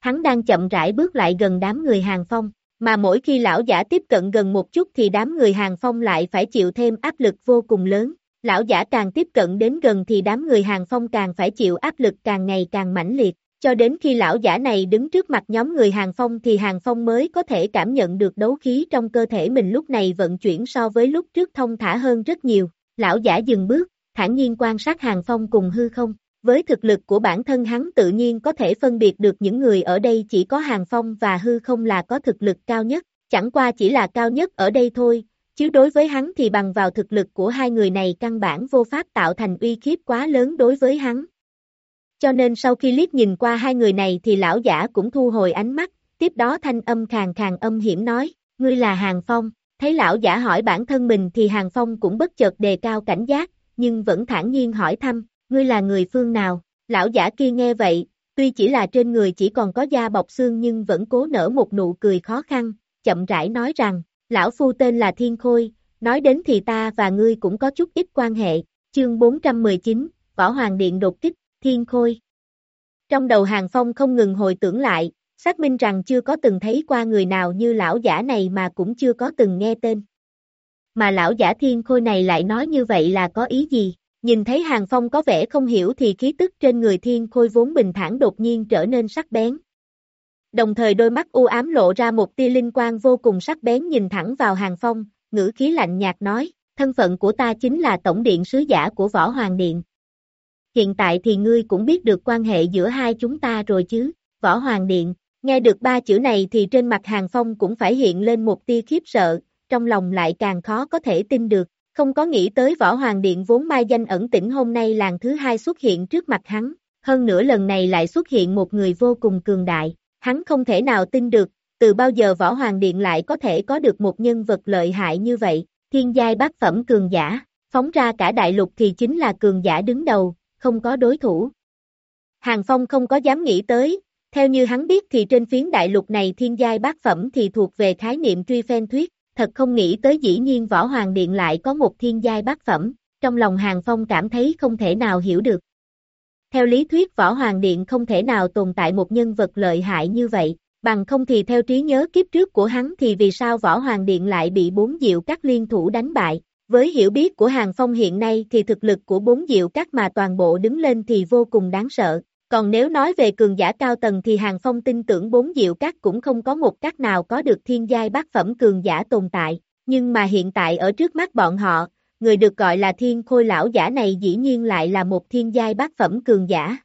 Hắn đang chậm rãi bước lại gần đám người hàng phong, mà mỗi khi lão giả tiếp cận gần một chút thì đám người hàng phong lại phải chịu thêm áp lực vô cùng lớn. Lão giả càng tiếp cận đến gần thì đám người hàng phong càng phải chịu áp lực càng ngày càng mãnh liệt. Cho đến khi lão giả này đứng trước mặt nhóm người Hàng Phong thì Hàng Phong mới có thể cảm nhận được đấu khí trong cơ thể mình lúc này vận chuyển so với lúc trước thông thả hơn rất nhiều. Lão giả dừng bước, thản nhiên quan sát Hàng Phong cùng hư không. Với thực lực của bản thân hắn tự nhiên có thể phân biệt được những người ở đây chỉ có Hàng Phong và hư không là có thực lực cao nhất, chẳng qua chỉ là cao nhất ở đây thôi, chứ đối với hắn thì bằng vào thực lực của hai người này căn bản vô pháp tạo thành uy khiếp quá lớn đối với hắn. Cho nên sau khi liếc nhìn qua hai người này thì lão giả cũng thu hồi ánh mắt, tiếp đó thanh âm khàng khàng âm hiểm nói, ngươi là Hàng Phong, thấy lão giả hỏi bản thân mình thì Hàng Phong cũng bất chợt đề cao cảnh giác, nhưng vẫn thản nhiên hỏi thăm, ngươi là người phương nào, lão giả kia nghe vậy, tuy chỉ là trên người chỉ còn có da bọc xương nhưng vẫn cố nở một nụ cười khó khăn, chậm rãi nói rằng, lão phu tên là Thiên Khôi, nói đến thì ta và ngươi cũng có chút ít quan hệ, chương 419, Võ Hoàng Điện đột kích, Thiên Khôi. Trong đầu Hàng Phong không ngừng hồi tưởng lại, xác minh rằng chưa có từng thấy qua người nào như lão giả này mà cũng chưa có từng nghe tên. Mà lão giả Thiên Khôi này lại nói như vậy là có ý gì? Nhìn thấy Hàng Phong có vẻ không hiểu thì khí tức trên người Thiên Khôi vốn bình thản đột nhiên trở nên sắc bén. Đồng thời đôi mắt u ám lộ ra một tia linh quang vô cùng sắc bén nhìn thẳng vào Hàng Phong, ngữ khí lạnh nhạt nói, thân phận của ta chính là tổng điện sứ giả của Võ Hoàng Điện. Hiện tại thì ngươi cũng biết được quan hệ giữa hai chúng ta rồi chứ, Võ Hoàng Điện, nghe được ba chữ này thì trên mặt Hàng Phong cũng phải hiện lên một tia khiếp sợ, trong lòng lại càng khó có thể tin được, không có nghĩ tới Võ Hoàng Điện vốn mai danh ẩn tĩnh hôm nay làng thứ hai xuất hiện trước mặt hắn, hơn nữa lần này lại xuất hiện một người vô cùng cường đại, hắn không thể nào tin được, từ bao giờ Võ Hoàng Điện lại có thể có được một nhân vật lợi hại như vậy, thiên giai bát phẩm cường giả, phóng ra cả đại lục thì chính là cường giả đứng đầu, không có đối thủ. Hàng Phong không có dám nghĩ tới, theo như hắn biết thì trên phiến đại lục này thiên giai bát phẩm thì thuộc về khái niệm truy phen thuyết, thật không nghĩ tới dĩ nhiên Võ Hoàng Điện lại có một thiên giai bát phẩm, trong lòng Hàng Phong cảm thấy không thể nào hiểu được. Theo lý thuyết Võ Hoàng Điện không thể nào tồn tại một nhân vật lợi hại như vậy, bằng không thì theo trí nhớ kiếp trước của hắn thì vì sao Võ Hoàng Điện lại bị bốn diệu các liên thủ đánh bại. Với hiểu biết của Hàng Phong hiện nay thì thực lực của bốn diệu các mà toàn bộ đứng lên thì vô cùng đáng sợ. Còn nếu nói về cường giả cao tầng thì Hàng Phong tin tưởng bốn diệu các cũng không có một các nào có được thiên giai bát phẩm cường giả tồn tại. Nhưng mà hiện tại ở trước mắt bọn họ, người được gọi là thiên khôi lão giả này dĩ nhiên lại là một thiên giai bát phẩm cường giả.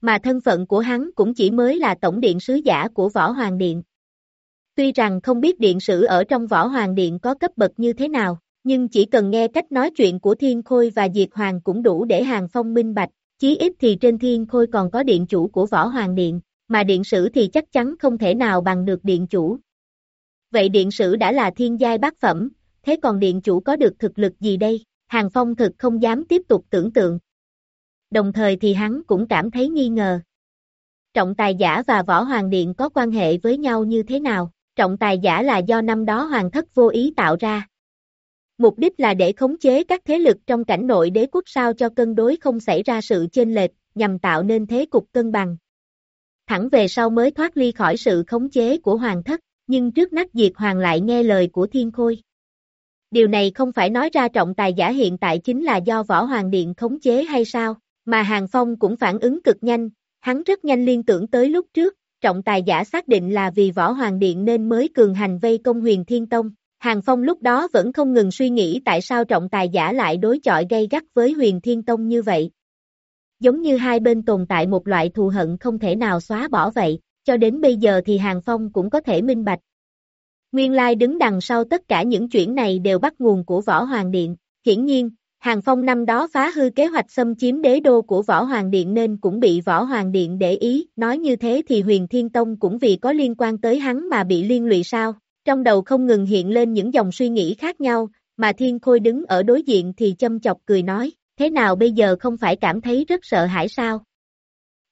Mà thân phận của hắn cũng chỉ mới là tổng điện sứ giả của Võ Hoàng Điện. Tuy rằng không biết điện sử ở trong Võ Hoàng Điện có cấp bậc như thế nào, nhưng chỉ cần nghe cách nói chuyện của Thiên Khôi và Diệt Hoàng cũng đủ để Hàng Phong minh bạch, chí ít thì trên Thiên Khôi còn có điện chủ của Võ Hoàng Điện, mà điện sử thì chắc chắn không thể nào bằng được điện chủ. Vậy điện sử đã là thiên giai bát phẩm, thế còn điện chủ có được thực lực gì đây? Hàng Phong thực không dám tiếp tục tưởng tượng. Đồng thời thì hắn cũng cảm thấy nghi ngờ. Trọng tài giả và võ hoàng điện có quan hệ với nhau như thế nào? Trọng tài giả là do năm đó hoàng thất vô ý tạo ra. Mục đích là để khống chế các thế lực trong cảnh nội đế quốc sao cho cân đối không xảy ra sự chênh lệch, nhằm tạo nên thế cục cân bằng. Thẳng về sau mới thoát ly khỏi sự khống chế của hoàng thất, nhưng trước nát diệt hoàng lại nghe lời của thiên khôi. Điều này không phải nói ra trọng tài giả hiện tại chính là do võ hoàng điện khống chế hay sao, mà Hàng Phong cũng phản ứng cực nhanh, hắn rất nhanh liên tưởng tới lúc trước, trọng tài giả xác định là vì võ hoàng điện nên mới cường hành vây công huyền thiên tông, Hàng Phong lúc đó vẫn không ngừng suy nghĩ tại sao trọng tài giả lại đối chọi gây gắt với huyền thiên tông như vậy. giống như hai bên tồn tại một loại thù hận không thể nào xóa bỏ vậy, cho đến bây giờ thì Hàng Phong cũng có thể minh bạch. Nguyên lai đứng đằng sau tất cả những chuyện này đều bắt nguồn của Võ Hoàng Điện, hiển nhiên, Hàng Phong năm đó phá hư kế hoạch xâm chiếm đế đô của Võ Hoàng Điện nên cũng bị Võ Hoàng Điện để ý, nói như thế thì huyền Thiên Tông cũng vì có liên quan tới hắn mà bị liên lụy sao, trong đầu không ngừng hiện lên những dòng suy nghĩ khác nhau, mà Thiên Khôi đứng ở đối diện thì châm chọc cười nói, thế nào bây giờ không phải cảm thấy rất sợ hãi sao?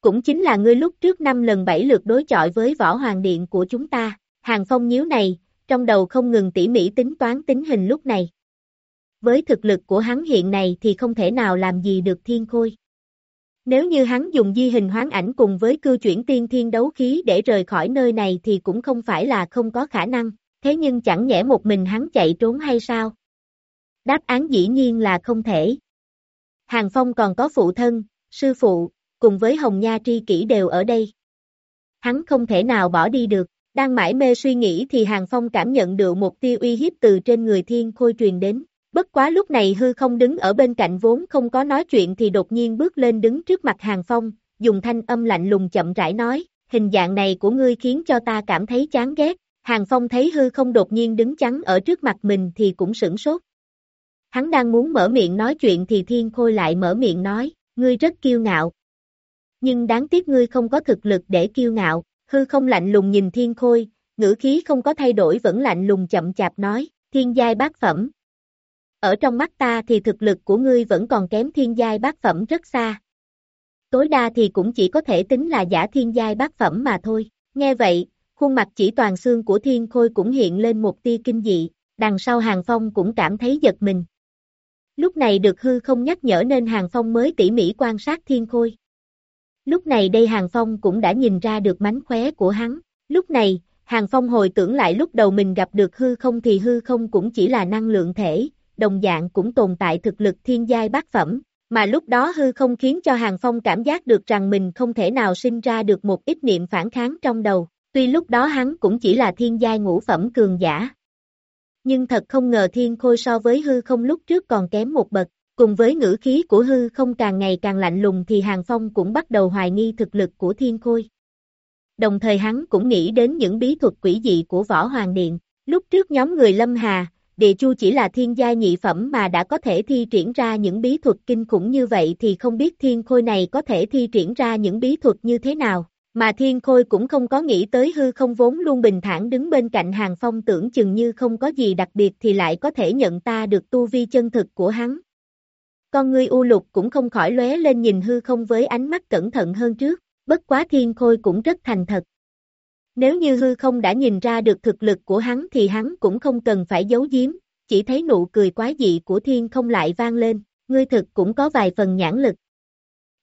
Cũng chính là ngươi lúc trước năm lần bảy lượt đối chọi với Võ Hoàng Điện của chúng ta, Hàng Phong nhíu này, trong đầu không ngừng tỉ mỉ tính toán tính hình lúc này với thực lực của hắn hiện này thì không thể nào làm gì được thiên khôi. Nếu như hắn dùng di hình hoán ảnh cùng với cư chuyển tiên thiên đấu khí để rời khỏi nơi này thì cũng không phải là không có khả năng, thế nhưng chẳng nhẽ một mình hắn chạy trốn hay sao? Đáp án dĩ nhiên là không thể. Hàng Phong còn có phụ thân, sư phụ, cùng với Hồng Nha tri kỷ đều ở đây. Hắn không thể nào bỏ đi được, đang mãi mê suy nghĩ thì Hàng Phong cảm nhận được một tia uy hiếp từ trên người thiên khôi truyền đến. Bất quá lúc này hư không đứng ở bên cạnh vốn không có nói chuyện thì đột nhiên bước lên đứng trước mặt Hàng Phong, dùng thanh âm lạnh lùng chậm rãi nói, hình dạng này của ngươi khiến cho ta cảm thấy chán ghét. Hàng Phong thấy hư không đột nhiên đứng chắn ở trước mặt mình thì cũng sửng sốt. Hắn đang muốn mở miệng nói chuyện thì Thiên Khôi lại mở miệng nói, ngươi rất kiêu ngạo. Nhưng đáng tiếc ngươi không có thực lực để kiêu ngạo, hư không lạnh lùng nhìn Thiên Khôi, ngữ khí không có thay đổi vẫn lạnh lùng chậm chạp nói, thiên giai bát phẩm, ở trong mắt ta thì thực lực của ngươi vẫn còn kém thiên giai bát phẩm rất xa. Tối đa thì cũng chỉ có thể tính là giả thiên giai bát phẩm mà thôi. Nghe vậy, khuôn mặt chỉ toàn xương của thiên khôi cũng hiện lên một tia kinh dị, đằng sau hàng phong cũng cảm thấy giật mình. Lúc này được hư không nhắc nhở nên hàng phong mới tỉ mỉ quan sát thiên khôi. Lúc này đây hàng phong cũng đã nhìn ra được mánh khóe của hắn. Lúc này, hàng phong hồi tưởng lại lúc đầu mình gặp được hư không thì hư không cũng chỉ là năng lượng thể, đồng dạng cũng tồn tại thực lực thiên giai bát phẩm, mà lúc đó hư không khiến cho Hàng Phong cảm giác được rằng mình không thể nào sinh ra được một ít niệm phản kháng trong đầu, tuy lúc đó hắn cũng chỉ là thiên giai ngũ phẩm cường giả. Nhưng thật không ngờ thiên khôi so với hư không lúc trước còn kém một bậc, cùng với ngữ khí của hư không càng ngày càng lạnh lùng thì Hàng Phong cũng bắt đầu hoài nghi thực lực của thiên khôi. Đồng thời hắn cũng nghĩ đến những bí thuật quỷ dị của Võ Hoàng Điện, lúc trước nhóm người Lâm Hà, địa chu chỉ là thiên gia nhị phẩm mà đã có thể thi triển ra những bí thuật kinh khủng như vậy thì không biết thiên khôi này có thể thi triển ra những bí thuật như thế nào. Mà thiên khôi cũng không có nghĩ tới hư không vốn luôn bình thản đứng bên cạnh hàng phong tưởng chừng như không có gì đặc biệt thì lại có thể nhận ta được tu vi chân thực của hắn. Con ngươi u lục cũng không khỏi lóe lên nhìn hư không với ánh mắt cẩn thận hơn trước, bất quá thiên khôi cũng rất thành thật, nếu như hư không đã nhìn ra được thực lực của hắn thì hắn cũng không cần phải giấu giếm, chỉ thấy nụ cười quái dị của thiên không lại vang lên, ngươi thực cũng có vài phần nhãn lực.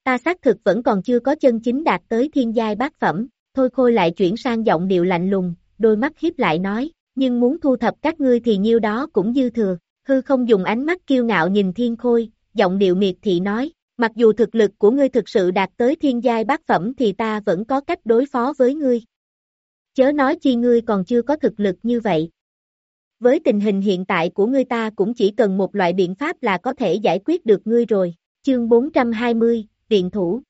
Ta xác thực vẫn còn chưa có chân chính đạt tới thiên giai bát phẩm, thôi khôi lại chuyển sang giọng điệu lạnh lùng, đôi mắt hiếp lại nói, nhưng muốn thu thập các ngươi thì nhiêu đó cũng dư thừa, hư không dùng ánh mắt kiêu ngạo nhìn thiên khôi, giọng điệu miệt thị nói, mặc dù thực lực của ngươi thực sự đạt tới thiên giai bát phẩm thì ta vẫn có cách đối phó với ngươi chớ nói chi ngươi còn chưa có thực lực như vậy. Với tình hình hiện tại của ngươi ta cũng chỉ cần một loại biện pháp là có thể giải quyết được ngươi rồi. Chương 420, Điện Thủ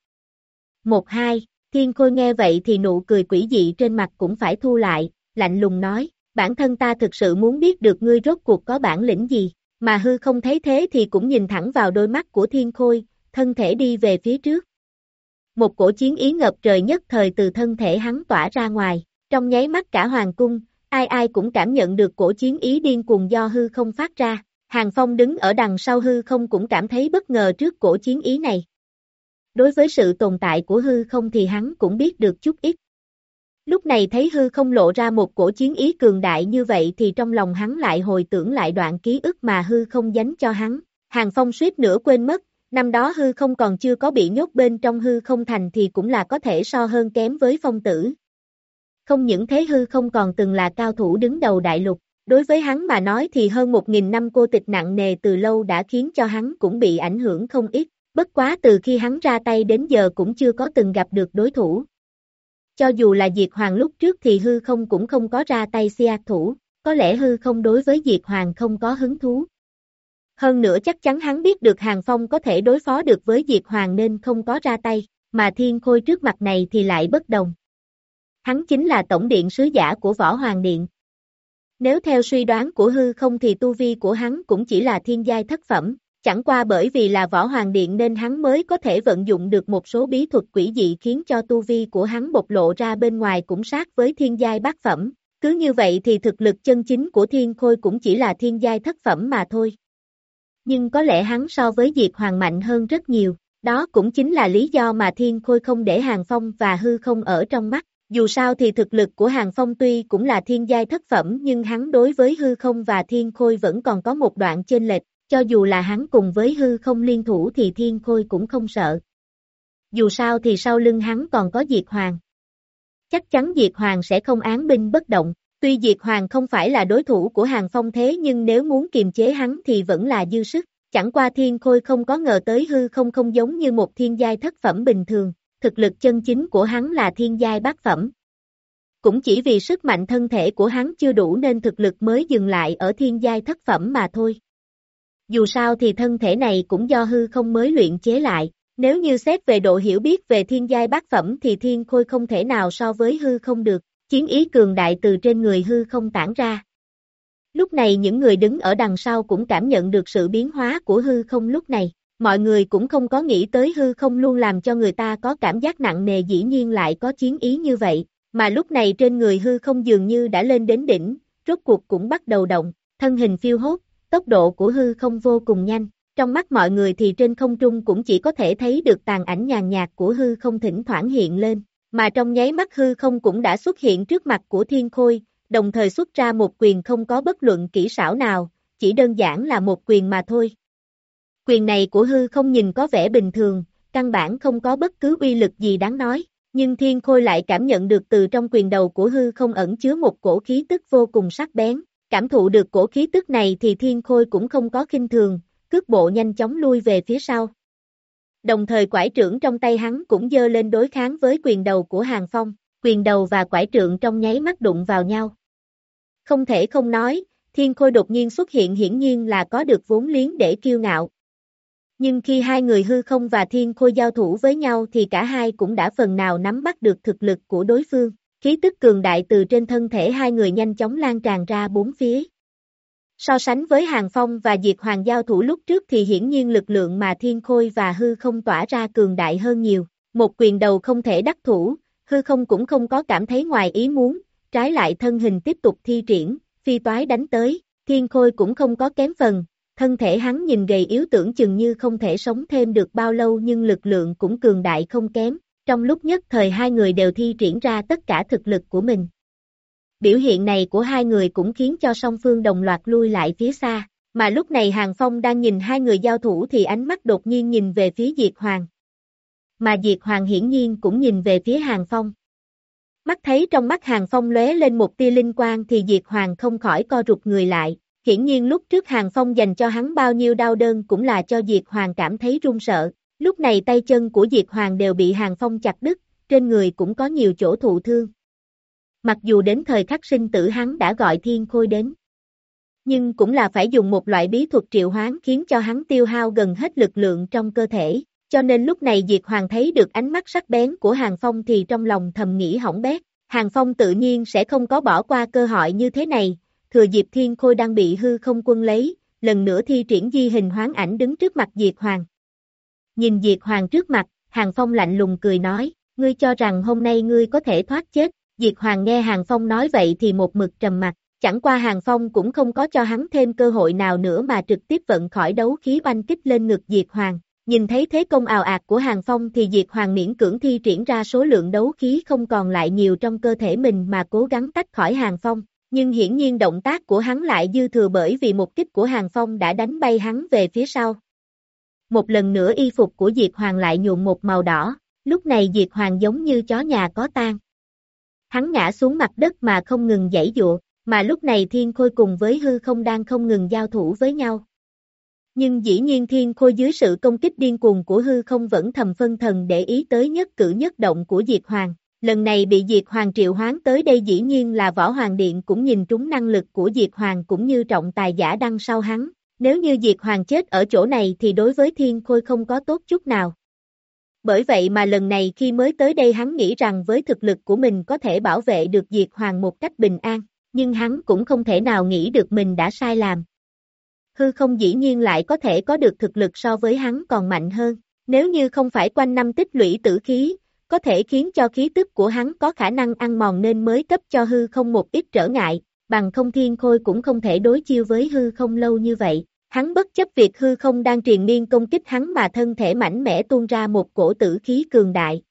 1-2, Thiên Khôi nghe vậy thì nụ cười quỷ dị trên mặt cũng phải thu lại, lạnh lùng nói, bản thân ta thực sự muốn biết được ngươi rốt cuộc có bản lĩnh gì, mà hư không thấy thế thì cũng nhìn thẳng vào đôi mắt của Thiên Khôi, thân thể đi về phía trước. Một cổ chiến ý ngập trời nhất thời từ thân thể hắn tỏa ra ngoài, trong nháy mắt cả hoàng cung, ai ai cũng cảm nhận được cổ chiến ý điên cuồng do hư không phát ra. Hàng Phong đứng ở đằng sau hư không cũng cảm thấy bất ngờ trước cổ chiến ý này. Đối với sự tồn tại của hư không thì hắn cũng biết được chút ít. Lúc này thấy hư không lộ ra một cổ chiến ý cường đại như vậy thì trong lòng hắn lại hồi tưởng lại đoạn ký ức mà hư không dánh cho hắn. Hàng Phong suýt nữa quên mất, năm đó hư không còn chưa có bị nhốt bên trong hư không thành thì cũng là có thể so hơn kém với phong tử. Không những thế hư không còn từng là cao thủ đứng đầu đại lục, đối với hắn mà nói thì hơn một nghìn năm cô tịch nặng nề từ lâu đã khiến cho hắn cũng bị ảnh hưởng không ít, bất quá từ khi hắn ra tay đến giờ cũng chưa có từng gặp được đối thủ. Cho dù là Diệt Hoàng lúc trước thì hư không cũng không có ra tay siết thủ, có lẽ hư không đối với Diệt Hoàng không có hứng thú. Hơn nữa chắc chắn hắn biết được Hàng Phong có thể đối phó được với Diệt Hoàng nên không có ra tay, mà Thiên Khôi trước mặt này thì lại bất đồng. Hắn chính là tổng điện sứ giả của Võ Hoàng Điện. Nếu theo suy đoán của hư không thì tu vi của hắn cũng chỉ là thiên giai thất phẩm, chẳng qua bởi vì là Võ Hoàng Điện nên hắn mới có thể vận dụng được một số bí thuật quỷ dị khiến cho tu vi của hắn bộc lộ ra bên ngoài cũng sát với thiên giai bát phẩm. Cứ như vậy thì thực lực chân chính của thiên khôi cũng chỉ là thiên giai thất phẩm mà thôi. Nhưng có lẽ hắn so với Diệt Hoàng mạnh hơn rất nhiều, đó cũng chính là lý do mà thiên khôi không để Hàng Phong và hư không ở trong mắt. Dù sao thì thực lực của Hàng Phong tuy cũng là thiên giai thất phẩm nhưng hắn đối với hư không và thiên khôi vẫn còn có một đoạn chênh lệch, cho dù là hắn cùng với hư không liên thủ thì thiên khôi cũng không sợ. Dù sao thì sau lưng hắn còn có Diệt Hoàng. Chắc chắn Diệt Hoàng sẽ không án binh bất động, tuy Diệt Hoàng không phải là đối thủ của Hàng Phong thế nhưng nếu muốn kiềm chế hắn thì vẫn là dư sức, chẳng qua thiên khôi không có ngờ tới hư không không giống như một thiên giai thất phẩm bình thường, thực lực chân chính của hắn là thiên giai bát phẩm. Cũng chỉ vì sức mạnh thân thể của hắn chưa đủ nên thực lực mới dừng lại ở thiên giai thất phẩm mà thôi. Dù sao thì thân thể này cũng do hư không mới luyện chế lại, nếu như xét về độ hiểu biết về thiên giai bát phẩm thì thiên khôi không thể nào so với hư không được, chiến ý cường đại từ trên người hư không tản ra. Lúc này những người đứng ở đằng sau cũng cảm nhận được sự biến hóa của hư không lúc này, mọi người cũng không có nghĩ tới hư không luôn làm cho người ta có cảm giác nặng nề dĩ nhiên lại có chiến ý như vậy, mà lúc này trên người hư không dường như đã lên đến đỉnh, rốt cuộc cũng bắt đầu động, thân hình phiêu hốt, tốc độ của hư không vô cùng nhanh, trong mắt mọi người thì trên không trung cũng chỉ có thể thấy được tàn ảnh nhàn nhạt của hư không thỉnh thoảng hiện lên, mà trong nháy mắt hư không cũng đã xuất hiện trước mặt của thiên khôi, đồng thời xuất ra một quyền không có bất luận kỹ xảo nào, chỉ đơn giản là một quyền mà thôi. Quyền này của hư không nhìn có vẻ bình thường, căn bản không có bất cứ uy lực gì đáng nói, nhưng thiên khôi lại cảm nhận được từ trong quyền đầu của hư không ẩn chứa một cổ khí tức vô cùng sắc bén, cảm thụ được cổ khí tức này thì thiên khôi cũng không có kinh thường, cước bộ nhanh chóng lui về phía sau. Đồng thời quải trưởng trong tay hắn cũng dơ lên đối kháng với quyền đầu của Hàng Phong, quyền đầu và quải trượng trong nháy mắt đụng vào nhau. Không thể không nói, thiên khôi đột nhiên xuất hiện hiển nhiên là có được vốn liếng để kiêu ngạo. Nhưng khi hai người hư không và thiên khôi giao thủ với nhau thì cả hai cũng đã phần nào nắm bắt được thực lực của đối phương. Khí tức cường đại từ trên thân thể hai người nhanh chóng lan tràn ra bốn phía. So sánh với Hàng Phong và Diệt Hoàng giao thủ lúc trước thì hiển nhiên lực lượng mà Thiên Khôi và Hư không tỏa ra cường đại hơn nhiều. Một quyền đầu không thể đắc thủ, Hư không cũng không có cảm thấy ngoài ý muốn, trái lại thân hình tiếp tục thi triển, phi toái đánh tới, Thiên Khôi cũng không có kém phần, thân thể hắn nhìn gầy yếu tưởng chừng như không thể sống thêm được bao lâu nhưng lực lượng cũng cường đại không kém, trong lúc nhất thời hai người đều thi triển ra tất cả thực lực của mình. Biểu hiện này của hai người cũng khiến cho song phương đồng loạt lui lại phía xa, mà lúc này Hàng Phong đang nhìn hai người giao thủ thì ánh mắt đột nhiên nhìn về phía Diệt Hoàng. Mà Diệt Hoàng hiển nhiên cũng nhìn về phía Hàng Phong. Mắt thấy trong mắt Hàng Phong lóe lên một tia linh quang thì Diệt Hoàng không khỏi co rụt người lại, hiển nhiên lúc trước Hàng Phong dành cho hắn bao nhiêu đau đơn cũng là cho Diệt Hoàng cảm thấy run sợ, lúc này tay chân của Diệt Hoàng đều bị Hàng Phong chặt đứt, trên người cũng có nhiều chỗ thụ thương, mặc dù đến thời khắc sinh tử hắn đã gọi thiên khôi đến. Nhưng cũng là phải dùng một loại bí thuật triệu hoán khiến cho hắn tiêu hao gần hết lực lượng trong cơ thể, cho nên lúc này Diệt Hoàng thấy được ánh mắt sắc bén của Hàng Phong thì trong lòng thầm nghĩ hỏng bét, Hàng Phong tự nhiên sẽ không có bỏ qua cơ hội như thế này, thừa dịp thiên khôi đang bị hư không quân lấy, lần nữa thi triển di hình hoán ảnh đứng trước mặt Diệt Hoàng. Nhìn Diệt Hoàng trước mặt, Hàng Phong lạnh lùng cười nói, ngươi cho rằng hôm nay ngươi có thể thoát chết, Diệt Hoàng nghe Hàng Phong nói vậy thì một mực trầm mặt, chẳng qua Hàng Phong cũng không có cho hắn thêm cơ hội nào nữa mà trực tiếp vận khỏi đấu khí banh kích lên ngực Diệt Hoàng. Nhìn thấy thế công ào ạt của Hàng Phong thì Diệt Hoàng miễn cưỡng thi triển ra số lượng đấu khí không còn lại nhiều trong cơ thể mình mà cố gắng tách khỏi Hàng Phong. Nhưng hiển nhiên động tác của hắn lại dư thừa bởi vì một kích của Hàng Phong đã đánh bay hắn về phía sau. Một lần nữa y phục của Diệt Hoàng lại nhuộm một màu đỏ, lúc này Diệt Hoàng giống như chó nhà có tan hắn ngã xuống mặt đất mà không ngừng giãy dụa, mà lúc này thiên khôi cùng với hư không đang không ngừng giao thủ với nhau. Nhưng dĩ nhiên thiên khôi dưới sự công kích điên cuồng của hư không vẫn thầm phân thần để ý tới nhất cử nhất động của Diệt Hoàng. Lần này bị Diệt Hoàng triệu hoán tới đây dĩ nhiên là Võ Hoàng Điện cũng nhìn trúng năng lực của Diệt Hoàng cũng như trọng tài giả đăng sau hắn. Nếu như Diệt Hoàng chết ở chỗ này thì đối với Thiên Khôi không có tốt chút nào. Bởi vậy mà lần này khi mới tới đây hắn nghĩ rằng với thực lực của mình có thể bảo vệ được Diệt Hoàng một cách bình an, nhưng hắn cũng không thể nào nghĩ được mình đã sai làm. Hư không dĩ nhiên lại có thể có được thực lực so với hắn còn mạnh hơn. Nếu như không phải quanh năm tích lũy tử khí, có thể khiến cho khí tức của hắn có khả năng ăn mòn nên mới cấp cho hư không một ít trở ngại, bằng không thiên khôi cũng không thể đối chiêu với hư không lâu như vậy. Hắn bất chấp việc hư không đang truyền miên công kích hắn mà thân thể mảnh mẽ tuôn ra một cổ tử khí cường đại.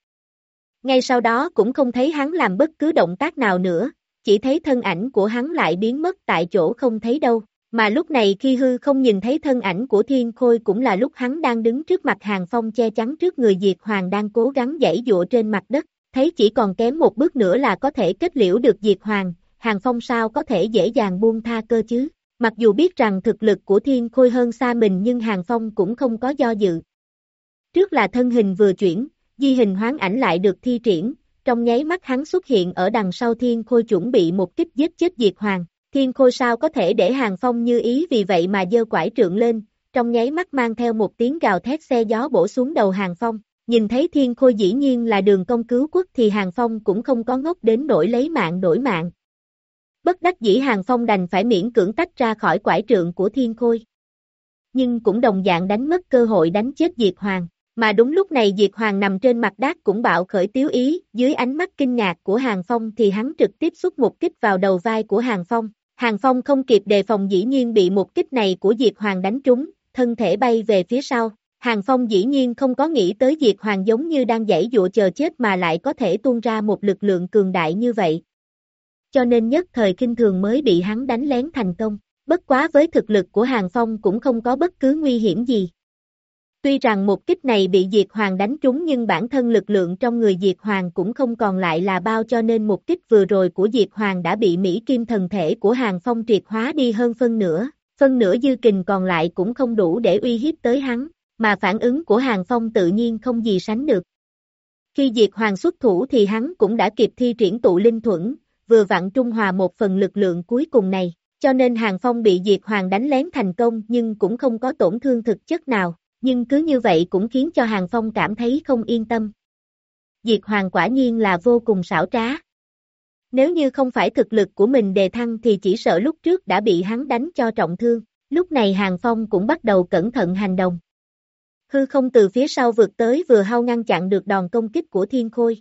Ngay sau đó cũng không thấy hắn làm bất cứ động tác nào nữa, chỉ thấy thân ảnh của hắn lại biến mất tại chỗ không thấy đâu. Mà lúc này khi hư không nhìn thấy thân ảnh của thiên khôi cũng là lúc hắn đang đứng trước mặt hàng phong che chắn trước người diệt hoàng đang cố gắng dãy dụa trên mặt đất, thấy chỉ còn kém một bước nữa là có thể kết liễu được diệt hoàng, hàng phong sao có thể dễ dàng buông tha cơ chứ. Mặc dù biết rằng thực lực của thiên khôi hơn xa mình nhưng hàng phong cũng không có do dự. Trước là thân hình vừa chuyển, di hình hoán ảnh lại được thi triển, trong nháy mắt hắn xuất hiện ở đằng sau thiên khôi chuẩn bị một kích giết chết diệt hoàng. Thiên khôi sao có thể để hàng phong như ý vì vậy mà dơ quải trượng lên, trong nháy mắt mang theo một tiếng gào thét xe gió bổ xuống đầu hàng phong. Nhìn thấy thiên khôi dĩ nhiên là đường công cứu quốc thì hàng phong cũng không có ngốc đến đổi lấy mạng đổi mạng. Bất đắc dĩ hàng phong đành phải miễn cưỡng tách ra khỏi quải trượng của thiên khôi. Nhưng cũng đồng dạng đánh mất cơ hội đánh chết Diệt Hoàng. Mà đúng lúc này Diệt Hoàng nằm trên mặt đát cũng bạo khởi tiếu ý, dưới ánh mắt kinh ngạc của Hàng Phong thì hắn trực tiếp xuất một kích vào đầu vai của Hàng Phong. Hàng Phong không kịp đề phòng dĩ nhiên bị một kích này của Diệt Hoàng đánh trúng, thân thể bay về phía sau. Hàng Phong dĩ nhiên không có nghĩ tới Diệt Hoàng giống như đang giãy dụa chờ chết mà lại có thể tuôn ra một lực lượng cường đại như vậy. Cho nên nhất thời kinh thường mới bị hắn đánh lén thành công. Bất quá với thực lực của Hàng Phong cũng không có bất cứ nguy hiểm gì. Tuy rằng một kích này bị Diệt Hoàng đánh trúng nhưng bản thân lực lượng trong người Diệt Hoàng cũng không còn lại là bao cho nên một kích vừa rồi của Diệt Hoàng đã bị Mỹ Kim thần thể của Hàng Phong triệt hóa đi hơn phân nửa, phân nửa dư kình còn lại cũng không đủ để uy hiếp tới hắn, mà phản ứng của Hàng Phong tự nhiên không gì sánh được. Khi Diệt Hoàng xuất thủ thì hắn cũng đã kịp thi triển tụ linh thuẫn, vừa vặn trung hòa một phần lực lượng cuối cùng này, cho nên Hàng Phong bị Diệt Hoàng đánh lén thành công nhưng cũng không có tổn thương thực chất nào nhưng cứ như vậy cũng khiến cho Hàng Phong cảm thấy không yên tâm. Diệt Hoàng quả nhiên là vô cùng xảo trá. Nếu như không phải thực lực của mình đề thăng thì chỉ sợ lúc trước đã bị hắn đánh cho trọng thương, lúc này Hàng Phong cũng bắt đầu cẩn thận hành động. Hư không từ phía sau vượt tới vừa hao ngăn chặn được đòn công kích của Thiên Khôi.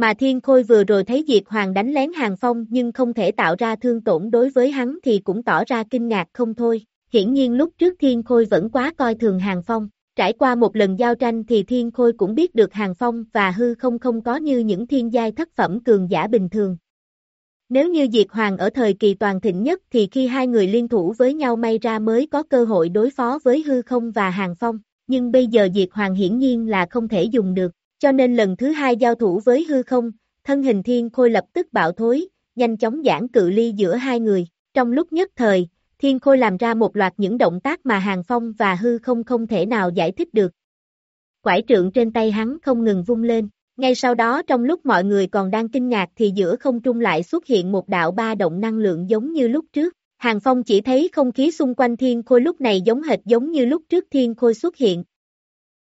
Mà Thiên Khôi vừa rồi thấy Diệt Hoàng đánh lén Hàng Phong nhưng không thể tạo ra thương tổn đối với hắn thì cũng tỏ ra kinh ngạc không thôi. Hiển nhiên lúc trước Thiên Khôi vẫn quá coi thường Hàng Phong, trải qua một lần giao tranh thì Thiên Khôi cũng biết được Hàng Phong và hư không không có như những thiên giai thất phẩm cường giả bình thường. Nếu như Diệt Hoàng ở thời kỳ toàn thịnh nhất thì khi hai người liên thủ với nhau may ra mới có cơ hội đối phó với hư không và Hàng Phong, nhưng bây giờ Diệt Hoàng hiển nhiên là không thể dùng được, cho nên lần thứ hai giao thủ với hư không, thân hình Thiên Khôi lập tức bạo thối, nhanh chóng giãn cự ly giữa hai người, trong lúc nhất thời, Thiên Khôi làm ra một loạt những động tác mà Hàng Phong và hư không không thể nào giải thích được. Quải trượng trên tay hắn không ngừng vung lên, ngay sau đó trong lúc mọi người còn đang kinh ngạc thì giữa không trung lại xuất hiện một đạo ba động năng lượng giống như lúc trước. Hàng Phong chỉ thấy không khí xung quanh Thiên Khôi lúc này giống hệt giống như lúc trước Thiên Khôi xuất hiện.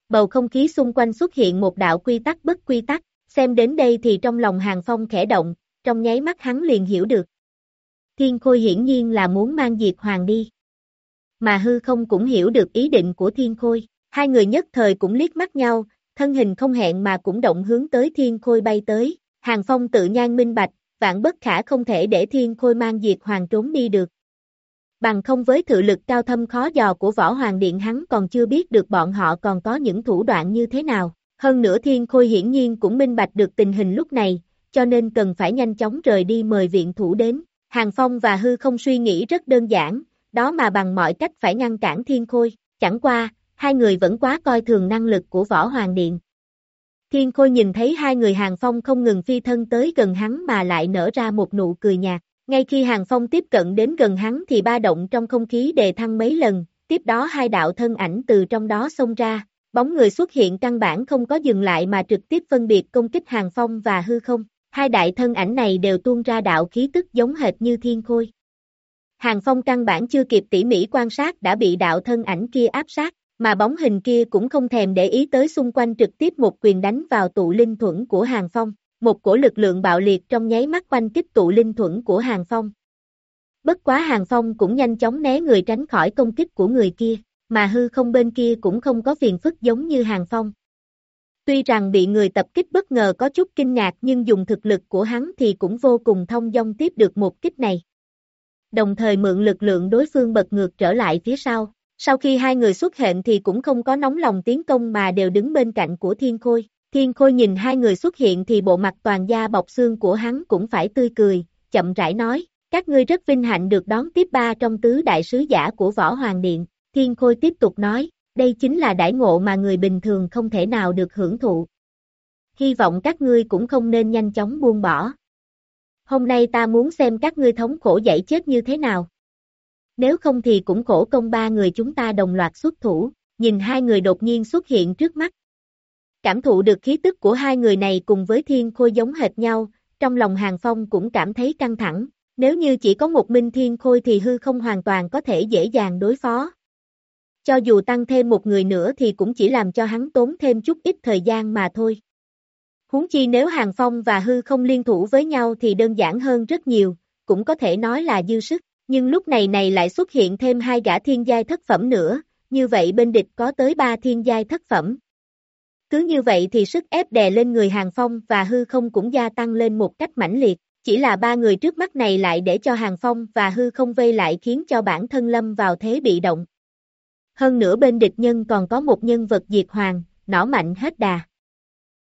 Bầu không khí xung quanh xuất hiện một đạo quy tắc bất quy tắc, xem đến đây thì trong lòng Hàng Phong khẽ động, trong nháy mắt hắn liền hiểu được. Thiên Khôi hiển nhiên là muốn mang Diệt Hoàng đi. Mà hư không cũng hiểu được ý định của Thiên Khôi, hai người nhất thời cũng liếc mắt nhau, thân hình không hẹn mà cũng động hướng tới Thiên Khôi bay tới, Hàng Phong tự nhan minh bạch, vạn bất khả không thể để Thiên Khôi mang Diệt Hoàng trốn đi được. Bằng không với thự lực cao thâm khó dò của Võ Hoàng Điện hắn còn chưa biết được bọn họ còn có những thủ đoạn như thế nào. Hơn nữa Thiên Khôi hiển nhiên cũng minh bạch được tình hình lúc này, cho nên cần phải nhanh chóng rời đi mời viện thủ đến. Hàng Phong và Hư không suy nghĩ rất đơn giản, đó mà bằng mọi cách phải ngăn cản Thiên Khôi, chẳng qua, hai người vẫn quá coi thường năng lực của Võ Hoàng Điện. Thiên Khôi nhìn thấy hai người Hàng Phong không ngừng phi thân tới gần hắn mà lại nở ra một nụ cười nhạt. Ngay khi Hàng Phong tiếp cận đến gần hắn thì ba động trong không khí đề thăng mấy lần, tiếp đó hai đạo thân ảnh từ trong đó xông ra, bóng người xuất hiện căn bản không có dừng lại mà trực tiếp phân biệt công kích Hàng Phong và hư không. Hai đại thân ảnh này đều tuôn ra đạo khí tức giống hệt như thiên khôi. Hàng Phong căn bản chưa kịp tỉ mỉ quan sát đã bị đạo thân ảnh kia áp sát, mà bóng hình kia cũng không thèm để ý tới xung quanh trực tiếp một quyền đánh vào tụ linh thuẫn của Hàng Phong. Một cổ lực lượng bạo liệt trong nháy mắt quanh kích tụ linh thuẫn của Hàng Phong. Bất quá Hàng Phong cũng nhanh chóng né người tránh khỏi công kích của người kia, mà hư không bên kia cũng không có phiền phức giống như Hàng Phong. Tuy rằng bị người tập kích bất ngờ có chút kinh ngạc nhưng dùng thực lực của hắn thì cũng vô cùng thông dong tiếp được một kích này. Đồng thời mượn lực lượng đối phương bật ngược trở lại phía sau. Sau khi hai người xuất hiện thì cũng không có nóng lòng tiến công mà đều đứng bên cạnh của Thiên Khôi. Thiên Khôi nhìn hai người xuất hiện thì bộ mặt toàn da bọc xương của hắn cũng phải tươi cười, chậm rãi nói, các ngươi rất vinh hạnh được đón tiếp ba trong tứ đại sứ giả của Võ Hoàng Điện. Thiên Khôi tiếp tục nói, đây chính là đãi ngộ mà người bình thường không thể nào được hưởng thụ. Hy vọng các ngươi cũng không nên nhanh chóng buông bỏ. Hôm nay ta muốn xem các ngươi thống khổ dậy chết như thế nào. Nếu không thì cũng khổ công ba người chúng ta đồng loạt xuất thủ, nhìn hai người đột nhiên xuất hiện trước mắt. Cảm thụ được khí tức của hai người này cùng với thiên khôi giống hệt nhau, trong lòng hàng phong cũng cảm thấy căng thẳng, nếu như chỉ có một minh thiên khôi thì hư không hoàn toàn có thể dễ dàng đối phó. Cho dù tăng thêm một người nữa thì cũng chỉ làm cho hắn tốn thêm chút ít thời gian mà thôi. Huống chi nếu Hàng Phong và Hư không liên thủ với nhau thì đơn giản hơn rất nhiều, cũng có thể nói là dư sức, nhưng lúc này này lại xuất hiện thêm hai gã thiên giai thất phẩm nữa, như vậy bên địch có tới ba thiên giai thất phẩm. Cứ như vậy thì sức ép đè lên người Hàng Phong và Hư không cũng gia tăng lên một cách mãnh liệt, chỉ là ba người trước mắt này lại để cho Hàng Phong và Hư không vây lại khiến cho bản thân lâm vào thế bị động. Hơn nữa bên địch nhân còn có một nhân vật diệt hoàng, nỏ mạnh hết đà.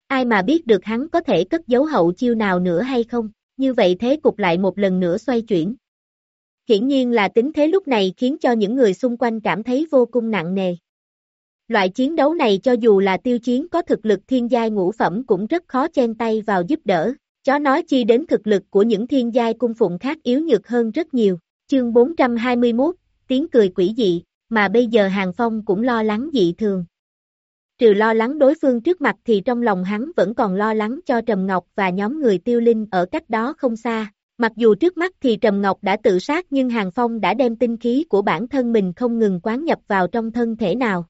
Ai mà biết được hắn có thể cất giấu hậu chiêu nào nữa hay không, như vậy thế cục lại một lần nữa xoay chuyển. Hiển nhiên là tính thế lúc này khiến cho những người xung quanh cảm thấy vô cùng nặng nề. Loại chiến đấu này cho dù là tiêu chiến có thực lực thiên giai ngũ phẩm cũng rất khó chen tay vào giúp đỡ, chó nói chi đến thực lực của những thiên giai cung phụng khác yếu nhược hơn rất nhiều. Chương 421, tiếng cười quỷ dị, mà bây giờ Hàng Phong cũng lo lắng dị thường. Trừ lo lắng đối phương trước mặt thì trong lòng hắn vẫn còn lo lắng cho Trầm Ngọc và nhóm người tiêu linh ở cách đó không xa. Mặc dù trước mắt thì Trầm Ngọc đã tự sát nhưng Hàng Phong đã đem tinh khí của bản thân mình không ngừng quán nhập vào trong thân thể nào.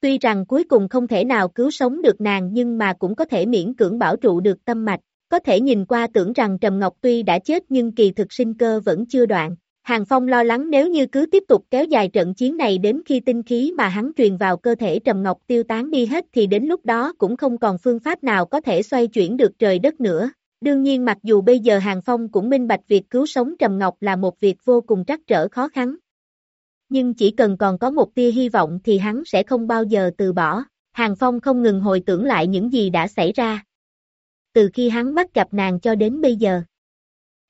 Tuy rằng cuối cùng không thể nào cứu sống được nàng nhưng mà cũng có thể miễn cưỡng bảo trụ được tâm mạch. Có thể nhìn qua tưởng rằng Trầm Ngọc tuy đã chết nhưng kỳ thực sinh cơ vẫn chưa đoạn. Hàng Phong lo lắng nếu như cứ tiếp tục kéo dài trận chiến này đến khi tinh khí mà hắn truyền vào cơ thể Trầm Ngọc tiêu tán đi hết thì đến lúc đó cũng không còn phương pháp nào có thể xoay chuyển được trời đất nữa. Đương nhiên mặc dù bây giờ Hàng Phong cũng minh bạch việc cứu sống Trầm Ngọc là một việc vô cùng trắc trở khó khăn. Nhưng chỉ cần còn có một tia hy vọng thì hắn sẽ không bao giờ từ bỏ. Hàng Phong không ngừng hồi tưởng lại những gì đã xảy ra. Từ khi hắn bắt gặp nàng cho đến bây giờ.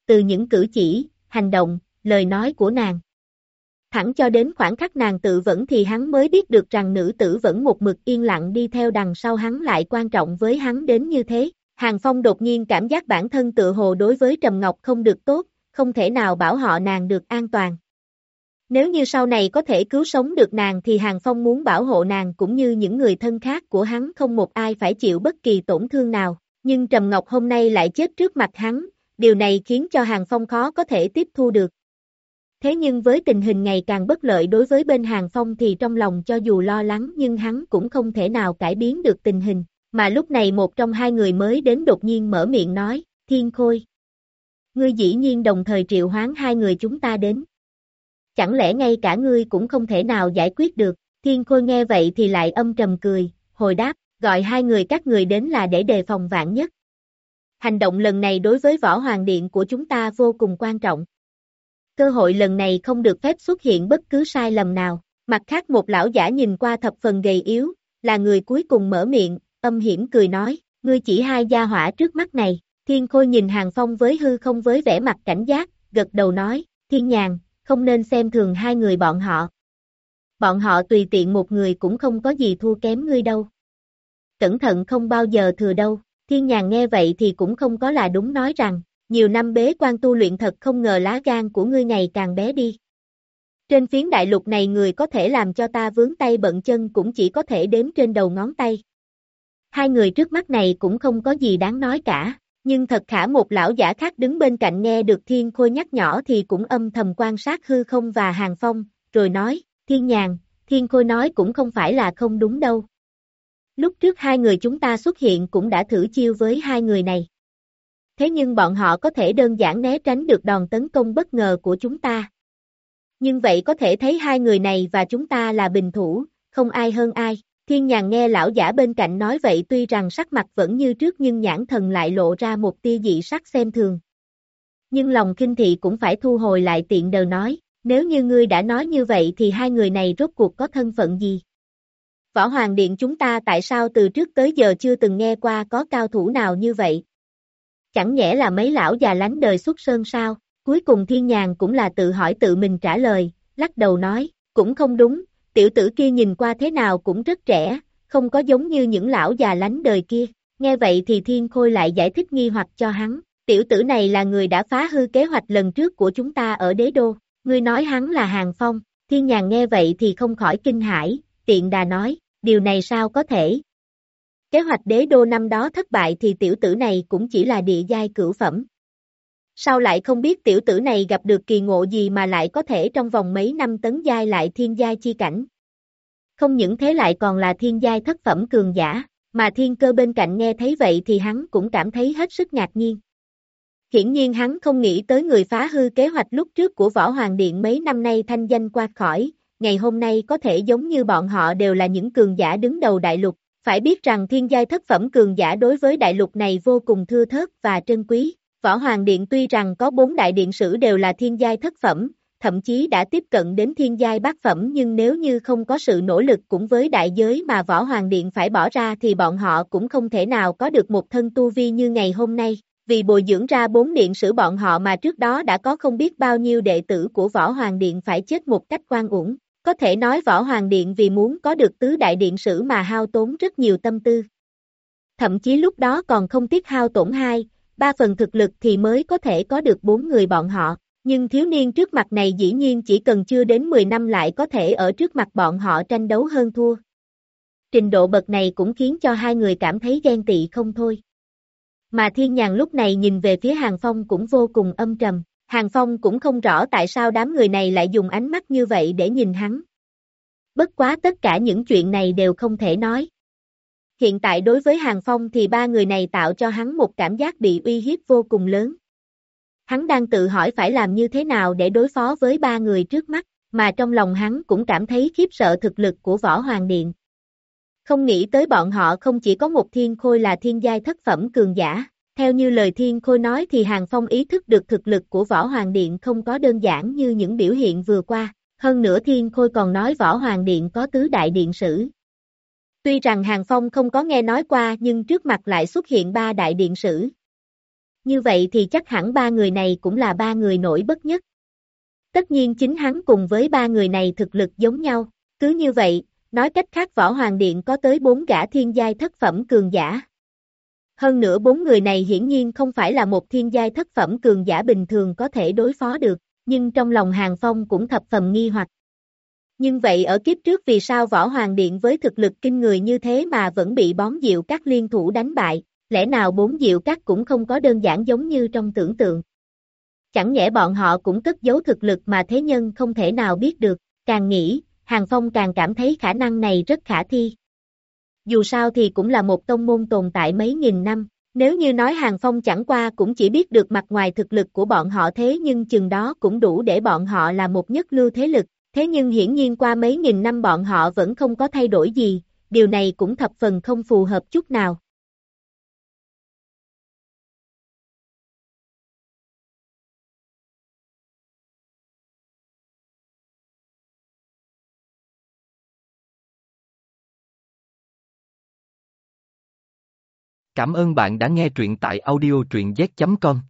Từ những cử chỉ, hành động, lời nói của nàng. Thẳng cho đến khoảng khắc nàng tự vẫn thì hắn mới biết được rằng nữ tử vẫn một mực yên lặng đi theo đằng sau hắn lại quan trọng với hắn đến như thế. Hàng Phong đột nhiên cảm giác bản thân tự hồ đối với Trầm Ngọc không được tốt, không thể nào bảo họ nàng được an toàn. Nếu như sau này có thể cứu sống được nàng thì Hàng Phong muốn bảo hộ nàng cũng như những người thân khác của hắn không một ai phải chịu bất kỳ tổn thương nào. Nhưng Trầm Ngọc hôm nay lại chết trước mặt hắn, điều này khiến cho Hàng Phong khó có thể tiếp thu được. Thế nhưng với tình hình ngày càng bất lợi đối với bên Hàng Phong thì trong lòng cho dù lo lắng nhưng hắn cũng không thể nào cải biến được tình hình, mà lúc này một trong hai người mới đến đột nhiên mở miệng nói, Thiên Khôi. Ngươi dĩ nhiên đồng thời triệu hoán hai người chúng ta đến. Chẳng lẽ ngay cả ngươi cũng không thể nào giải quyết được, Thiên Khôi nghe vậy thì lại âm trầm cười, hồi đáp, gọi hai người các người đến là để đề phòng vạn nhất. Hành động lần này đối với võ hoàng điện của chúng ta vô cùng quan trọng, cơ hội lần này không được phép xuất hiện bất cứ sai lầm nào. Mặt khác một lão giả nhìn qua thập phần gầy yếu, là người cuối cùng mở miệng, âm hiểm cười nói, ngươi chỉ hai gia hỏa trước mắt này, thiên khôi nhìn hàng phong với hư không với vẻ mặt cảnh giác, gật đầu nói, thiên nhàn, không nên xem thường hai người bọn họ. Bọn họ tùy tiện một người cũng không có gì thua kém ngươi đâu. Cẩn thận không bao giờ thừa đâu, thiên nhàn nghe vậy thì cũng không có là đúng nói rằng, nhiều năm bế quan tu luyện thật không ngờ lá gan của ngươi ngày càng bé đi. Trên phiến đại lục này người có thể làm cho ta vướng tay bận chân cũng chỉ có thể đếm trên đầu ngón tay. Hai người trước mắt này cũng không có gì đáng nói cả, nhưng thật khả một lão giả khác đứng bên cạnh nghe được thiên khôi nhắc nhỏ thì cũng âm thầm quan sát hư không và hàng phong, rồi nói, thiên nhàn, thiên khôi nói cũng không phải là không đúng đâu. Lúc trước hai người chúng ta xuất hiện cũng đã thử chiêu với hai người này. Thế nhưng bọn họ có thể đơn giản né tránh được đòn tấn công bất ngờ của chúng ta. Nhưng vậy có thể thấy hai người này và chúng ta là bình thủ, không ai hơn ai. Thiên nhàn nghe lão giả bên cạnh nói vậy tuy rằng sắc mặt vẫn như trước nhưng nhãn thần lại lộ ra một tia dị sắc xem thường. Nhưng lòng kinh thị cũng phải thu hồi lại tiện đờ nói, nếu như ngươi đã nói như vậy thì hai người này rốt cuộc có thân phận gì? Võ Hoàng Điện chúng ta tại sao từ trước tới giờ chưa từng nghe qua có cao thủ nào như vậy? Chẳng nhẽ là mấy lão già lánh đời xuất sơn sao? Cuối cùng thiên nhàn cũng là tự hỏi tự mình trả lời, lắc đầu nói, cũng không đúng, tiểu tử kia nhìn qua thế nào cũng rất trẻ, không có giống như những lão già lánh đời kia. Nghe vậy thì thiên khôi lại giải thích nghi hoặc cho hắn, tiểu tử này là người đã phá hư kế hoạch lần trước của chúng ta ở đế đô, ngươi nói hắn là hàng phong, thiên nhàn nghe vậy thì không khỏi kinh hãi, tiện đà nói, điều này sao có thể. Kế hoạch đế đô năm đó thất bại thì tiểu tử này cũng chỉ là địa giai cửu phẩm, Sao lại không biết tiểu tử này gặp được kỳ ngộ gì mà lại có thể trong vòng mấy năm tấn giai lại thiên giai chi cảnh. Không những thế lại còn là thiên giai thất phẩm cường giả, mà thiên cơ bên cạnh nghe thấy vậy thì hắn cũng cảm thấy hết sức ngạc nhiên. Hiển nhiên hắn không nghĩ tới người phá hư kế hoạch lúc trước của Võ Hoàng Điện mấy năm nay thanh danh qua khỏi, ngày hôm nay có thể giống như bọn họ đều là những cường giả đứng đầu đại lục, phải biết rằng thiên giai thất phẩm cường giả đối với đại lục này vô cùng thưa thớt và trân quý. Võ Hoàng Điện tuy rằng có bốn đại điện sử đều là thiên giai thất phẩm, thậm chí đã tiếp cận đến thiên giai bát phẩm nhưng nếu như không có sự nỗ lực cũng với đại giới mà Võ Hoàng Điện phải bỏ ra thì bọn họ cũng không thể nào có được một thân tu vi như ngày hôm nay. Vì bồi dưỡng ra bốn điện sử bọn họ mà trước đó đã có không biết bao nhiêu đệ tử của Võ Hoàng Điện phải chết một cách quan uổng. Có thể nói Võ Hoàng Điện vì muốn có được tứ đại điện sử mà hao tốn rất nhiều tâm tư. Thậm chí lúc đó còn không tiếc hao tổn hai, ba phần thực lực thì mới có thể có được bốn người bọn họ, nhưng thiếu niên trước mặt này dĩ nhiên chỉ cần chưa đến 10 năm lại có thể ở trước mặt bọn họ tranh đấu hơn thua. Trình độ bậc này cũng khiến cho hai người cảm thấy ghen tị không thôi. Mà thiên nhàn lúc này nhìn về phía Hàng Phong cũng vô cùng âm trầm, Hàng Phong cũng không rõ tại sao đám người này lại dùng ánh mắt như vậy để nhìn hắn. Bất quá tất cả những chuyện này đều không thể nói, Hiện tại đối với Hàng Phong thì ba người này tạo cho hắn một cảm giác bị uy hiếp vô cùng lớn. Hắn đang tự hỏi phải làm như thế nào để đối phó với ba người trước mắt, mà trong lòng hắn cũng cảm thấy khiếp sợ thực lực của Võ Hoàng Điện. Không nghĩ tới bọn họ không chỉ có một thiên khôi là thiên giai thất phẩm cường giả, theo như lời thiên khôi nói thì Hàng Phong ý thức được thực lực của Võ Hoàng Điện không có đơn giản như những biểu hiện vừa qua, hơn nữa thiên khôi còn nói Võ Hoàng Điện có tứ đại điện sử, Tuy rằng Hàng Phong không có nghe nói qua nhưng trước mặt lại xuất hiện ba đại điện sử. Như vậy thì chắc hẳn ba người này cũng là ba người nổi bất nhất. Tất nhiên chính hắn cùng với ba người này thực lực giống nhau, cứ như vậy, nói cách khác Võ Hoàng Điện có tới bốn gã thiên giai thất phẩm cường giả. Hơn nữa bốn người này hiển nhiên không phải là một thiên giai thất phẩm cường giả bình thường có thể đối phó được, nhưng trong lòng Hàng Phong cũng thập phần nghi hoặc. Nhưng vậy ở kiếp trước vì sao Võ Hoàng Điện với thực lực kinh người như thế mà vẫn bị bón diệu các liên thủ đánh bại, lẽ nào bốn diệu các cũng không có đơn giản giống như trong tưởng tượng. Chẳng nhẽ bọn họ cũng cất giấu thực lực mà thế nhân không thể nào biết được, càng nghĩ, Hàng Phong càng cảm thấy khả năng này rất khả thi. Dù sao thì cũng là một tông môn tồn tại mấy nghìn năm, nếu như nói Hàng Phong chẳng qua cũng chỉ biết được mặt ngoài thực lực của bọn họ thế nhưng chừng đó cũng đủ để bọn họ là một nhất lưu thế lực, Thế nhưng hiển nhiên qua mấy nghìn năm bọn họ vẫn không có thay đổi gì, điều này cũng thập phần không phù hợp chút nào. Cảm ơn bạn đã nghe truyện tại audiotruyenz.com.